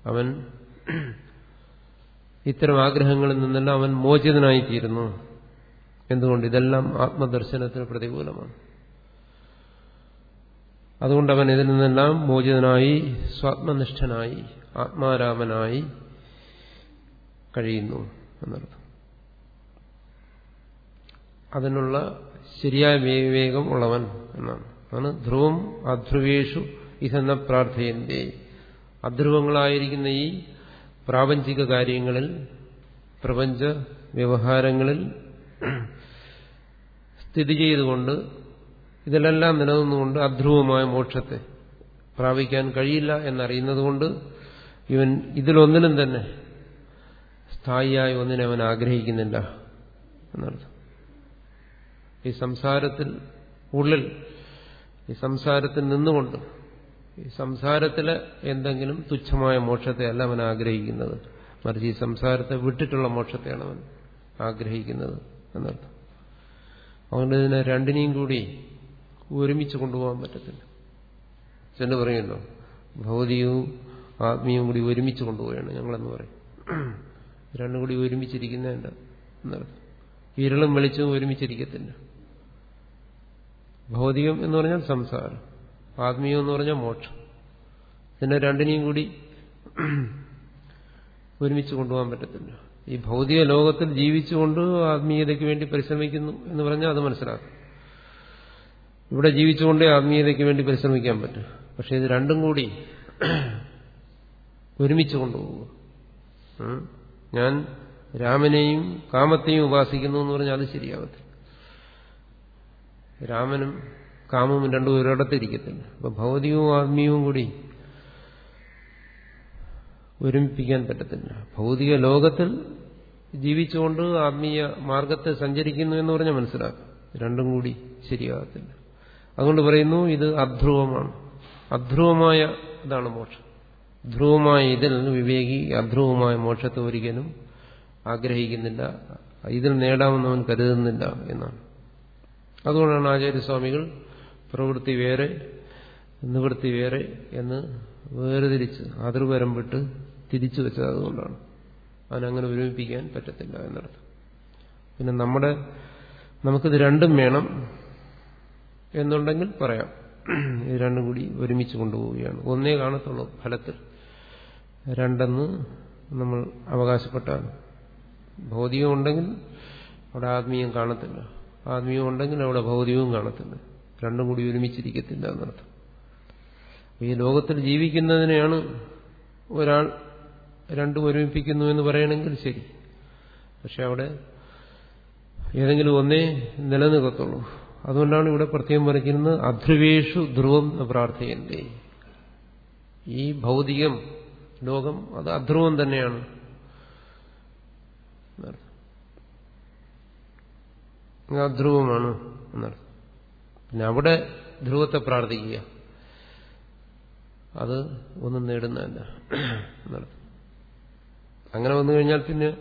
അവൻ [clears throat] ഇത്തരം ആഗ്രഹങ്ങളിൽ നിന്നെല്ലാം അവൻ മോചിതനായിത്തീരുന്നു. എന്തുകൊണ്ട്? ഇതെല്ലാം ആത്മദർശനത്തിന് പ്രതികൂലമാണ്. അതുകൊണ്ട് അവൻ ഇതിൽ നിന്നെല്ലാം മോചിതനായി സ്വാത്മനിഷ്ഠനായി ആത്മാരാമനായി കഴിയുന്നു എന്നർത്ഥം. അതിനുള്ള ശരിയായ വിവേകം ഉള്ളവൻ എന്നാണ്. അതാണ് ധ്രുവം അധ്രുവേഷു ഇതെന്ന പ്രാർത്ഥയന്റെ. അധ്രുവങ്ങളായിരിക്കുന്ന ഈ പ്രാപഞ്ചിക കാര്യങ്ങളിൽ പ്രപഞ്ച വ്യവഹാരങ്ങളിൽ സ്ഥിതി ചെയ്തുകൊണ്ട് ഇതിലെല്ലാം നിലനിന്നുകൊണ്ട് അധ്രുവമായ മോക്ഷത്തെ പ്രാപിക്കാൻ കഴിയില്ല എന്നറിയുന്നതുകൊണ്ട് ഇവൻ ഇതിലൊന്നിലും തന്നെ സ്ഥായിയായ ഒന്നിനെ അവൻ ആഗ്രഹിക്കുന്നില്ല എന്നർത്ഥം. ഈ സംസാരത്തിൽ ഉള്ളിൽ ഈ സംസാരത്തിൽ നിന്നുകൊണ്ട് ഈ സംസാരത്തിലെ എന്തെങ്കിലും തുച്ഛമായ മോക്ഷത്തെ അല്ല അവൻ ആഗ്രഹിക്കുന്നത്. മറിച്ച് ഈ സംസാരത്തെ വിട്ടിട്ടുള്ള മോക്ഷത്തെയാണ് അവൻ ആഗ്രഹിക്കുന്നത് എന്നർത്ഥം. അതുകൊണ്ട് ഇതിനെ രണ്ടിനെയും കൂടി ഒരുമിച്ച് കൊണ്ടുപോകാൻ പറ്റത്തില്ല. ചെന്ന് പറയുമല്ലോ ഭൗതികവും ആത്മീയവും കൂടി ഒരുമിച്ച് കൊണ്ടുപോവുകയാണ് ഞങ്ങളെന്ന് പറയും. രണ്ടും കൂടി ഒരുമിച്ചിരിക്കുന്നതല്ല എന്നർത്ഥം. ഇരുളും വെളിച്ചവും ഒരുമിച്ചിരിക്കത്തില്ല. ഭൗതികം എന്ന് പറഞ്ഞാൽ സംസാരം. ആത്മീയം എന്ന് പറഞ്ഞാൽ മോക്ഷം. ഇതിനെ രണ്ടിനെയും കൂടി ഒരുമിച്ച് കൊണ്ടുപോകാൻ പറ്റത്തില്ല. ഈ ഭൗതിക ലോകത്തിൽ ജീവിച്ചുകൊണ്ട് ആത്മീയതയ്ക്ക് വേണ്ടി പരിശ്രമിക്കുന്നു എന്ന് പറഞ്ഞാൽ അത് മനസ്സിലാക്കും. ഇവിടെ ജീവിച്ചുകൊണ്ടേ ആത്മീയതയ്ക്ക് വേണ്ടി പരിശ്രമിക്കാൻ പറ്റും. പക്ഷെ ഇത് രണ്ടും കൂടി ഒരുമിച്ച് കൊണ്ടുപോകുക ഞാൻ രാമനെയും കാമത്തെയും ഉപാസിക്കുന്നു എന്ന് പറഞ്ഞാൽ അത് ശരിയാവത്തില്ല. രാമനും കാമവും രണ്ടും ഒരിടത്തിരിക്കത്തില്ല അപ്പൊ ഭൗതികവും ആത്മീയവും കൂടി ഒരുമിപ്പിക്കാൻ പറ്റത്തില്ല. ഭൗതിക ലോകത്തിൽ ജീവിച്ചുകൊണ്ട് ആത്മീയ മാർഗത്തെ സഞ്ചരിക്കുന്നു എന്ന് പറഞ്ഞാൽ മനസ്സിലാക്കും. രണ്ടും കൂടി ശരിയാകത്തില്ല. അതുകൊണ്ട് പറയുന്നു ഇത് അധ്രുവമാണ്. അധ്രുവമായ ഇതാണ് മോക്ഷം. ധ്രുവമായ ഇതിൽ വിവേകി അധ്രുവമായ മോക്ഷത്തെ ഒരിക്കലും ആഗ്രഹിക്കുന്നില്ല. ഇതിൽ നേടാമെന്ന് അവൻ കരുതുന്നില്ല എന്നാണ്. അതുകൊണ്ടാണ് ആചാര്യസ്വാമികൾ പ്രവൃത്തി വേറെ നിവൃത്തി വേറെ എന്ന് വേർതിരിച്ച് അതിർവരം വിട്ട് തിരിച്ചു വെച്ചത് അതുകൊണ്ടാണ്. അവനങ്ങനെ ഒരുമിപ്പിക്കാൻ പറ്റത്തില്ല എന്നർത്ഥം. പിന്നെ നമ്മുടെ നമുക്കിത് രണ്ടും വേണം എന്നുണ്ടെങ്കിൽ പറയാം. ഇത് രണ്ടും കൂടി ഒരുമിച്ച് കൊണ്ടുപോവുകയാണ്. ഒന്നേ കാണത്തുള്ളൂ ഫലത്തിൽ. രണ്ടെന്ന് നമ്മൾ അവകാശപ്പെട്ടാണ്. ഭൗതികം ഉണ്ടെങ്കിൽ അവിടെ ആത്മീയം കാണത്തില്ല. ആത്മീയം ഉണ്ടെങ്കിൽ അവിടെ ഭൗതികവും കാണത്തില്ല. രണ്ടും കൂടി ഒരുമിച്ചിരിക്കത്തില്ല എന്നർത്ഥം. ഈ ലോകത്തിൽ ജീവിക്കുന്നതിനെയാണ് ഒരാൾ രണ്ടും ഒരുമിപ്പിക്കുന്നു എന്ന് പറയണമെങ്കിൽ ശരി. പക്ഷെ അവിടെ ഏതെങ്കിലും ഒന്നേ നിലനിൽക്കത്തുള്ളൂ. അതുകൊണ്ടാണ് ഇവിടെ പ്രത്യേകം പറഞ്ഞിരുന്നത് അധ്രുവേഷു ധ്രുവം പ്രാർത്ഥയന്തേ ഈ ഭൗതികം ലോകം അത് അധ്രുവം തന്നെയാണ്. അധ്രുവമാണ് എന്നർത്ഥം. പിന്നെ അവിടെ ധ്രുവത്തെ പ്രാർത്ഥിക്കുക. അത് ഒന്നും നേടുന്നതല്ല. എന്നർത്ഥം. അങ്ങനെ വന്നു കഴിഞ്ഞാൽ പിന്നെ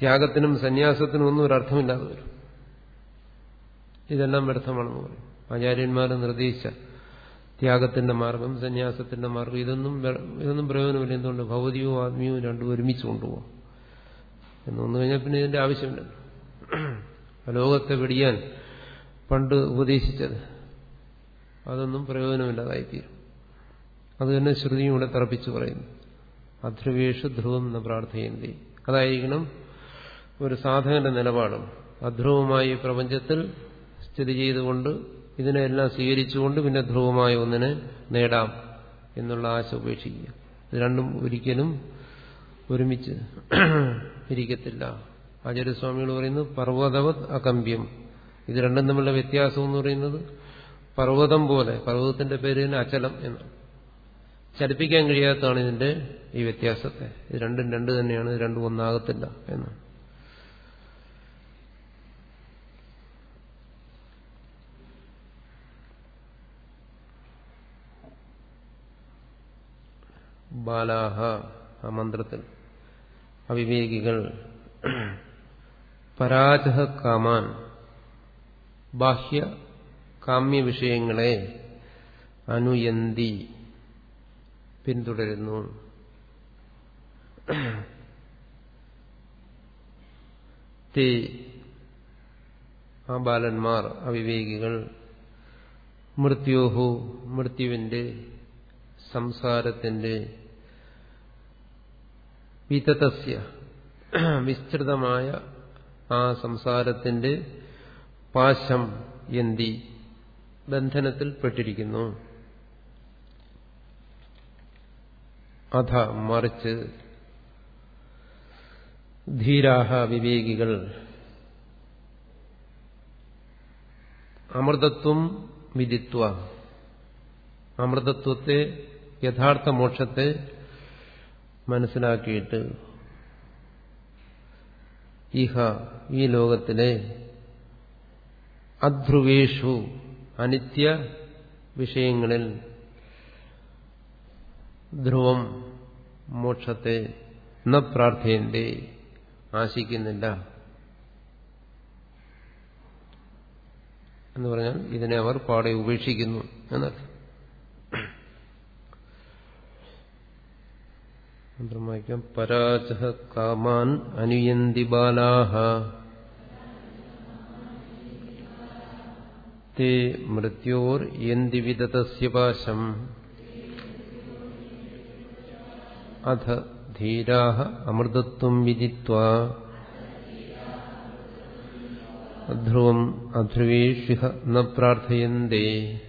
ത്യാഗത്തിനും സന്യാസത്തിനും ഒന്നും ഒരർത്ഥമില്ലാതെ വരും. ഇതെല്ലാം വ്യർത്ഥമാണെന്ന് പറയും. ആചാര്യന്മാർ നിർദ്ദേശിച്ച ത്യാഗത്തിന്റെ മാർഗം സന്യാസത്തിന്റെ മാർഗം ഇതൊന്നും ഇതൊന്നും പ്രയോജനമില്ല. എന്തുകൊണ്ട്? ഭൗതികവും ആത്മീയവും രണ്ടും ഒരുമിച്ച് കൊണ്ടുപോകാം. എന്ന് വന്നു കഴിഞ്ഞാൽ പിന്നെ ഇതിന്റെ ആവശ്യമില്ല. ലോകത്തെ വെടിയാൻ പണ്ട് ഉപദേശിച്ചത് അതൊന്നും പ്രയോജനമില്ലാതായിത്തീരും. അത് തന്നെ ശ്രുതിയും ഇവിടെ തറപ്പിച്ചു പറയുന്നു. അധ്രുവേഷു ധ്രുവം എന്ന പ്രാർത്ഥയന്തി. അതായിരിക്കണം ഒരു സാധകന്റെ നിലപാടും. അധ്രുവമായി പ്രപഞ്ചത്തിൽ സ്ഥിതി ചെയ്തുകൊണ്ട് ഇതിനെല്ലാം സ്വീകരിച്ചുകൊണ്ട് പിന്നെ ധ്രുവമായ ഒന്നിനെ നേടാം എന്നുള്ള ആശ ഉപേക്ഷിക്കുക. ഇത് രണ്ടും ഒരിക്കലും ഒരുമിച്ച് ഇരിക്കത്തില്ല. ആചാര്യസ്വാമികൾ പറയുന്നത് പർവതവത് അകമ്പ്യം. ഇത് രണ്ടും തമ്മിലുള്ള വ്യത്യാസം എന്ന് പറയുന്നത് പർവതം പോലെ പർവതത്തിന്റെ പേര് തന്നെ അചലം എന്ന്. ചലിപ്പിക്കാൻ കഴിയാത്തതാണ് ഇതിന്റെ ഈ വ്യത്യാസത്തെ. ഇത് രണ്ടും രണ്ട് തന്നെയാണ് രണ്ടും ഒന്നാകത്തില്ല എന്നാണ് ബാലാഹ ആ മന്ത്രത്തിൽ. അവിവേകികൾ പരാജഹ കാമാൻ ബാഹ്യ കാമ്യ വിഷയങ്ങളെ അനുയന്തി പിന്തുടരുന്നു. തേ ആ ബാലന്മാർ അവിവേകികൾ മൃത്യോഹു മൃത്യുവിന്റെ സംസാരത്തിന്റെ വിതതസ്യ. വിസ്തൃതമായ ആ സംസാരത്തിന്റെ പാശം എന്തി ബന്ധനത്തിൽ പെട്ടിരിക്കുന്നു. അധ മറിച്ച് ധീരാഹ വിവേകികൾ അമൃതത്വം വിദിത്വ. അമൃതത്വത്തെ യഥാർത്ഥ മോക്ഷത്തെ മനസ്സിലാക്കിയിട്ട് ഇഹ ഈ ലോകത്തിലെ അധ്രുവേഷു അനിത്യ വിഷയങ്ങളിൽ ധ്രുവം മോക്ഷത്തെ ന പ്രാർത്ഥയന്റെ ആശിക്കുന്നില്ല എന്ന് പറഞ്ഞാൽ ഇതിനെ അവർ പാടെ ഉപേക്ഷിക്കുന്നു എന്നർത്ഥം. മന്ത്രം വായിക്കാം പരാച കാമാൻ അനുയന്തി ബാലാഹ. തേ മൃത്യോർ യന്തി വിദതസ്യ പാശം. അധ ധീരാഹ അമൃതത്വം വിദിത്വാ. ധ്രുവം അധ്രുവേഷിഹ ന പ്രാർത്ഥയന്തേ.